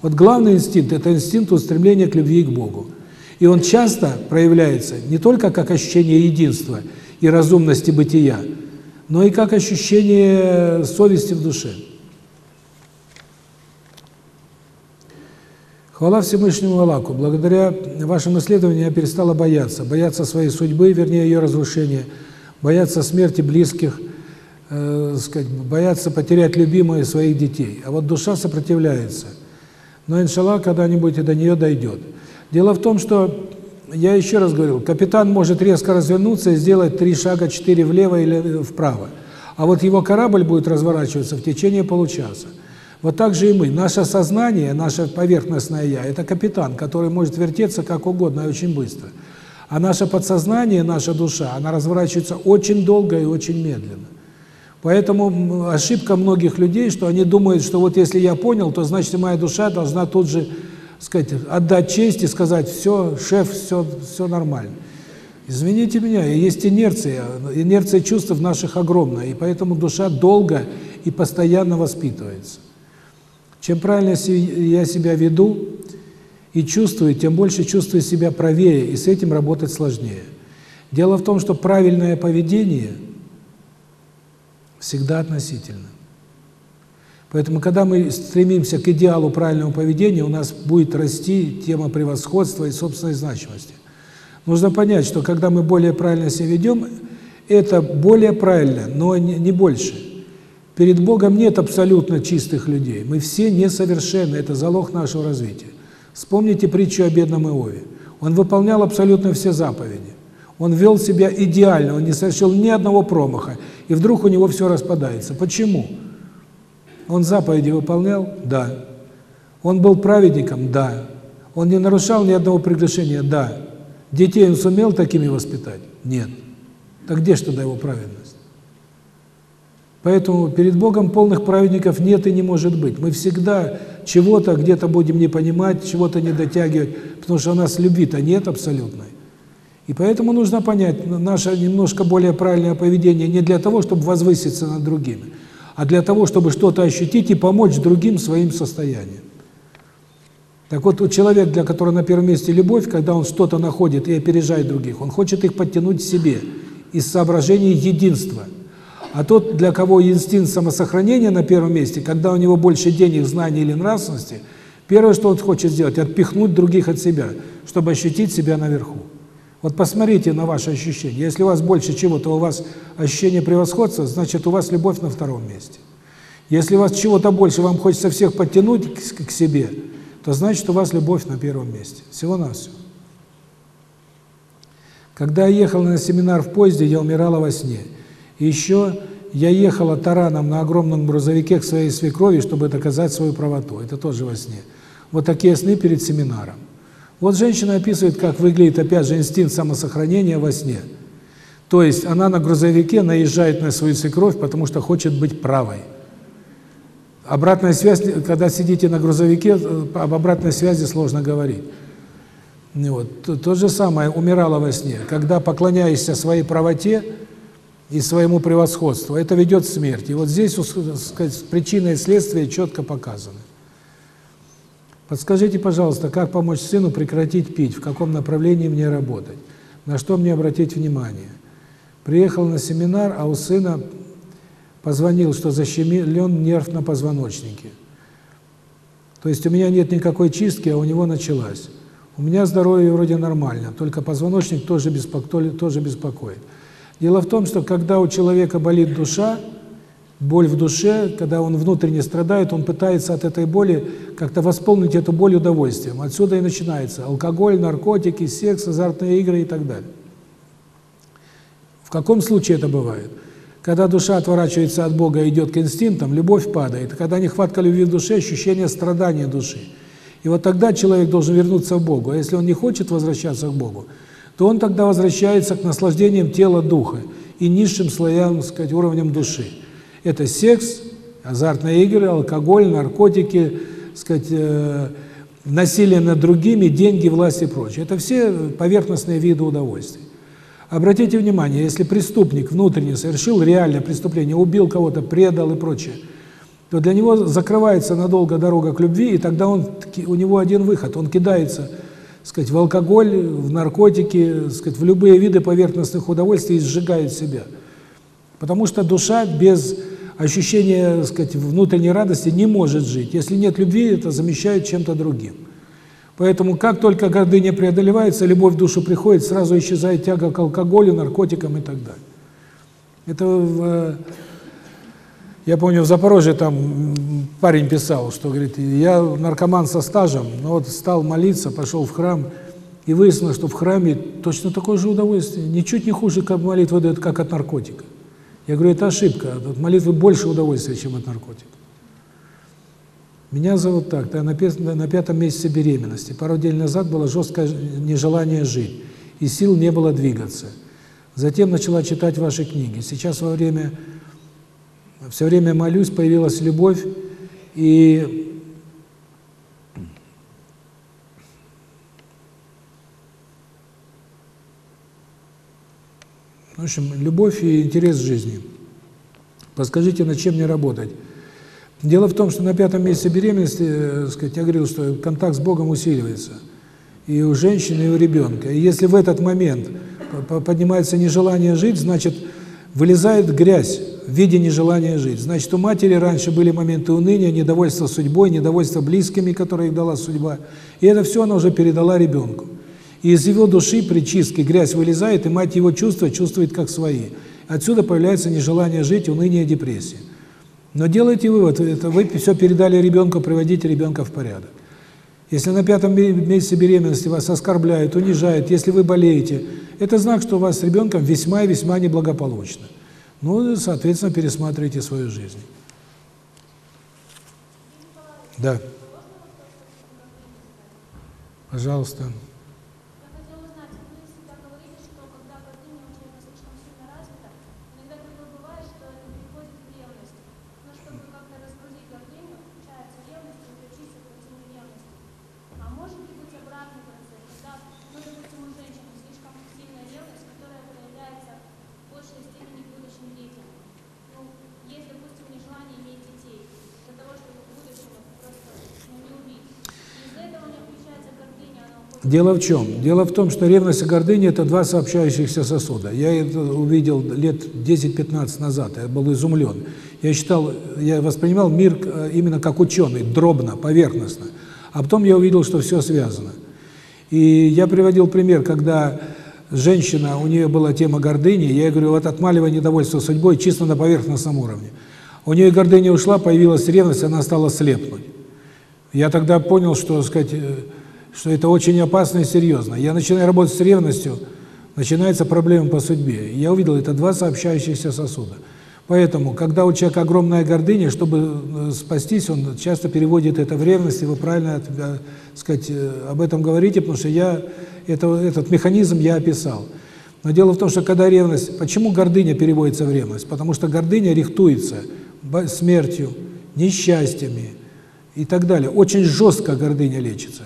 Вот главный инстинкт – это инстинкт устремления к любви и к Богу. И он часто проявляется не только как ощущение единства и разумности бытия, но и как ощущение совести в душе. Хвала Всевышнему Аллаху. Благодаря вашим исследованиям я перестала бояться. Бояться своей судьбы, вернее, ее разрушения. Бояться смерти близких, э, сказать, бояться потерять любимые своих детей. А вот душа сопротивляется. Но, иншаллах, когда-нибудь и до нее дойдет. Дело в том, что я еще раз говорил, капитан может резко развернуться и сделать три шага, четыре влево или вправо. А вот его корабль будет разворачиваться в течение получаса. Вот так же и мы. Наше сознание, наше поверхностное «я» – это капитан, который может вертеться как угодно и очень быстро. А наше подсознание, наша душа, она разворачивается очень долго и очень медленно. Поэтому ошибка многих людей, что они думают, что вот если я понял, то значит моя душа должна тут же сказать, отдать честь и сказать, все, шеф, все, все нормально. Извините меня, есть инерция, инерция чувств в наших огромная, и поэтому душа долго и постоянно воспитывается. Чем правильно я себя веду и чувствую, тем больше чувствую себя правее, и с этим работать сложнее. Дело в том, что правильное поведение всегда относительно. Поэтому, когда мы стремимся к идеалу правильного поведения, у нас будет расти тема превосходства и собственной значимости. Нужно понять, что когда мы более правильно себя ведем, это более правильно, но не больше. Перед Богом нет абсолютно чистых людей. Мы все несовершенны, это залог нашего развития. Вспомните притчу о бедном Иове. Он выполнял абсолютно все заповеди. Он вел себя идеально, он не совершил ни одного промаха. И вдруг у него все распадается. Почему? Он заповеди выполнял? Да. Он был праведником? Да. Он не нарушал ни одного приглашения? Да. Детей он сумел такими воспитать? Нет. Так где же тогда его праведность? Поэтому перед Богом полных праведников нет и не может быть. Мы всегда чего-то где-то будем не понимать, чего-то не дотягивать, потому что у нас любви-то нет абсолютной. И поэтому нужно понять, наше немножко более правильное поведение не для того, чтобы возвыситься над другими, а для того, чтобы что-то ощутить и помочь другим своим состоянием. Так вот, человек, для которого на первом месте любовь, когда он что-то находит и опережает других, он хочет их подтянуть к себе из соображений единства – а тот, для кого инстинкт самосохранения на первом месте, когда у него больше денег, знаний или нравственности, первое, что он хочет сделать, отпихнуть других от себя, чтобы ощутить себя наверху. Вот посмотрите на ваши ощущения. Если у вас больше чего-то, у вас ощущение превосходства, значит, у вас любовь на втором месте. Если у вас чего-то больше, вам хочется всех подтянуть к, себе, то значит, у вас любовь на первом месте. Всего-навсего. Когда я ехал на семинар в поезде, я умирала во сне. Еще я ехала тараном на огромном грузовике к своей свекрови, чтобы доказать свою правоту. Это тоже во сне. Вот такие сны перед семинаром. Вот женщина описывает, как выглядит, опять же, инстинкт самосохранения во сне. То есть она на грузовике наезжает на свою свекровь, потому что хочет быть правой. Обратная связь, когда сидите на грузовике, об обратной связи сложно говорить. Вот. То, то же самое умирала во сне. Когда поклоняешься своей правоте, и своему превосходству. Это ведет к смерти. И вот здесь, сказать, причина и следствие четко показаны. Подскажите, пожалуйста, как помочь сыну прекратить пить, в каком направлении мне работать, на что мне обратить внимание. Приехал на семинар, а у сына позвонил, что защемлен нерв на позвоночнике. То есть у меня нет никакой чистки, а у него началась. У меня здоровье вроде нормально, только позвоночник тоже беспокоит. Тоже беспокоит. Дело в том, что когда у человека болит душа, боль в душе, когда он внутренне страдает, он пытается от этой боли как-то восполнить эту боль удовольствием. Отсюда и начинается алкоголь, наркотики, секс, азартные игры и так далее. В каком случае это бывает? Когда душа отворачивается от Бога и идет к инстинктам, любовь падает. Когда нехватка любви в душе, ощущение страдания души. И вот тогда человек должен вернуться к Богу. А если он не хочет возвращаться к Богу, то он тогда возвращается к наслаждениям тела духа и низшим слоям, так сказать, уровням души. Это секс, азартные игры, алкоголь, наркотики, так сказать, э, насилие над другими, деньги, власть и прочее. Это все поверхностные виды удовольствий. Обратите внимание, если преступник внутренне совершил реальное преступление, убил кого-то, предал и прочее, то для него закрывается надолго дорога к любви, и тогда он у него один выход, он кидается сказать, в алкоголь, в наркотики, сказать, в любые виды поверхностных удовольствий и сжигает себя. Потому что душа без ощущения, сказать, внутренней радости не может жить. Если нет любви, это замещает чем-то другим. Поэтому как только гордыня преодолевается, любовь в душу приходит, сразу исчезает тяга к алкоголю, наркотикам и так далее. Это я помню, в Запорожье там парень писал, что, говорит, я наркоман со стажем, но вот стал молиться, пошел в храм, и выяснилось, что в храме точно такое же удовольствие, ничуть не хуже, как молитва дает, как от наркотика. Я говорю, это ошибка, от молитвы больше удовольствия, чем от наркотика. Меня зовут так, да, на, на пятом месяце беременности. Пару дней назад было жесткое нежелание жить, и сил не было двигаться. Затем начала читать ваши книги. Сейчас во время все время молюсь, появилась любовь, и В общем, любовь и интерес в жизни. Подскажите, над чем мне работать? Дело в том, что на пятом месяце беременности, э, сказать, я говорил, что контакт с Богом усиливается. И у женщины, и у ребенка. И если в этот момент поднимается нежелание жить, значит, вылезает грязь в виде нежелания жить. Значит, у матери раньше были моменты уныния, недовольства судьбой, недовольства близкими, которые их дала судьба. И это все она уже передала ребенку. И из его души при чистке грязь вылезает, и мать его чувства чувствует как свои. Отсюда появляется нежелание жить, уныние, депрессия. Но делайте вывод, это вы все передали ребенку, приводите ребенка в порядок. Если на пятом месяце беременности вас оскорбляют, унижают, если вы болеете, это знак, что у вас с ребенком весьма и весьма неблагополучно. Ну, соответственно, пересматривайте свою жизнь. Да. Пожалуйста. Я хотела узнать, вы всегда говорите, что когда гордыня у человека слишком сильно развита, иногда такое бывает, что это переходит в ревность. Но чтобы как-то разгрузить гордыню, включается ревность и включить против ревности. А может ли быть обратный процесс, когда, ну, допустим, у женщины слишком сильная ревность, которая проявляется в большей степени к будущим детям. Ну, есть, допустим, нежелание иметь детей для того, чтобы в будущем их просто ну, не убить. И из-за этого не включается гордыня, она уходит Дело в чем? Дело в том, что ревность и гордыня – это два сообщающихся сосуда. Я это увидел лет 10-15 назад, я был изумлен. Я считал, я воспринимал мир э, именно как ученый, дробно, поверхностно. А потом я увидел, что все связано. И я приводил пример, когда женщина, у нее была тема гордыни, я говорю, вот отмаливай недовольство судьбой чисто на поверхностном уровне. У нее гордыня ушла, появилась ревность, она стала слепнуть. Я тогда понял, что, сказать, э, что это очень опасно и серьезно. Я начинаю работать с ревностью, начинается проблема по судьбе. Я увидел, это два сообщающихся сосуда. Поэтому, когда у человека огромная гордыня, чтобы э, спастись, он часто переводит это в ревность, и вы правильно э, сказать, э, об этом говорите, потому что я это, этот механизм я описал. Но дело в том, что когда ревность... Почему гордыня переводится в ревность? Потому что гордыня рихтуется смертью, несчастьями и так далее. Очень жестко гордыня лечится.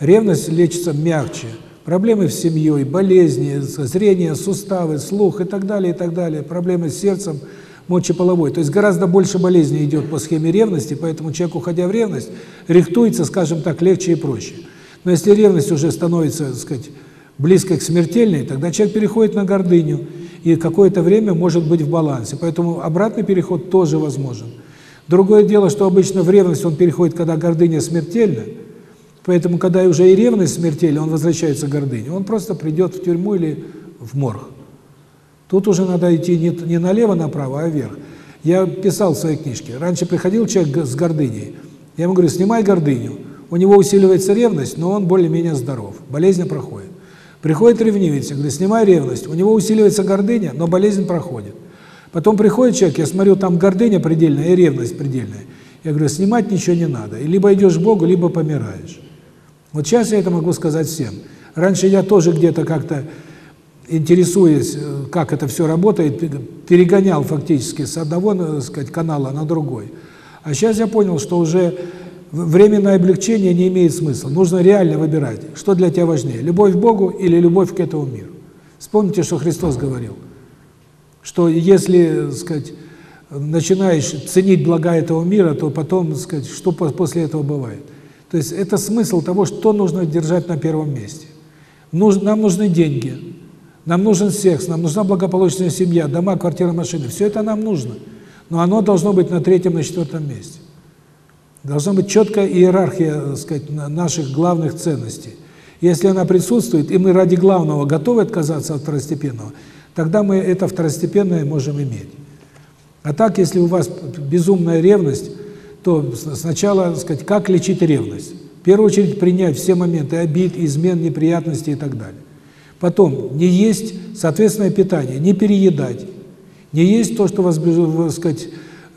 Ревность лечится мягче. Проблемы с семьей, болезни, зрение, суставы, слух и так далее, и так далее. Проблемы с сердцем, мочеполовой. То есть гораздо больше болезней идет по схеме ревности, поэтому человек, уходя в ревность, рихтуется, скажем так, легче и проще. Но если ревность уже становится, так сказать, близко к смертельной, тогда человек переходит на гордыню и какое-то время может быть в балансе. Поэтому обратный переход тоже возможен. Другое дело, что обычно в ревность он переходит, когда гордыня смертельна, поэтому когда уже и ревность смертельна, он возвращается к гордыне. Он просто придет в тюрьму или в морг. Тут уже надо идти не, налево-направо, а вверх. Я писал в своей книжке. Раньше приходил человек с гордыней. Я ему говорю, снимай гордыню. У него усиливается ревность, но он более-менее здоров. Болезнь проходит. Приходит ревнивец, я говорю, снимай ревность. У него усиливается гордыня, но болезнь проходит. Потом приходит человек, я смотрю, там гордыня предельная и ревность предельная. Я говорю, снимать ничего не надо. И либо идешь к Богу, либо помираешь. Вот сейчас я это могу сказать всем. Раньше я тоже где-то как-то интересуясь, э, как это все работает, пе- перегонял фактически с одного, э, так сказать, канала на другой. А сейчас я понял, что уже временное облегчение не имеет смысла. Нужно реально выбирать, что для тебя важнее, любовь к Богу или любовь к этому миру. Вспомните, что Христос говорил, что если, так сказать, начинаешь ценить блага этого мира, то потом, сказать, что по- после этого бывает. То есть это смысл того, что нужно держать на первом месте. Нам нужны деньги, нам нужен секс, нам нужна благополучная семья, дома, квартиры, машины. Все это нам нужно. Но оно должно быть на третьем, на четвертом месте. Должна быть четкая иерархия, так сказать, на- наших главных ценностей. Если она присутствует, и мы ради главного готовы отказаться от второстепенного, тогда мы это второстепенное можем иметь. А так, если у вас безумная ревность, то с- сначала, так сказать, как лечить ревность? В первую очередь принять все моменты обид, измен, неприятностей и так далее. Потом не есть соответственное питание, не переедать, не есть то, что вас, так сказать,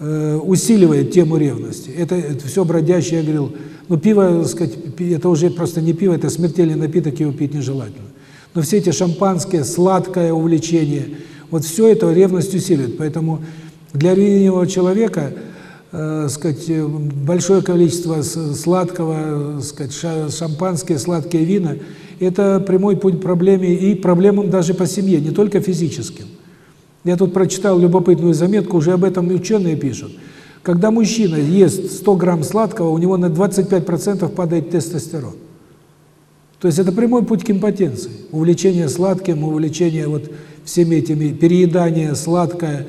э, усиливает тему ревности. Это, это все бродящее, я говорил, ну пиво, так сказать, это уже просто не пиво, это смертельный напиток, его пить нежелательно. Но все эти шампанские, сладкое увлечение, вот все это ревность усиливает. Поэтому для ревнивого человека, э, сказать, э, большое количество сладкого, э, сказать, ша- шампанские, сладкие вина – это прямой путь к проблеме и проблемам даже по семье, не только физическим. Я тут прочитал любопытную заметку, уже об этом ученые пишут. Когда мужчина ест 100 грамм сладкого, у него на 25% падает тестостерон. То есть это прямой путь к импотенции. Увлечение сладким, увлечение вот всеми этими, переедание, сладкое,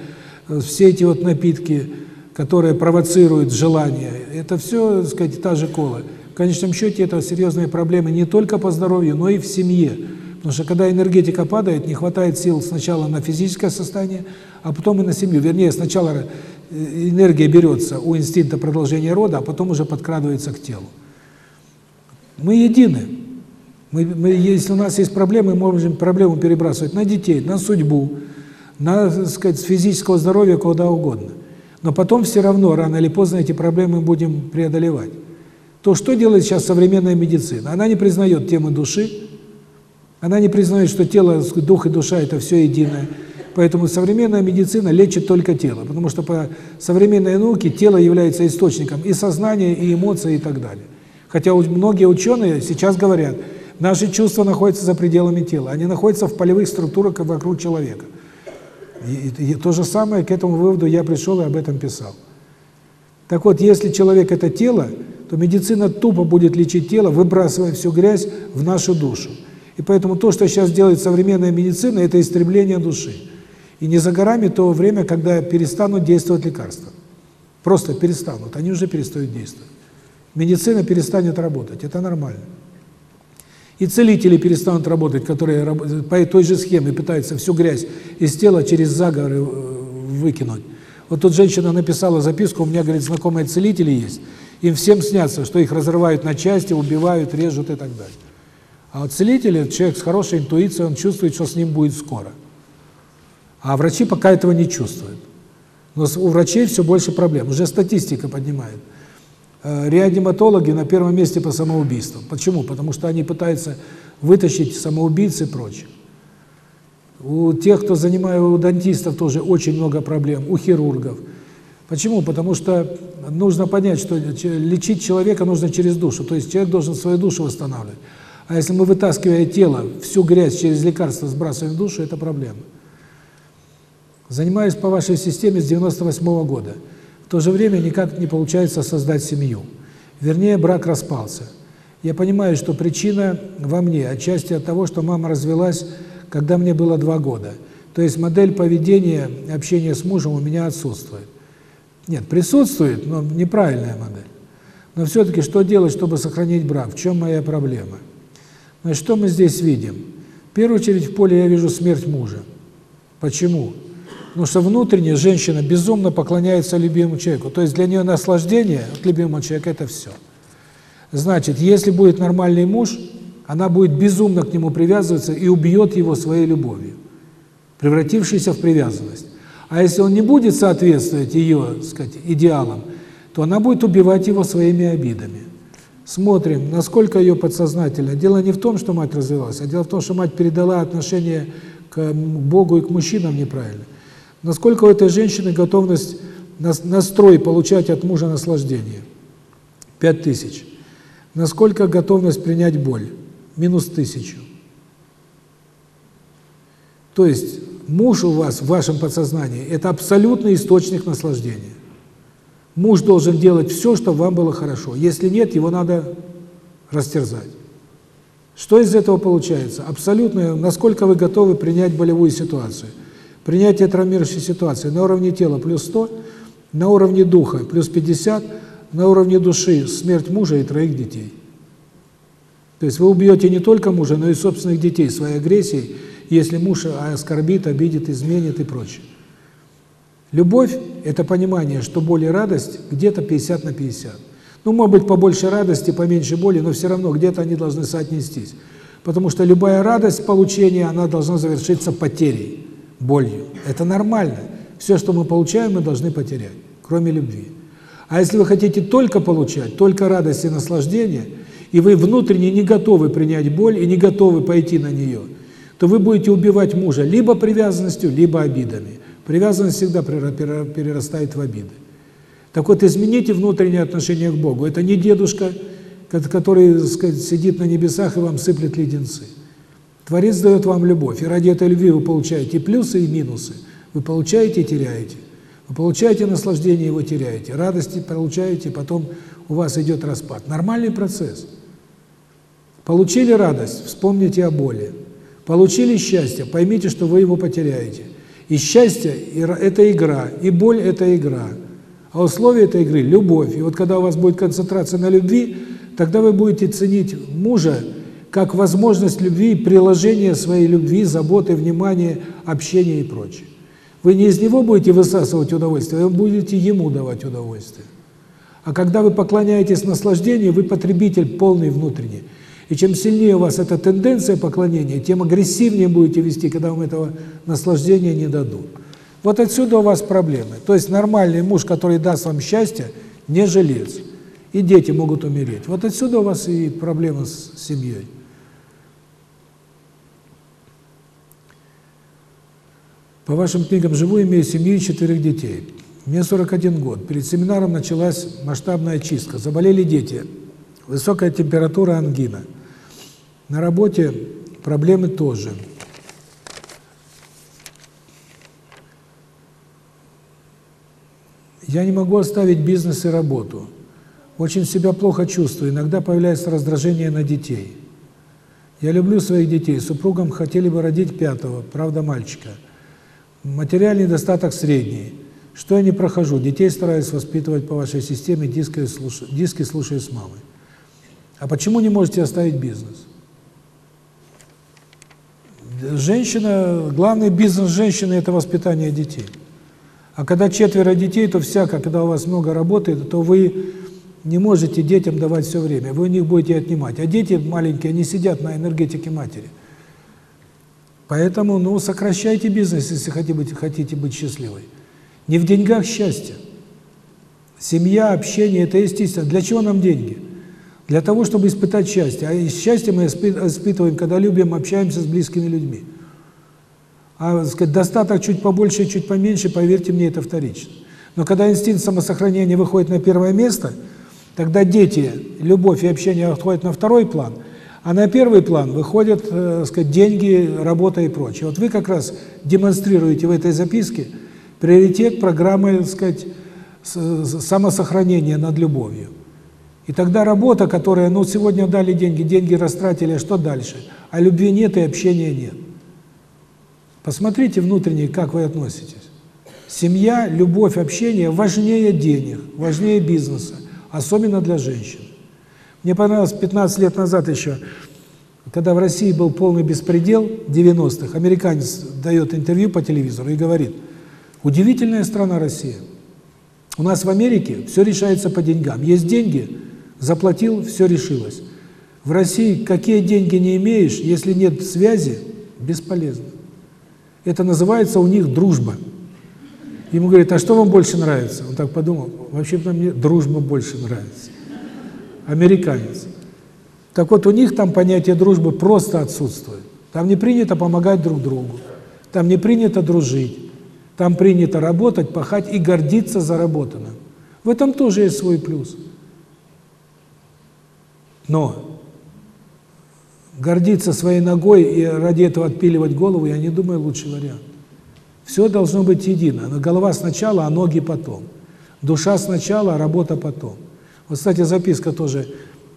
э, все эти вот напитки, которые провоцируют желание, это все, так сказать, та же кола. В конечном счете это серьезные проблемы не только по здоровью, но и в семье. Потому что когда энергетика падает, не хватает сил сначала на физическое состояние, а потом и на семью. Вернее, сначала э, энергия берется у инстинкта продолжения рода, а потом уже подкрадывается к телу. Мы едины. Мы, мы, если у нас есть проблемы, мы можем проблему перебрасывать на детей, на судьбу, на, так сказать, физического здоровья, куда угодно. Но потом все равно, рано или поздно, эти проблемы будем преодолевать. то что делает сейчас современная медицина? Она не признает темы души, она не признает, что тело, дух и душа – это все единое. Поэтому современная медицина лечит только тело, потому что по современной науке тело является источником и сознания, и эмоций, и так далее. Хотя многие ученые сейчас говорят, наши чувства находятся за пределами тела, они находятся в полевых структурах вокруг человека. И, и, и то же самое, к этому выводу я пришел и об этом писал. Так вот, если человек – это тело, то медицина тупо будет лечить тело, выбрасывая всю грязь в нашу душу. И поэтому то, что сейчас делает современная медицина, это истребление души. И не за горами то время, когда перестанут действовать лекарства. Просто перестанут, они уже перестают действовать. Медицина перестанет работать, это нормально. И целители перестанут работать, которые по той же схеме пытаются всю грязь из тела через заговоры э, выкинуть. Вот тут женщина написала записку, у меня, говорит, знакомые целители есть, им всем снятся, что их разрывают на части, убивают, режут и так далее. А вот целитель, человек с хорошей интуицией, он чувствует, что с ним будет скоро. А врачи пока этого не чувствуют. Но у врачей все больше проблем. Уже статистика поднимает. Э, реаниматологи на первом месте по самоубийствам. Почему? Потому что они пытаются вытащить самоубийц и прочее. У тех, кто занимает, у дантистов тоже очень много проблем, у хирургов. Почему? Потому что нужно понять, что лечить человека нужно через душу. То есть человек должен свою душу восстанавливать. А если мы, вытаскивая тело, всю грязь через лекарства сбрасываем в душу, это проблема. Занимаюсь по вашей системе с 98 -го года. То же время никак не получается создать семью. Вернее, брак распался. Я понимаю, что причина во мне, отчасти от того, что мама развелась, когда мне было два года. То есть модель поведения, общения с мужем у меня отсутствует. Нет, присутствует, но неправильная модель. Но все-таки что делать, чтобы сохранить брак? В чем моя проблема? Значит, что мы здесь видим? В первую очередь в поле я вижу смерть мужа. Почему? Потому что внутренне женщина безумно поклоняется любимому человеку. То есть для нее наслаждение от любимого человека – это все. Значит, если будет нормальный муж, она будет безумно к нему привязываться и убьет его своей любовью, превратившейся в привязанность. А если он не будет соответствовать ее, сказать, идеалам, то она будет убивать его своими обидами. Смотрим, насколько ее подсознательно. Дело не в том, что мать развивалась, а дело в том, что мать передала отношение к Богу и к мужчинам неправильно. Насколько у этой женщины готовность, настрой получать от мужа наслаждение? Пять тысяч. Насколько готовность принять боль? Минус тысячу. То есть муж у вас в вашем подсознании – это абсолютный источник наслаждения. Муж должен делать все, чтобы вам было хорошо. Если нет, его надо растерзать. Что из этого получается? Абсолютно, насколько вы готовы принять болевую ситуацию. Принятие травмирующей ситуации на уровне тела плюс 100, на уровне духа плюс 50, на уровне души смерть мужа и троих детей. То есть вы убьете не только мужа, но и собственных детей своей агрессией, если муж оскорбит, обидит, изменит и прочее. Любовь – это понимание, что боль и радость где-то 50 на 50. Ну, может быть, побольше радости, поменьше боли, но все равно где-то они должны соотнестись. Потому что любая радость получения, она должна завершиться потерей, болью. Это нормально. Все, что мы получаем, мы должны потерять, кроме любви. А если вы хотите только получать, только радость и наслаждение, и вы внутренне не готовы принять боль и не готовы пойти на нее, то вы будете убивать мужа либо привязанностью, либо обидами. Привязанность всегда перерастает в обиды. Так вот, измените внутреннее отношение к Богу. Это не дедушка, который, сказать, сидит на небесах и вам сыплет леденцы. Творец дает вам любовь, и ради этой любви вы получаете и плюсы, и минусы. Вы получаете и теряете. Вы получаете наслаждение, его теряете. Радости получаете, потом у вас идет распад. Нормальный процесс. Получили радость, вспомните о боли. Получили счастье, поймите, что вы его потеряете. И счастье – это игра, и боль – это игра. А условие этой игры – любовь. И вот когда у вас будет концентрация на любви, тогда вы будете ценить мужа как возможность любви, приложение своей любви, заботы, внимания, общения и прочее. Вы не из него будете высасывать удовольствие, вы будете ему давать удовольствие. А когда вы поклоняетесь наслаждению, вы потребитель полный внутренний. И чем сильнее у вас эта тенденция поклонения, тем агрессивнее будете вести, когда вам этого наслаждения не дадут. Вот отсюда у вас проблемы. То есть нормальный муж, который даст вам счастье, не жилец. и дети могут умереть. Вот отсюда у вас и проблемы с семьей. По вашим книгам живу, имею семью и четверых детей. Мне 41 год. Перед семинаром началась масштабная чистка. Заболели дети. Высокая температура, ангина. На работе проблемы тоже. Я не могу оставить бизнес и работу. Очень себя плохо чувствую. Иногда появляется раздражение на детей. Я люблю своих детей. Супругам хотели бы родить пятого, правда, мальчика. Материальный достаток средний. Что я не прохожу? Детей стараюсь воспитывать по вашей системе, диски слушаю, диски слушаю с мамой. А почему не можете оставить бизнес? Женщина, главный бизнес женщины – это воспитание детей. А когда четверо детей, то всяко, когда у вас много работы, то вы не можете детям давать все время, вы у них будете отнимать. А дети маленькие, они сидят на энергетике матери. Поэтому, ну, сокращайте бизнес, если хотите быть, хотите быть счастливой. Не в деньгах счастье. Семья, общение – это естественно. Для чего нам деньги? Для того, чтобы испытать счастье. А счастье мы испытываем, когда любим, общаемся с близкими людьми. А сказать, достаток чуть побольше, чуть поменьше, поверьте мне, это вторично. Но когда инстинкт самосохранения выходит на первое место, тогда дети, любовь и общение отходят на второй план, а на первый план выходят, э, сказать, деньги, работа и прочее. Вот вы как раз демонстрируете в этой записке приоритет программы, так сказать, самосохранения над любовью. И тогда работа, которая, ну, сегодня дали деньги, деньги растратили, а что дальше? А любви нет и общения нет. Посмотрите внутренне, как вы относитесь. Семья, любовь, общение важнее денег, важнее бизнеса, особенно для женщин. Мне понравилось 15 лет назад еще, когда в России был полный беспредел 90-х, американец дает интервью по телевизору и говорит, удивительная страна Россия. У нас в Америке все решается по деньгам. Есть деньги, заплатил, все решилось. В России какие деньги не имеешь, если нет связи, бесполезно. Это называется у них дружба. Ему говорят, а что вам больше нравится? Он так подумал, вообще-то мне дружба больше нравится. Американец. Так вот, у них там понятие дружбы просто отсутствует. Там не принято помогать друг другу. Там не принято дружить. Там принято работать, пахать и гордиться заработанным. В этом тоже есть свой плюс. Но гордиться своей ногой и ради этого отпиливать голову, я не думаю, лучший вариант. Все должно быть едино. Но голова сначала, а ноги потом. Душа сначала, а работа потом. Вот, кстати, записка тоже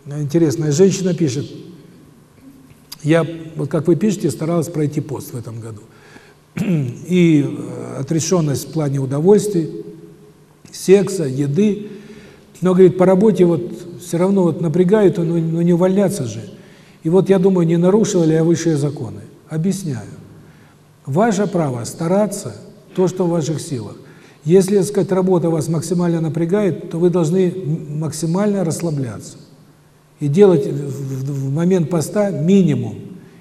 интересная. Женщина пишет, я, вот как вы пишете, старалась пройти пост в этом году. И э, отрешенность в плане удовольствий, секса, еды. Но, говорит, по работе вот все равно вот напрягает, но, но не увольняться же. И вот я думаю, не нарушил ли я высшие законы. Объясняю. Ваше право стараться, то, что в ваших силах. Если, так сказать, работа вас максимально напрягает, то вы должны максимально расслабляться. И делать в момент поста минимум.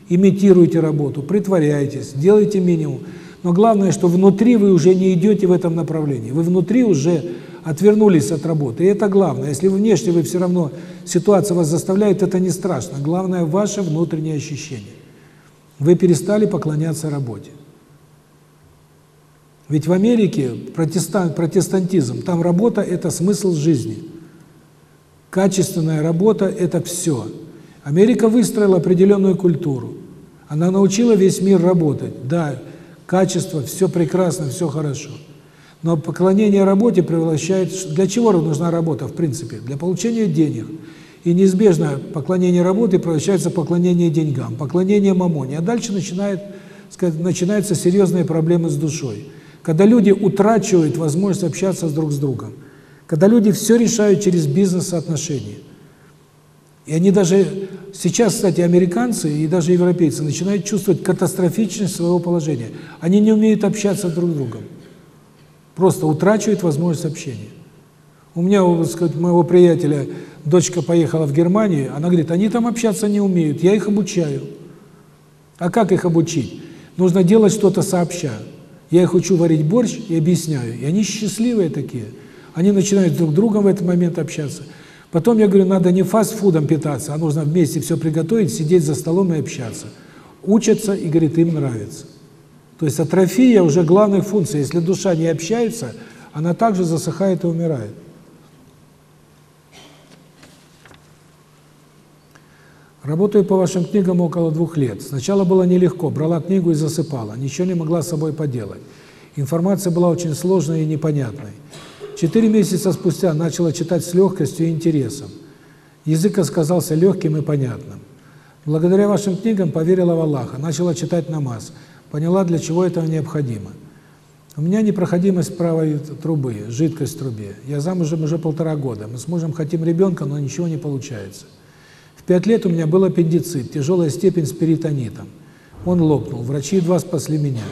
Имитируйте работу, притворяйтесь, делайте минимум. Но главное, что внутри вы уже не идете в этом направлении. Вы внутри уже отвернулись от работы. И это главное. Если внешне вы все равно, ситуация вас заставляет, это не страшно. Главное – ваше внутреннее ощущение. Вы перестали поклоняться работе. Ведь в Америке протестант, протестантизм, там работа – это смысл жизни. Качественная работа – это все. Америка выстроила определенную культуру. Она научила весь мир работать. Да, качество, все прекрасно, все хорошо. Но поклонение работе превращает... Для чего нужна работа, в принципе? Для получения денег. И неизбежно поклонение работе превращается в поклонение деньгам, поклонение мамоне. А дальше начинает, сказать, начинаются серьезные проблемы с душой. Когда люди утрачивают возможность общаться друг с другом. Когда люди все решают через бизнес-отношения. И они даже... Сейчас, кстати, американцы и даже европейцы начинают чувствовать катастрофичность своего положения. Они не умеют общаться друг с другом. Просто утрачивает возможность общения. У меня, так сказать, моего приятеля, дочка поехала в Германию, она говорит, они там общаться не умеют, я их обучаю. А как их обучить? Нужно делать что-то сообща. Я их учу варить борщ и объясняю. И они счастливые такие. Они начинают друг с другом в этот момент общаться. Потом я говорю, надо не фастфудом питаться, а нужно вместе все приготовить, сидеть за столом и общаться. Учатся, и, говорит, им нравится. То есть атрофия уже главная функция. Если душа не общается, она также засыхает и умирает. Работаю по вашим книгам около двух лет. Сначала было нелегко, брала книгу и засыпала, ничего не могла с собой поделать. Информация была очень сложной и непонятной. Четыре месяца спустя начала читать с легкостью и интересом. Язык оказался легким и понятным. Благодаря вашим книгам поверила в Аллаха, начала читать намаз, поняла, для чего это необходимо. У меня непроходимость правой трубы, жидкость в трубе. Я замужем уже полтора года. Мы с мужем хотим ребенка, но ничего не получается. Пять лет у меня был аппендицит, тяжелая степень с перитонитом. Он лопнул, врачи едва спасли меня.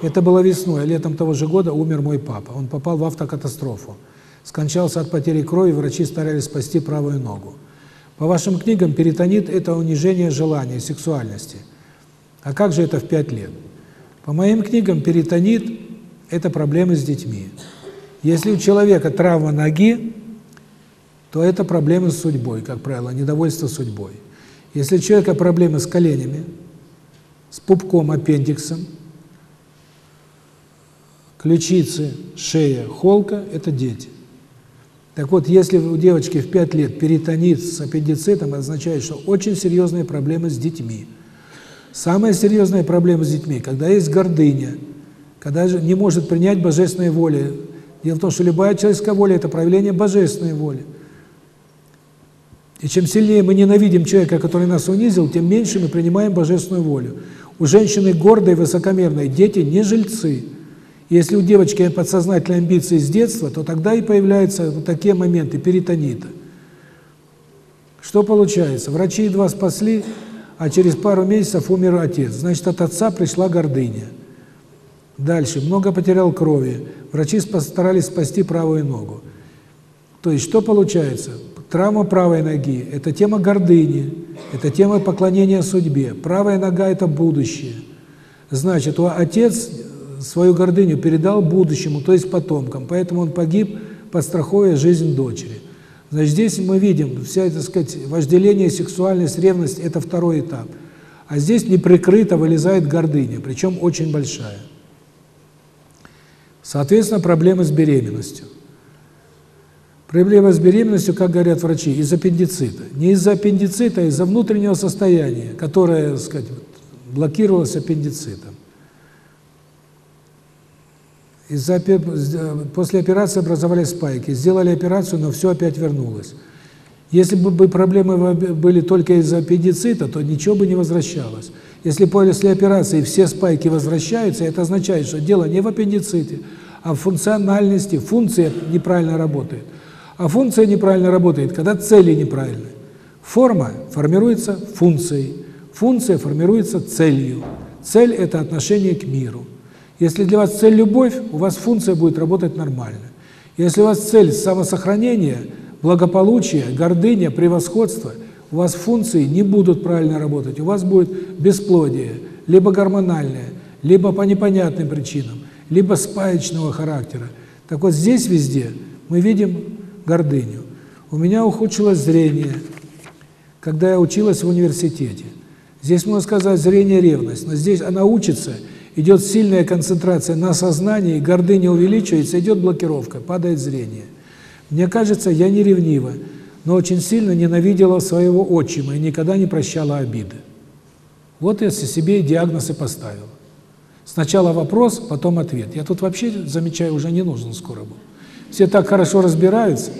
Это было весной, а летом того же года умер мой папа. Он попал в автокатастрофу. Скончался от потери крови, врачи старались спасти правую ногу. По вашим книгам перитонит – это унижение желания, сексуальности. А как же это в пять лет? По моим книгам перитонит – это проблемы с детьми. Если у человека травма ноги, то это проблемы с судьбой, как правило, недовольство судьбой. Если у человека проблемы с коленями, с пупком, аппендиксом, ключицы, шея, холка – это дети. Так вот, если у девочки в 5 лет перитонит с аппендицитом, это означает, что очень серьезные проблемы с детьми. Самая серьезная проблема с детьми, когда есть гордыня, когда не может принять божественной воли. Дело в том, что любая человеческая воля – это проявление божественной воли. И чем сильнее мы ненавидим человека, который нас унизил, тем меньше мы принимаем божественную волю. У женщины гордой, высокомерной дети не жильцы. Если у девочки подсознательные амбиции с детства, то тогда и появляются вот такие моменты перитонита. Что получается? Врачи едва спасли, а через пару месяцев умер отец. Значит, от отца пришла гордыня. Дальше. Много потерял крови. Врачи постарались спасти правую ногу. То есть, что получается? Травма правой ноги – это тема гордыни, это тема поклонения судьбе. Правая нога – это будущее. Значит, отец свою гордыню передал будущему, то есть потомкам, поэтому он погиб, подстраховывая жизнь дочери. Значит, здесь мы видим, вся, так сказать, вожделение, сексуальность, ревность – это второй этап. А здесь неприкрыто вылезает гордыня, причем очень большая. Соответственно, проблемы с беременностью. Проблема с беременностью, как говорят врачи, из аппендицита. Не из-за аппендицита, а из-за внутреннего состояния, которое, так сказать, блокировалось аппендицитом. Из-за после операции образовались спайки. Сделали операцию, но все опять вернулось. Если бы проблемы были только из-за аппендицита, то ничего бы не возвращалось. Если после операции все спайки возвращаются, это означает, что дело не в аппендиците, а в функциональности, функция неправильно работает. А функция неправильно работает, когда цели неправильны. Форма формируется функцией, функция формируется целью. Цель – это отношение к миру. Если для вас цель – любовь, у вас функция будет работать нормально. Если у вас цель – самосохранение, благополучие, гордыня, превосходство, у вас функции не будут правильно работать, у вас будет бесплодие, либо гормональное, либо по непонятным причинам, либо спаечного характера. Так вот здесь везде мы видим гордыню. У меня ухудшилось зрение, когда я училась в университете. Здесь можно сказать зрение ревность, но здесь она учится, идет сильная концентрация на сознании, гордыня увеличивается, идет блокировка, падает зрение. Мне кажется, я не ревнива, но очень сильно ненавидела своего отчима и никогда не прощала обиды. Вот я себе диагноз и поставила. Сначала вопрос, потом ответ. Я тут вообще, замечаю, уже не нужен скоро буду все так хорошо разбираются.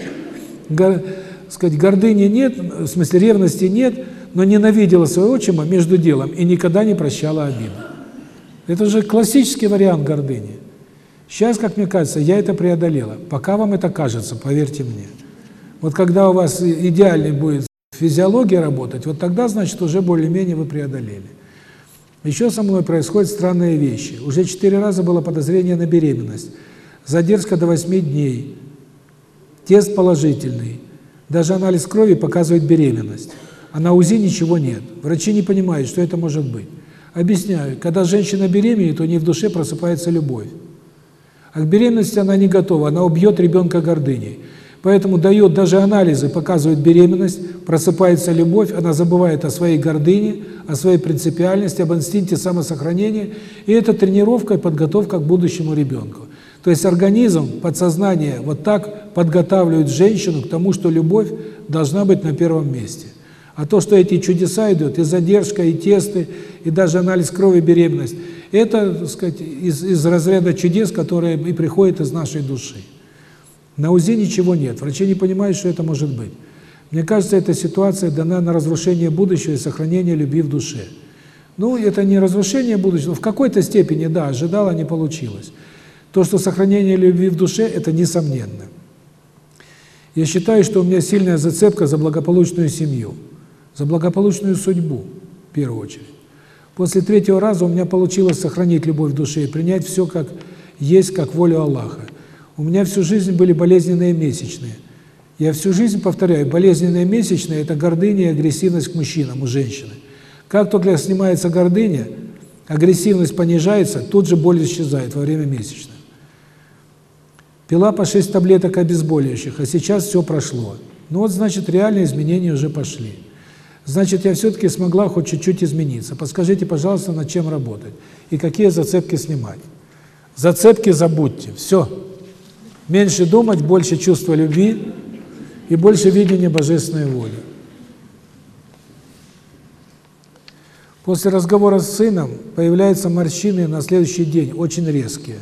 Гор, сказать, гордыни нет, в смысле ревности нет, но ненавидела своего отчима между делом и никогда не прощала обиду. Это же классический вариант гордыни. Сейчас, как мне кажется, я это преодолела. Пока вам это кажется, поверьте мне. Вот когда у вас идеальный будет физиология работать, вот тогда, значит, уже более-менее вы преодолели. Еще со мной происходят странные вещи. Уже четыре раза было подозрение на беременность. Задержка до 8 дней. Тест положительный. Даже анализ крови показывает беременность. А на УЗИ ничего нет. Врачи не понимают, что это может быть. Объясняю, когда женщина беременеет, у нее в душе просыпается любовь. А к беременности она не готова, она убьет ребенка гордыней. Поэтому дает даже анализы, показывают беременность, просыпается любовь, она забывает о своей гордыне, о своей принципиальности, об инстинкте самосохранения, и это тренировка и подготовка к будущему ребенку. То есть организм, подсознание вот так подготавливает женщину к тому, что любовь должна быть на первом месте. А то, что эти чудеса идут, и задержка, и тесты, и даже анализ крови, беременность, это, так сказать, из, из разряда чудес, которые и приходят из нашей души. На УЗИ ничего нет, врачи не понимают, что это может быть. Мне кажется, эта ситуация дана на разрушение будущего и сохранение любви в душе. Ну, это не разрушение будущего, в какой-то степени, да, ожидала, не получилось. То, что сохранение любви в душе, это несомненно. Я считаю, что у меня сильная зацепка за благополучную семью, за благополучную судьбу, в первую очередь. После третьего раза у меня получилось сохранить любовь в душе и принять все как есть, как волю Аллаха. У меня всю жизнь были болезненные месячные. Я всю жизнь повторяю, болезненные месячные – это гордыня и агрессивность к мужчинам, у женщины. Как только снимается гордыня, агрессивность понижается, тут же боль исчезает во время месячных. Пила по 6 таблеток обезболивающих, а сейчас все прошло. Ну вот, значит, реальные изменения уже пошли. Значит, я все-таки смогла хоть чуть-чуть измениться. Подскажите, пожалуйста, над чем работать и какие зацепки снимать. Зацепки забудьте, все. Меньше думать, больше чувства любви и больше видения божественной воли. После разговора с сыном появляются морщины на следующий день, очень резкие.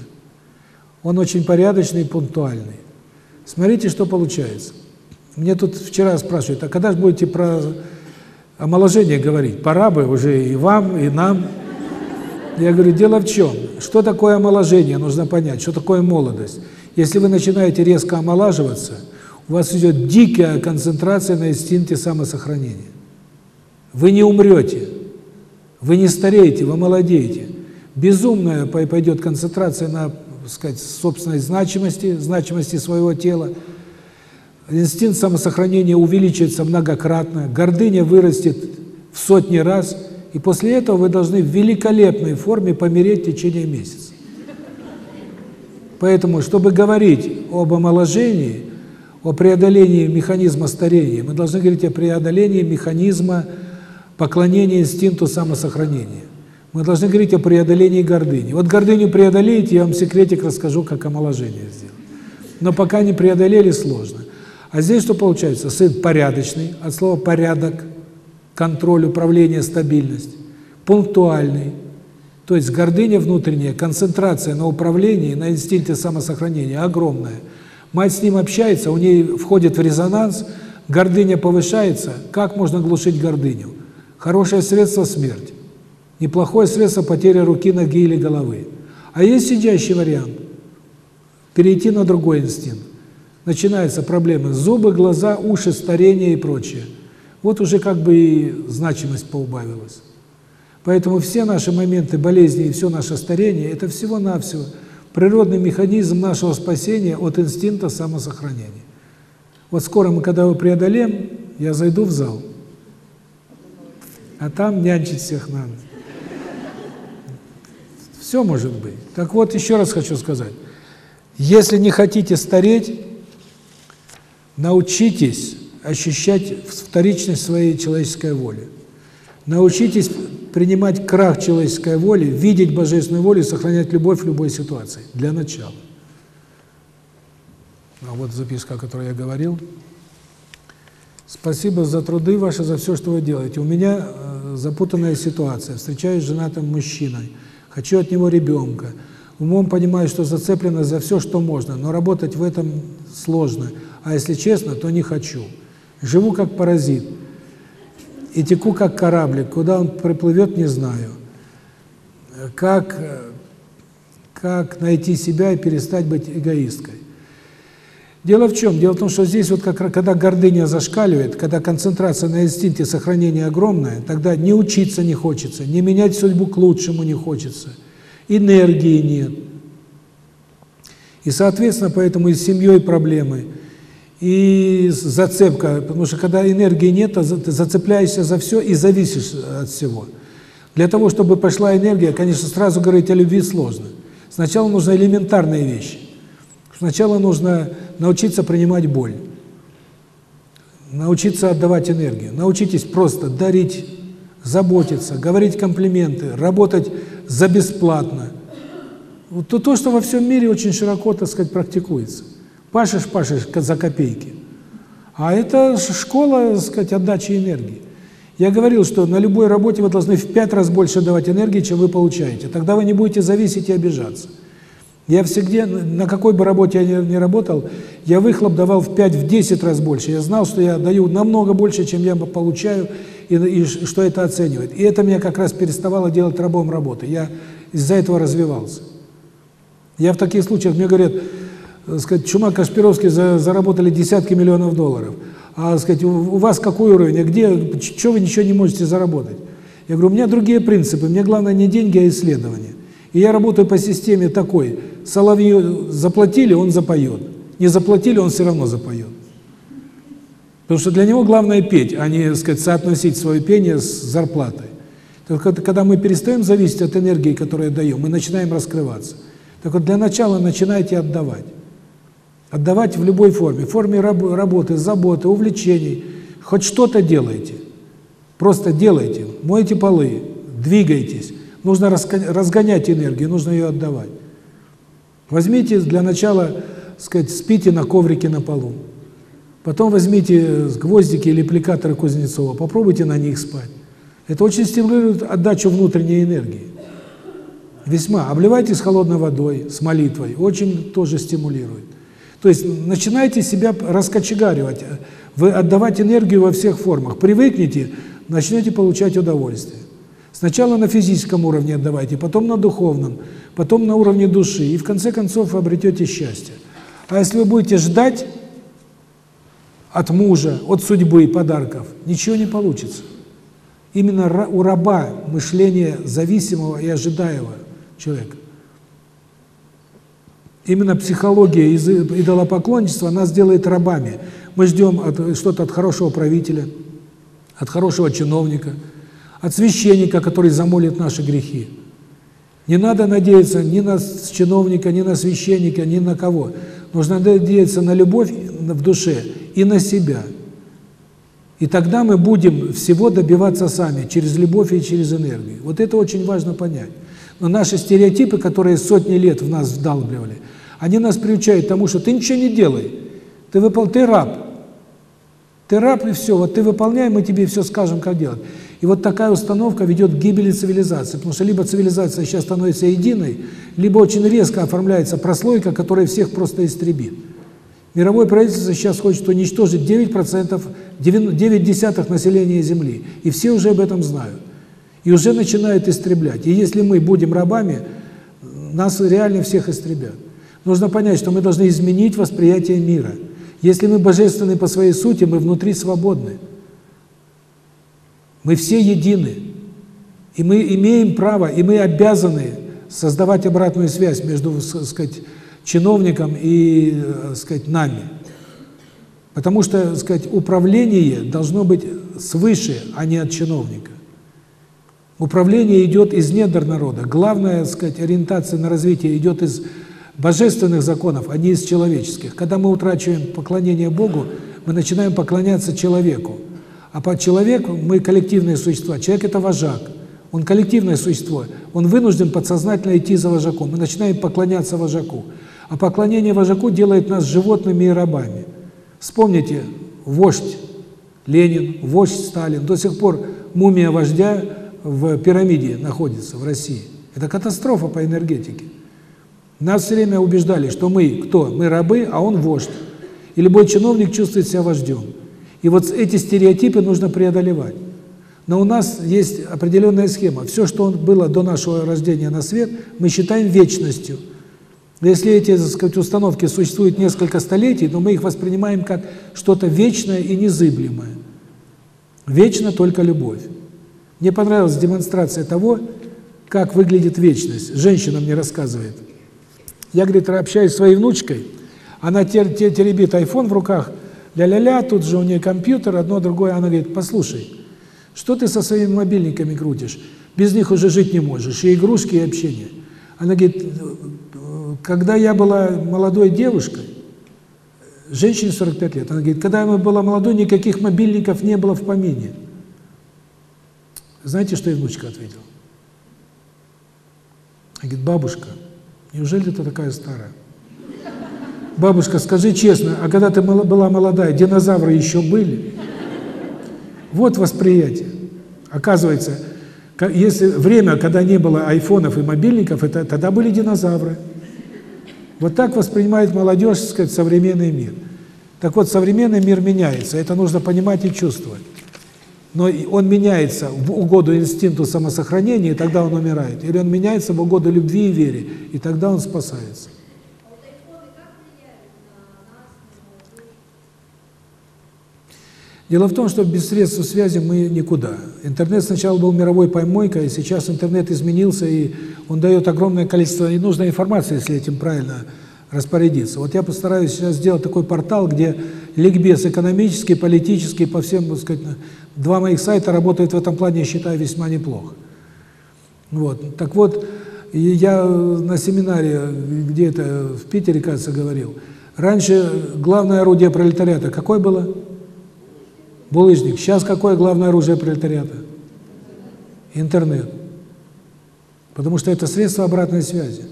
Он очень порядочный и пунктуальный. Смотрите, что получается. Мне тут вчера спрашивают, а когда же будете про омоложение говорить? Пора бы уже и вам, и нам. Я говорю, дело в чем? Что такое омоложение? Нужно понять, что такое молодость. Если вы начинаете резко омолаживаться, у вас идет дикая концентрация на инстинкте самосохранения. Вы не умрете, вы не стареете, вы молодеете. Безумная пойдет концентрация на сказать, собственной значимости, значимости своего тела. Инстинкт самосохранения увеличится многократно, гордыня вырастет в сотни раз, и после этого вы должны в великолепной форме помереть в течение месяца. Поэтому, чтобы говорить об омоложении, о преодолении механизма старения, мы должны говорить о преодолении механизма поклонения инстинкту самосохранения. Мы должны говорить о преодолении гордыни. Вот гордыню преодолеете, я вам секретик расскажу, как омоложение сделать. Но пока не преодолели, сложно. А здесь что получается? Сын порядочный, от слова «порядок», контроль, управление, стабильность, пунктуальный, то есть гордыня внутренняя, концентрация на управлении, на инстинкте самосохранения огромная. Мать с ним общается, у ней входит в резонанс, гордыня повышается. Как можно глушить гордыню? Хорошее средство – смерть. Неплохое средство потери руки, ноги или головы. А есть сидящий вариант – перейти на другой инстинкт. Начинаются проблемы – зубы, глаза, уши, старение и прочее. Вот уже как бы и значимость поубавилась. Поэтому все наши моменты болезни и все наше старение – это всего-навсего природный механизм нашего спасения от инстинкта самосохранения. Вот скоро мы, когда его преодолеем, я зайду в зал, а там нянчить всех надо. Все может быть. Так вот, еще раз хочу сказать. Если не хотите стареть, научитесь ощущать вторичность своей человеческой воли. Научитесь принимать крах человеческой воли, видеть божественную волю и сохранять любовь в любой ситуации. Для начала. А вот записка, о которой я говорил. Спасибо за труды ваши, за все, что вы делаете. У меня э, запутанная ситуация. Встречаюсь с женатым мужчиной хочу от него ребенка. Умом понимаю, что зацеплено за все, что можно, но работать в этом сложно. А если честно, то не хочу. Живу как паразит. И теку как кораблик. Куда он приплывет, не знаю. Как, как найти себя и перестать быть эгоисткой. Дело в чем? Дело в том, что здесь вот как когда гордыня зашкаливает, когда концентрация на инстинкте сохранения огромная, тогда не учиться не хочется, не менять судьбу к лучшему не хочется, энергии нет. И, соответственно, поэтому и с семьей проблемы, и зацепка, потому что когда энергии нет, ты зацепляешься за все и зависишь от всего. Для того, чтобы пошла энергия, конечно, сразу говорить о любви сложно. Сначала нужны элементарные вещи. Сначала нужно научиться принимать боль. научиться отдавать энергию. Научитесь просто дарить, заботиться, говорить комплименты, работать за бесплатно. Вот то, то, что во всем мире очень широко, так сказать, практикуется. Пашешь, пашешь за копейки. А это школа, так сказать, отдачи энергии. Я говорил, что на любой работе вы должны в пять раз больше давать энергии, чем вы получаете. Тогда вы не будете зависеть и обижаться. Я всегда, на какой бы работе я ни работал, я выхлоп давал в 5-10 раз больше. Я знал, что я даю намного больше, чем я получаю, и, и что это оценивает. И это меня как раз переставало делать рабом работы. Я из-за этого развивался. Я в таких случаях, мне говорят, э, сказать, Чума Кашпировский за, заработали десятки миллионов долларов. А сказать, у, вас какой уровень, а где, что вы ничего не можете заработать? Я говорю, у меня другие принципы, мне главное не деньги, а исследования. И я работаю по системе такой, соловью заплатили, он запоет. Не заплатили, он все равно запоет. Потому что для него главное петь, а не, сказать, соотносить свое пение с зарплатой. Только когда мы перестаем зависеть от энергии, которую даем, мы начинаем раскрываться. Так вот, для начала начинайте отдавать. Отдавать в любой форме. В форме раб работы, заботы, увлечений. Хоть что-то делайте. Просто делайте. Мойте полы, двигайтесь. Нужно разгонять энергию, нужно ее отдавать. Возьмите для начала, сказать, спите на коврике на полу. Потом возьмите гвоздики или аппликаторы Кузнецова, попробуйте на них спать. Это очень стимулирует отдачу внутренней энергии. Весьма. Обливайтесь холодной водой, с молитвой. Очень тоже стимулирует. То есть начинайте себя раскочегаривать, вы отдавать энергию во всех формах. Привыкните, начнете получать удовольствие. Сначала на физическом уровне отдавайте, потом на духовном, потом на уровне души, и в конце концов вы обретете счастье. А если вы будете ждать от мужа, от судьбы, подарков, ничего не получится. Именно у раба мышление зависимого и ожидаемого человека. Именно психология идолопоклонничества нас делает рабами. Мы ждем что-то от хорошего правителя, от хорошего чиновника – от священника, который замолит наши грехи. Не надо надеяться ни на чиновника, ни на священника, ни на кого. Нужно надеяться на любовь в душе и на себя. И тогда мы будем всего добиваться сами, через любовь и через энергию. Вот это очень важно понять. Но наши стереотипы, которые сотни лет в нас вдалбливали, они нас приучают к тому, что ты ничего не делай. Ты выпол, ты раб. Ты раб и все, вот ты выполняй, мы тебе все скажем, как делать. И вот такая установка ведет к гибели цивилизации, потому что либо цивилизация сейчас становится единой, либо очень резко оформляется прослойка, которая всех просто истребит. Мировое правительство сейчас хочет уничтожить 9%, 9 десятых населения Земли, и все уже об этом знают. И уже начинают истреблять. И если мы будем рабами, нас реально всех истребят. Нужно понять, что мы должны изменить восприятие мира. Если мы божественны по своей сути, мы внутри свободны. Мы все едины. И мы имеем право, и мы обязаны создавать обратную связь между, так сказать, чиновником и, так сказать, нами. Потому что, так сказать, управление должно быть свыше, а не от чиновника. Управление идет из недр народа. Главная, так сказать, ориентация на развитие идет из божественных законов, а не из человеческих. Когда мы утрачиваем поклонение Богу, мы начинаем поклоняться человеку. А по человеку мы коллективные существа. Человек – это вожак. Он коллективное существо. Он вынужден подсознательно идти за вожаком. Мы начинаем поклоняться вожаку. А поклонение вожаку делает нас животными и рабами. Вспомните, вождь Ленин, вождь Сталин. До сих пор мумия вождя в пирамиде находится в России. Это катастрофа по энергетике. Нас все время убеждали, что мы кто? Мы рабы, а он вождь. И любой чиновник чувствует себя вождем. И вот эти стереотипы нужно преодолевать. Но у нас есть определенная схема. Все, что было до нашего рождения на свет, мы считаем вечностью. Если эти, так сказать, установки существуют несколько столетий, то мы их воспринимаем как что-то вечное и незыблемое. Вечно только любовь. Мне понравилась демонстрация того, как выглядит вечность. Женщина мне рассказывает. Я, говорит, общаюсь с своей внучкой, она теребит iPhone в руках, ля-ля-ля, тут же у нее компьютер, одно, другое. Она говорит, послушай, что ты со своими мобильниками крутишь? Без них уже жить не можешь, и игрушки, и общение. Она говорит, когда я была молодой девушкой, женщине 45 лет. Она говорит, когда я была молодой, никаких мобильников не было в помине. Знаете, что ей внучка ответила? Она говорит, бабушка, неужели ты такая старая? Бабушка, скажи честно, а когда ты была молодая, динозавры еще были? Вот восприятие. Оказывается, если время, когда не было айфонов и мобильников, это тогда были динозавры. Вот так воспринимает молодежь, так сказать, современный мир. Так вот, современный мир меняется, это нужно понимать и чувствовать. Но он меняется в угоду инстинкту самосохранения, и тогда он умирает. Или он меняется в угоду любви и вере, и тогда он спасается. Дело в том, что без средств связи мы никуда. Интернет сначала был мировой помойкой, а сейчас интернет изменился, и он дает огромное количество ненужной информации, если этим правильно распорядиться. Вот я постараюсь сейчас сделать такой портал, где ликбез экономический, политический, по всем, так сказать, два моих сайта работают в этом плане, я считаю, весьма неплохо. Вот. Так вот, я на семинаре где-то в Питере, кажется, говорил, раньше главное орудие пролетариата какое было? Булыжник. Сейчас какое главное оружие пролетариата? Интернет. Потому что это средство обратной связи.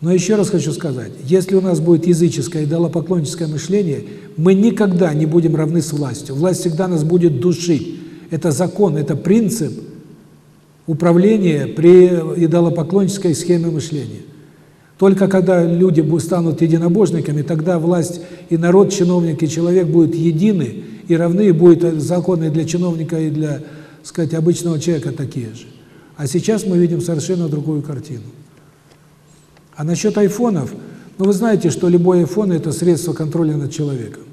Но еще раз хочу сказать, если у нас будет языческое, идолопоклонническое мышление, мы никогда не будем равны с властью. Власть всегда нас будет душить. Это закон, это принцип управления при идолопоклоннической схеме мышления. Только когда люди станут единобожниками, тогда власть и народ, чиновник и человек будут едины и равны, и будут законы для чиновника и для, сказать, обычного человека такие же. А сейчас мы видим совершенно другую картину. А насчет айфонов, ну вы знаете, что любой айфон – это средство контроля над человеком.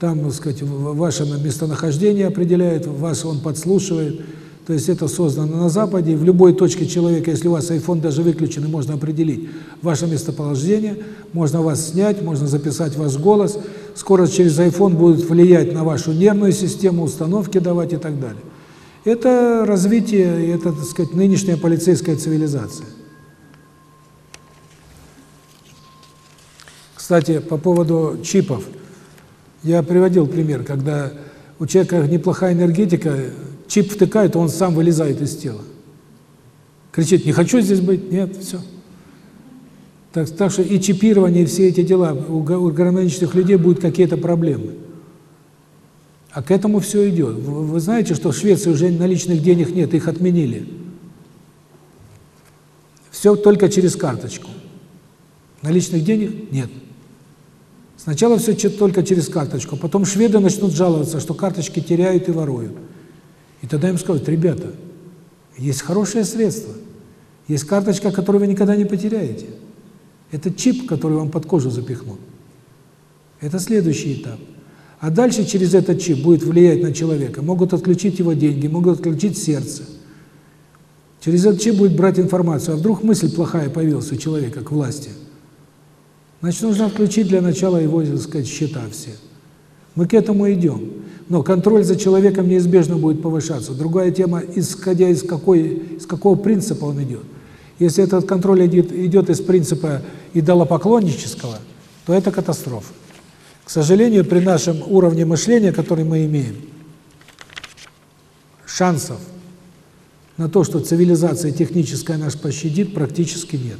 Там, так сказать, ваше местонахождение определяет, вас он подслушивает – то есть это создано на Западе. В любой точке человека, если у вас iPhone даже выключен, можно определить ваше местоположение, можно вас снять, можно записать ваш голос. Скоро через iPhone будет влиять на вашу нервную систему, установки давать и так далее. Это развитие, это, так сказать, нынешняя полицейская цивилизация. Кстати, по поводу чипов. Я приводил пример, когда у человека неплохая энергетика, Чип втыкает, он сам вылезает из тела. Кричит, не хочу здесь быть, нет, все. Так, так что и чипирование, и все эти дела, у, у гармоничных людей будут какие-то проблемы. А к этому все идет. Вы, вы знаете, что в Швеции уже наличных денег нет, их отменили. Все только через карточку. Наличных денег нет. Сначала все только через карточку, потом шведы начнут жаловаться, что карточки теряют и воруют. И тогда им скажут, ребята, есть хорошее средство, есть карточка, которую вы никогда не потеряете. Это чип, который вам под кожу запихнут. Это следующий этап. А дальше через этот чип будет влиять на человека. Могут отключить его деньги, могут отключить сердце. Через этот чип будет брать информацию. А вдруг мысль плохая появилась у человека к власти? Значит, нужно отключить для начала его, так сказать, счета все. Мы к этому идем. Но контроль за человеком неизбежно будет повышаться. Другая тема, исходя из какой из какого принципа он идет. Если этот контроль идет, идет из принципа идолопоклоннического, то это катастрофа. К сожалению, при нашем уровне мышления, который мы имеем, шансов на то, что цивилизация техническая нас пощадит, практически нет.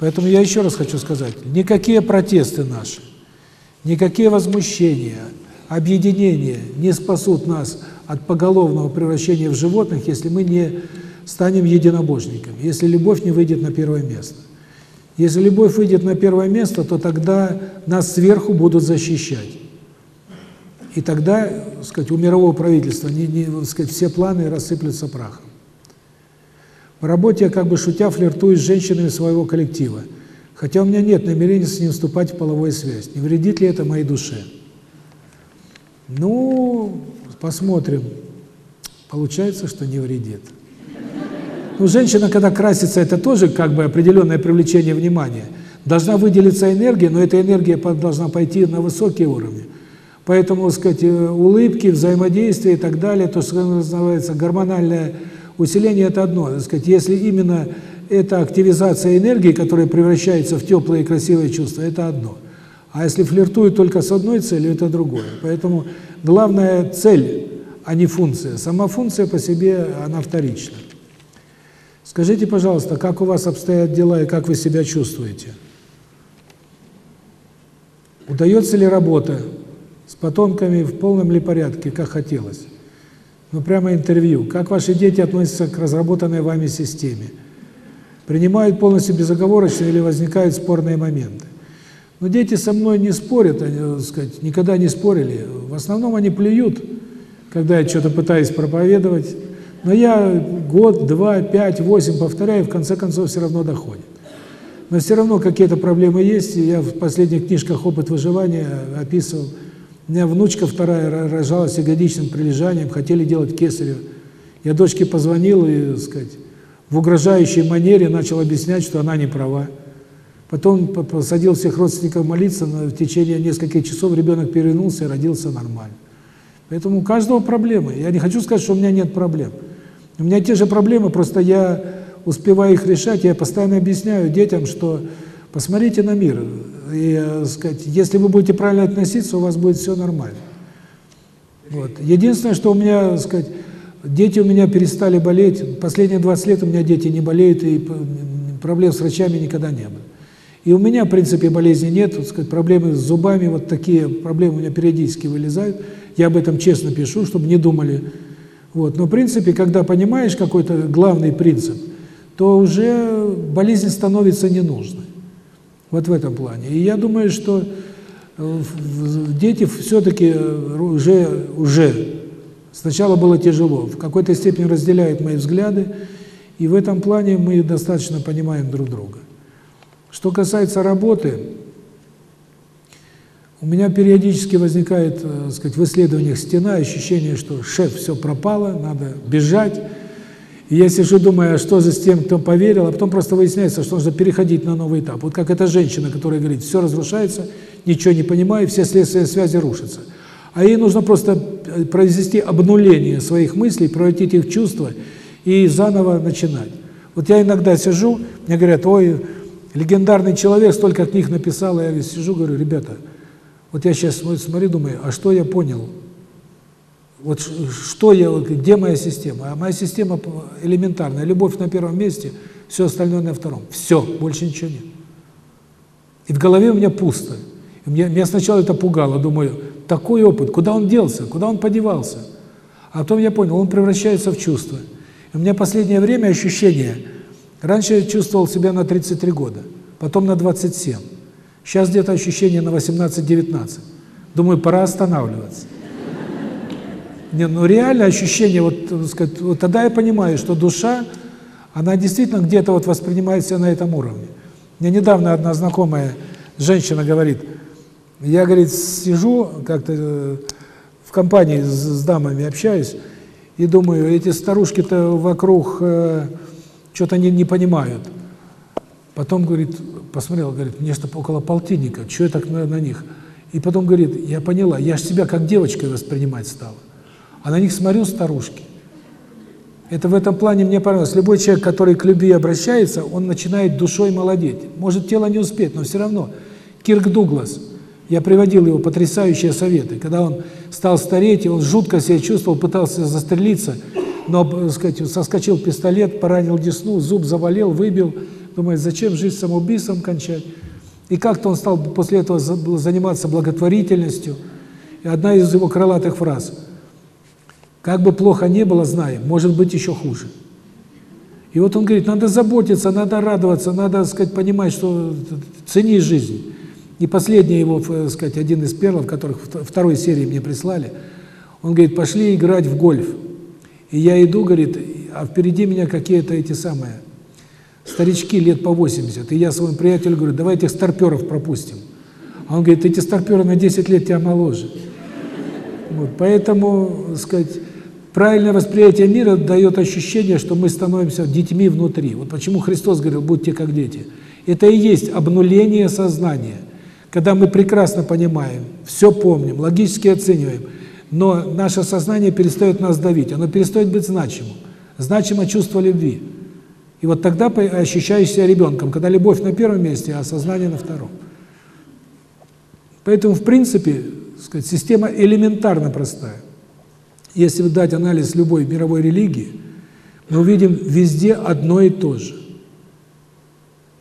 Поэтому я еще раз хочу сказать, никакие протесты наши, никакие возмущения, объединения не спасут нас от поголовного превращения в животных, если мы не станем единобожниками, если любовь не выйдет на первое место. Если любовь выйдет на первое место, то тогда нас сверху будут защищать. И тогда, так сказать, у мирового правительства не, не, так сказать, все планы рассыплются прахом. В работе я как бы шутя флиртую с женщинами своего коллектива, хотя у меня нет намерения с ним вступать в половую связь. Не вредит ли это моей душе? Ну, посмотрим. Получается, что не вредит. Ну, женщина, когда красится, это тоже как бы определенное привлечение внимания. Должна выделиться энергия, но эта энергия должна пойти на высокие уровни. Поэтому, так сказать, э, улыбки, взаимодействие и так далее, то, что называется гормональное усиление, это одно. Так сказать, если именно это активизация энергии, которая превращается в теплые и красивые чувства, это одно. А если флиртуют только с одной целью, это другое. Поэтому главная цель, а не функция. Сама функция по себе, она вторична. Скажите, пожалуйста, как у вас обстоят дела и как вы себя чувствуете? Удается ли работа? С потомками в полном ли порядке, как хотелось? Ну, прямо интервью. Как ваши дети относятся к разработанной вами системе? Принимают полностью безоговорочно или возникают спорные моменты? Но дети со мной не спорят, они, так сказать, никогда не спорили. В основном они плюют, когда я что-то пытаюсь проповедовать. Но я год, два, пять, восемь повторяю, в конце концов все равно доходит. Но все равно какие-то проблемы есть, и я в последних книжках «Опыт выживания» описывал. У меня внучка вторая рожалась ягодичным прилежанием, хотели делать кесарево. Я дочке позвонил и, так сказать, в угрожающей манере начал объяснять, что она не права. Потом посадил всех родственников молиться, но в течение нескольких часов ребенок перевернулся и родился нормально. Поэтому у каждого проблемы. Я не хочу сказать, что у меня нет проблем. У меня те же проблемы, просто я успеваю их решать, я постоянно объясняю детям, что посмотрите на мир, и, э, сказать, если вы будете правильно относиться, у вас будет все нормально. Вот. Единственное, что у меня, сказать, дети у меня перестали болеть, последние 20 лет у меня дети не болеют, и проблем с врачами никогда не было. И у меня, в принципе, болезни нет, так сказать, проблемы с зубами, вот такие проблемы у меня периодически вылезают. Я об этом честно пишу, чтобы не думали. Вот. Но, в принципе, когда понимаешь какой-то главный принцип, то уже болезнь становится ненужной. Вот в этом плане. И я думаю, что э, дети все-таки э, уже, уже, сначала было тяжело, в какой-то степени разделяют мои взгляды, и в этом плане мы достаточно понимаем друг друга. Что касается работы, у меня периодически возникает, так э, сказать, в исследованиях стена, ощущение, что шеф, все пропало, надо бежать. И я сижу, думаю, а что же с тем, кто поверил, а потом просто выясняется, что нужно переходить на новый этап. Вот как эта женщина, которая говорит, все разрушается, ничего не понимаю, все следственные связи рушатся. А ей нужно просто э, произвести обнуление своих мыслей, превратить их в чувства и заново начинать. Вот я иногда сижу, мне говорят, ой, Легендарный человек столько книг написал, я сижу, говорю, ребята, вот я сейчас смотрю, думаю, а что я понял? Вот что я, где моя система? А моя система элементарная. Любовь на первом месте, все остальное на втором. Все, больше ничего нет. И в голове у меня пусто. И меня, меня сначала это пугало, думаю, такой опыт, куда он делся, куда он подевался? А потом я понял, он превращается в чувство. И у меня последнее время ощущение – Раньше я чувствовал себя на 33 года, потом на 27. Сейчас где-то ощущение на 18-19. Думаю, пора останавливаться. Не, ну реально ощущение, вот, сказать, вот тогда я понимаю, что душа, она действительно где-то вот воспринимает себя на этом уровне. Мне недавно одна знакомая женщина говорит, я, говорит, сижу как-то э, в компании с, с дамами общаюсь, и думаю, эти старушки-то вокруг э, что-то они не понимают. Потом, говорит, посмотрел, говорит, мне что около полтинника, что я так на, на них? И потом говорит, я поняла, я же себя как девочкой воспринимать стала. А на них смотрю старушки. Это в этом плане мне понравилось. Любой человек, который к любви обращается, он начинает душой молодеть. Может, тело не успеть, но все равно. Кирк Дуглас, я приводил его потрясающие советы. Когда он стал стареть, и он жутко себя чувствовал, пытался застрелиться, но, так сказать, соскочил пистолет, поранил десну, зуб завалил, выбил. Думает, зачем жизнь самоубийством кончать? И как-то он стал после этого заниматься благотворительностью. И одна из его крылатых фраз «Как бы плохо не было, знаем, может быть еще хуже». И вот он говорит, надо заботиться, надо радоваться, надо, так сказать, понимать, что цени жизнь. И последний его, так сказать, один из первых, которых второй серии мне прислали, он говорит, пошли играть в гольф. И я иду, говорит, а впереди меня какие-то эти самые старички лет по 80. И я своему приятелю говорю, давай этих старперов пропустим. А он говорит, эти старперы на 10 лет тебя моложе. Вот, поэтому, сказать, правильное восприятие мира дает ощущение, что мы становимся детьми внутри. Вот почему Христос говорил, будьте как дети. Это и есть обнуление сознания. Когда мы прекрасно понимаем, все помним, логически оцениваем – но наше сознание перестает нас давить, оно перестает быть значимым. Значимо чувство любви. И вот тогда ощущаешь себя ребенком, когда любовь на первом месте, а сознание на втором. Поэтому, в принципе, сказать, система элементарно простая. Если дать анализ любой мировой религии, мы увидим везде одно и то же.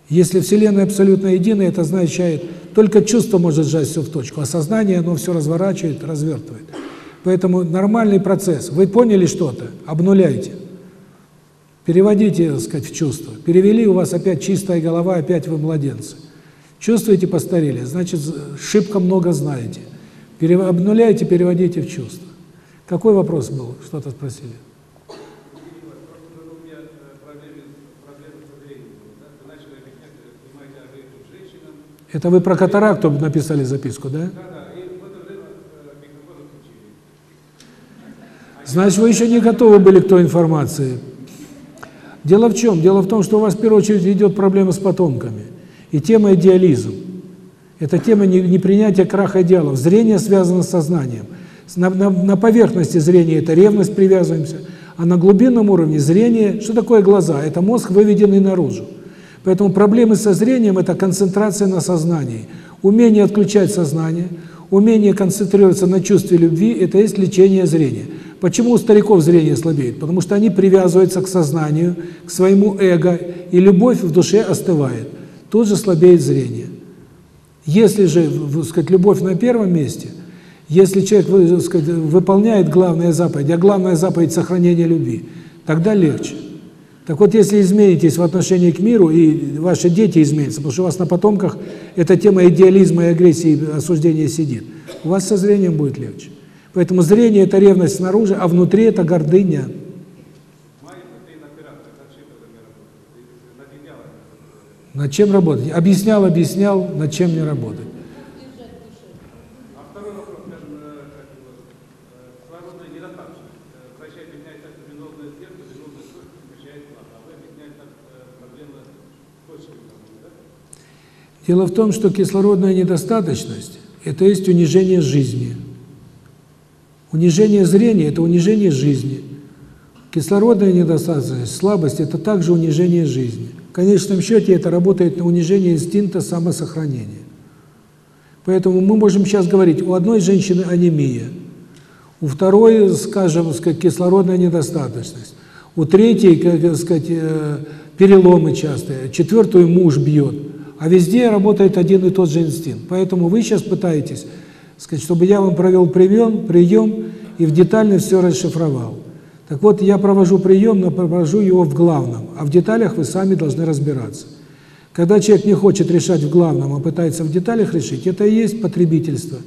Если Вселенная абсолютно единая, это означает, только чувство может сжать все в точку, а сознание, оно все разворачивает, развертывает. Поэтому нормальный процесс. Вы поняли что-то, обнуляйте. Переводите, так сказать, в чувство. Перевели, у вас опять чистая голова, опять вы младенцы. Чувствуете, постарели, значит, шибко много знаете. Перев... Обнуляйте, переводите в чувство. Какой вопрос был? Что-то спросили. Это вы про катаракту написали записку, да? Значит, вы еще не готовы были к той информации. Дело в чем? Дело в том, что у вас в первую очередь идет проблема с потомками. И тема идеализм. Это тема непринятия краха идеалов. Зрение связано с сознанием. На, на, на поверхности зрения это ревность, привязываемся, а на глубинном уровне зрение, что такое глаза? Это мозг, выведенный наружу. Поэтому проблемы со зрением – это концентрация на сознании. Умение отключать сознание, умение концентрироваться на чувстве любви – это есть лечение зрения. Почему у стариков зрение слабеет? Потому что они привязываются к сознанию, к своему эго, и любовь в душе остывает. Тут же слабеет зрение. Если же, сказать, любовь на первом месте, если человек, сказать, выполняет главная заповедь, а главная заповедь – сохранение любви, тогда легче. Так вот, если изменитесь в отношении к миру, и ваши дети изменятся, потому что у вас на потомках эта тема идеализма и агрессии, осуждения сидит, у вас со зрением будет легче. Поэтому зрение – это ревность снаружи, а внутри – это гордыня. Над чем работать? Объяснял, объяснял, над чем не работать. Дело в том, что кислородная недостаточность – это есть унижение жизни. Унижение зрения – это унижение жизни. Кислородная недостаточность, слабость – это также унижение жизни. В конечном счете это работает на унижение инстинкта самосохранения. Поэтому мы можем сейчас говорить, у одной женщины анемия, у второй, скажем, сказать, кислородная недостаточность, у третьей, как сказать, э, переломы частые, четвертую муж бьет – а везде работает один и тот же инстинкт. Поэтому вы сейчас пытаетесь, сказать, чтобы я вам провел прием, прием и в детально все расшифровал. Так вот, я провожу прием, но провожу его в главном, а в деталях вы сами должны разбираться. Когда человек не хочет решать в главном, а пытается в деталях решить, это и есть потребительство.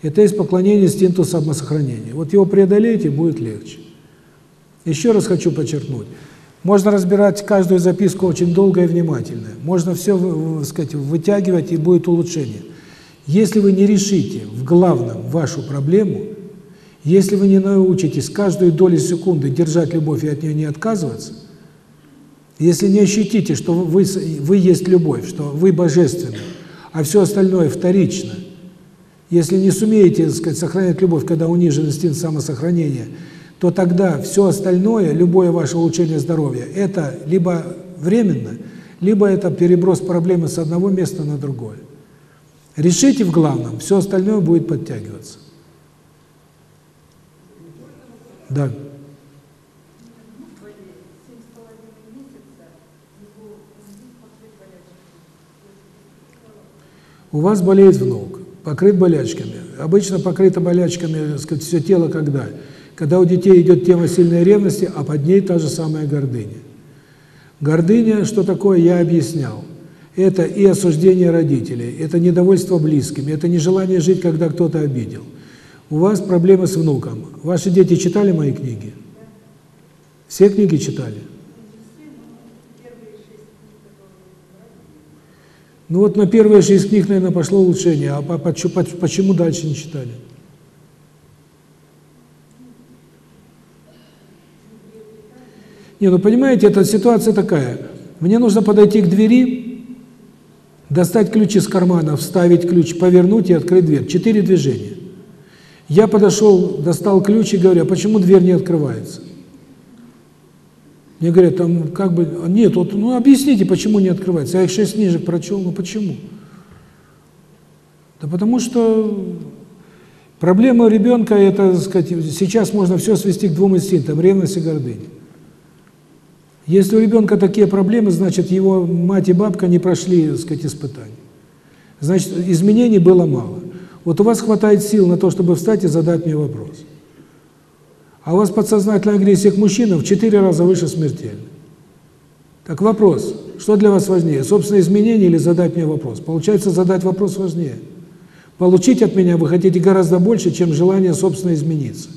Это и есть поклонение инстинкту самосохранения. Вот его преодолейте, будет легче. Еще раз хочу подчеркнуть. Можно разбирать каждую записку очень долго и внимательно. Можно все, сказать, вытягивать, и будет улучшение. Если вы не решите в главном вашу проблему, если вы не научитесь каждую долю секунды держать любовь и от нее не отказываться, если не ощутите, что вы, вы есть любовь, что вы божественны, а все остальное вторично, если не сумеете, так сказать, сохранять любовь, когда унижен инстинкт самосохранения – то тогда все остальное, любое ваше улучшение здоровья, это либо временно, либо это переброс проблемы с одного места на другое. Решите в главном, все остальное будет подтягиваться. Да. У вас болеет внук, покрыт болячками. Обычно покрыто болячками, сказать, все тело когда? когда у детей идет тема сильной ревности, а под ней та же самая гордыня. Гордыня, что такое, я объяснял. Это и осуждение родителей, это недовольство близкими, это нежелание жить, когда кто-то обидел. У вас проблемы с внуком. Ваши дети читали мои книги? Все книги читали? Ну вот на первые шесть книг, наверное, пошло улучшение, а почему дальше не читали? Не, ну понимаете, эта ситуация такая. Мне нужно подойти к двери, достать ключ из кармана, вставить ключ, повернуть и открыть дверь. Четыре движения. Я подошел, достал ключ и говорю, а почему дверь не открывается? Мне говорят, там как бы, нет, вот, ну объясните, почему не открывается. Я их шесть книжек прочел, ну почему? Да потому что проблема ребенка, это, так сказать, сейчас можно все свести к двум инстинктам – ревность и гордыня. Если у ребенка такие проблемы, значит, его мать и бабка не прошли, так сказать, испытания. Значит, изменений было мало. Вот у вас хватает сил на то, чтобы встать и задать мне вопрос. А у вас подсознательная агрессия к мужчинам в четыре раза выше смертельной. Так вопрос, что для вас важнее, собственное изменение или задать мне вопрос? Получается, задать вопрос важнее. Получить от меня вы хотите гораздо больше, чем желание собственно измениться.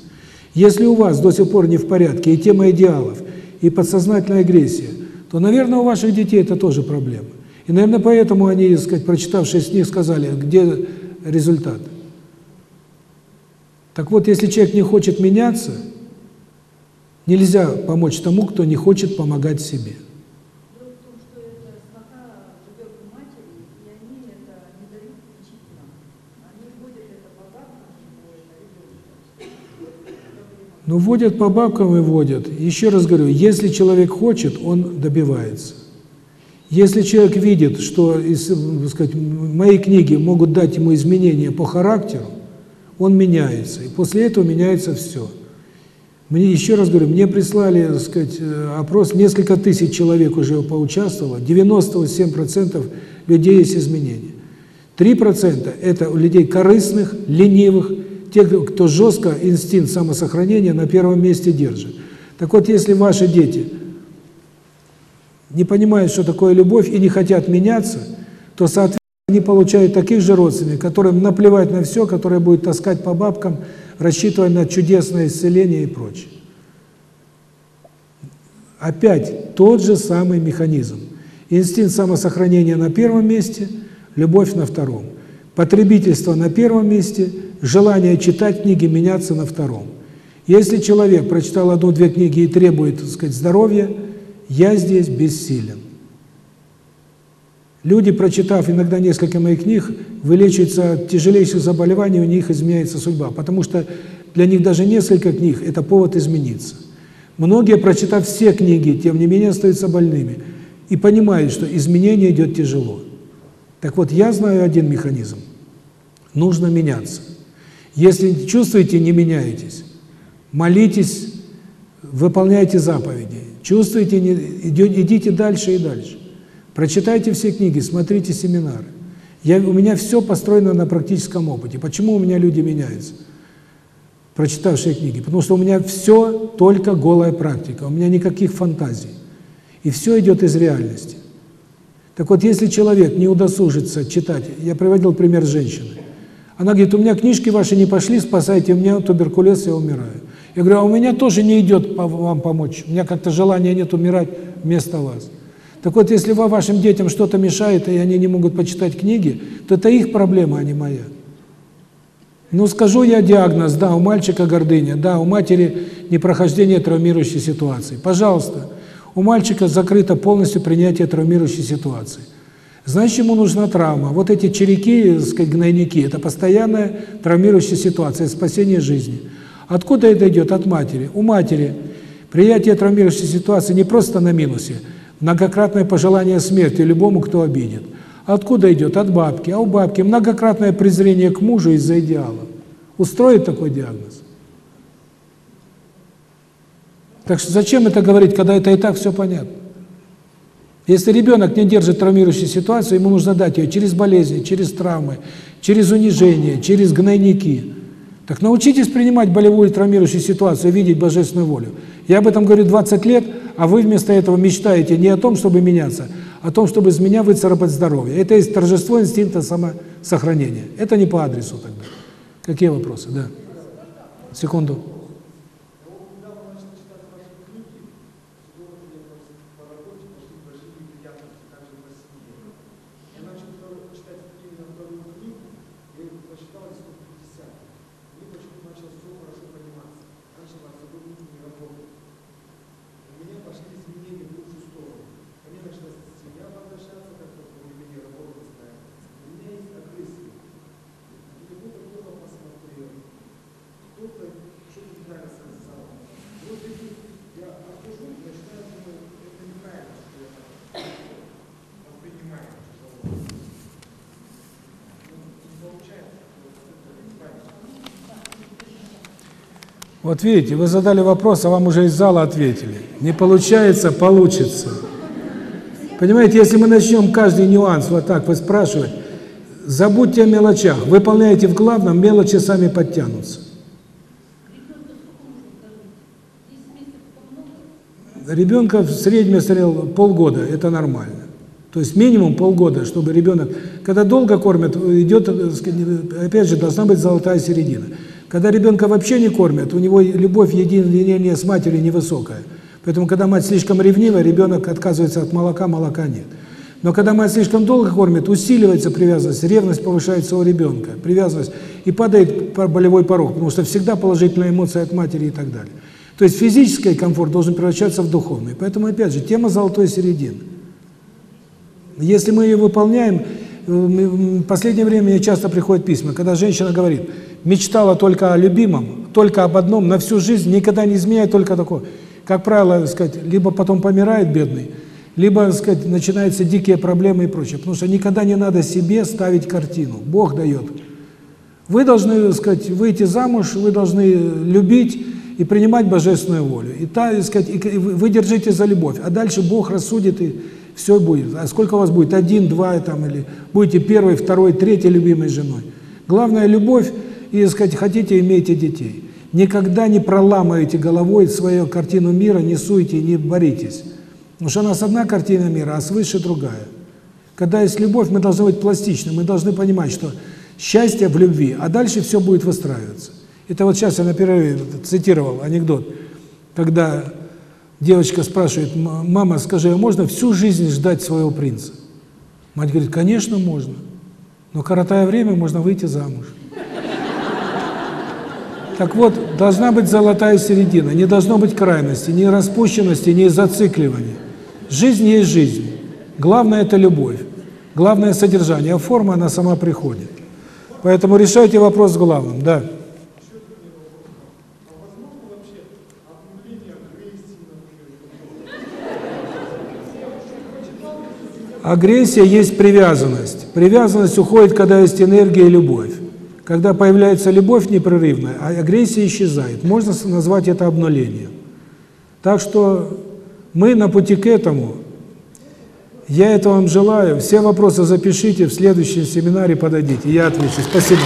Если у вас до сих пор не в порядке и тема идеалов, и подсознательная агрессия, то, наверное, у ваших детей это тоже проблема. И, наверное, поэтому они, так сказать, прочитавшие с них, сказали, где результат. Так вот, если человек не хочет меняться, нельзя помочь тому, кто не хочет помогать себе. Дело в том, что это пока живет у матери, и они это не дают учителям. Они вводят это по бабкам, что это ребенок. Ну, вводят по бабкам и вводят. Еще раз говорю, если человек хочет, он добивается. Если человек видит, что из, сказать, мои книги могут дать ему изменения по характеру, он меняется. И после этого меняется все. Мне еще раз говорю, мне прислали, так сказать, опрос, несколько тысяч человек уже поучаствовало, 97% людей есть изменения. 3% это у людей корыстных, ленивых, тех, кто жестко инстинкт самосохранения на первом месте держит. Так вот, если ваши дети не понимают, что такое любовь и не хотят меняться, то, соответственно, они получают таких же родственников, которым наплевать на все, которые будут таскать по бабкам, рассчитывая на чудесное исцеление и прочее. Опять тот же самый механизм. Инстинкт самосохранения на первом месте, любовь на втором. Потребительство на первом месте, желание читать книги, меняться на втором. Если человек прочитал одну-две книги и требует, так сказать, здоровья, я здесь бессилен. Люди, прочитав иногда несколько моих книг, вылечиваются от тяжелейших заболеваний, у них изменяется судьба, потому что для них даже несколько книг – это повод измениться. Многие, прочитав все книги, тем не менее остаются больными и понимают, что изменение идет тяжело. Так вот, я знаю один механизм. Нужно меняться. Если чувствуете, не меняетесь, молитесь, выполняйте заповеди. Чувствуете, не, идите дальше и дальше. Прочитайте все книги, смотрите семинары. Я, у меня все построено на практическом опыте. Почему у меня люди меняются? Прочитавшие книги. Потому что у меня все только голая практика, у меня никаких фантазий. И все идет из реальности. Так вот, если человек не удосужится читать, я приводил пример женщины. Она говорит, у меня книжки ваши не пошли, спасайте, меня туберкулез, я умираю. Я говорю, а у меня тоже не идет вам помочь, у меня как-то желания нет умирать вместо вас. Так вот, если вашим детям что-то мешает, и они не могут почитать книги, то это их проблема, а не моя. Ну, скажу я диагноз, да, у мальчика гордыня, да, у матери непрохождение травмирующей ситуации. Пожалуйста, у мальчика закрыто полностью принятие травмирующей ситуации. Значит, ему нужна травма. Вот эти череки, сказать, гнойники, это постоянная травмирующая ситуация, спасение жизни. Откуда это идет? От матери. У матери приятие травмирующей ситуации не просто на минусе, многократное пожелание смерти любому, кто обидит. Откуда идет? От бабки. А у бабки многократное презрение к мужу из-за идеала. Устроит такой диагноз? Так что зачем это говорить, когда это и так все понятно? Если ребенок не держит травмирующую ситуацию, ему нужно дать ее через болезни, через травмы, через унижение, через гнойники. Так научитесь принимать болевую травмирующую ситуацию, видеть божественную волю. Я об этом говорю 20 лет, а вы вместо этого мечтаете не о том, чтобы меняться, а о том, чтобы из меня выцарапать здоровье. Это есть торжество инстинкта самосохранения. Это не по адресу тогда. Какие вопросы? Да. Секунду. Вот видите, вы задали вопрос, а вам уже из зала ответили. Не получается, получится. Понимаете, если мы начнем каждый нюанс вот так вы спрашивать, забудьте о мелочах, выполняйте в главном, мелочи сами подтянутся. Ребенка в среднем я смотрел полгода, это нормально. То есть минимум полгода, чтобы ребенок, когда долго кормят, идет, опять же, должна быть золотая середина. Когда ребенка вообще не кормят, у него любовь, единение с матерью невысокая. Поэтому, когда мать слишком ревнива, ребенок отказывается от молока, молока нет. Но когда мать слишком долго кормит, усиливается привязанность, ревность повышается у ребенка, привязанность, и падает болевой порог, потому что всегда положительная эмоция от матери и так далее. То есть физический комфорт должен превращаться в духовный. Поэтому, опять же, тема золотой середины. Если мы ее выполняем, в последнее время мне часто приходят письма, когда женщина говорит, мечтала только о любимом, только об одном, на всю жизнь, никогда не изменяет только такое. Как правило, сказать, либо потом помирает бедный, либо, сказать, начинаются дикие проблемы и прочее. Потому что никогда не надо себе ставить картину. Бог дает. Вы должны, сказать, выйти замуж, вы должны любить и принимать божественную волю. И, та, сказать, и вы держите за любовь. А дальше Бог рассудит, и все будет. А сколько у вас будет? Один, два, там, или будете первой, второй, третьей любимой женой. Главное – любовь, и, сказать, хотите – имейте детей. Никогда не проламывайте головой свою картину мира, не суйте, не боритесь. Потому что у нас одна картина мира, а свыше другая. Когда есть любовь, мы должны быть пластичны, мы должны понимать, что счастье в любви, а дальше все будет выстраиваться. Это вот сейчас я на перерыве цитировал анекдот, когда девочка спрашивает, мама, скажи, а можно всю жизнь ждать своего принца? Мать говорит, конечно, можно, но коротая время можно выйти замуж. Так вот, должна быть золотая середина, не должно быть крайности, ни распущенности, ни зацикливания. Жизнь есть жизнь. Главное – это любовь. Главное – содержание, а форма, она сама приходит. Поэтому решайте вопрос главным, да. Агрессия есть привязанность. Привязанность уходит, когда есть энергия и любовь. Когда появляется любовь непрерывная, а агрессия исчезает. Можно назвать это обнулением. Так что мы на пути к этому. Я этого вам желаю. Все вопросы запишите, в следующем семинаре подойдите. Я отвечу. Спасибо.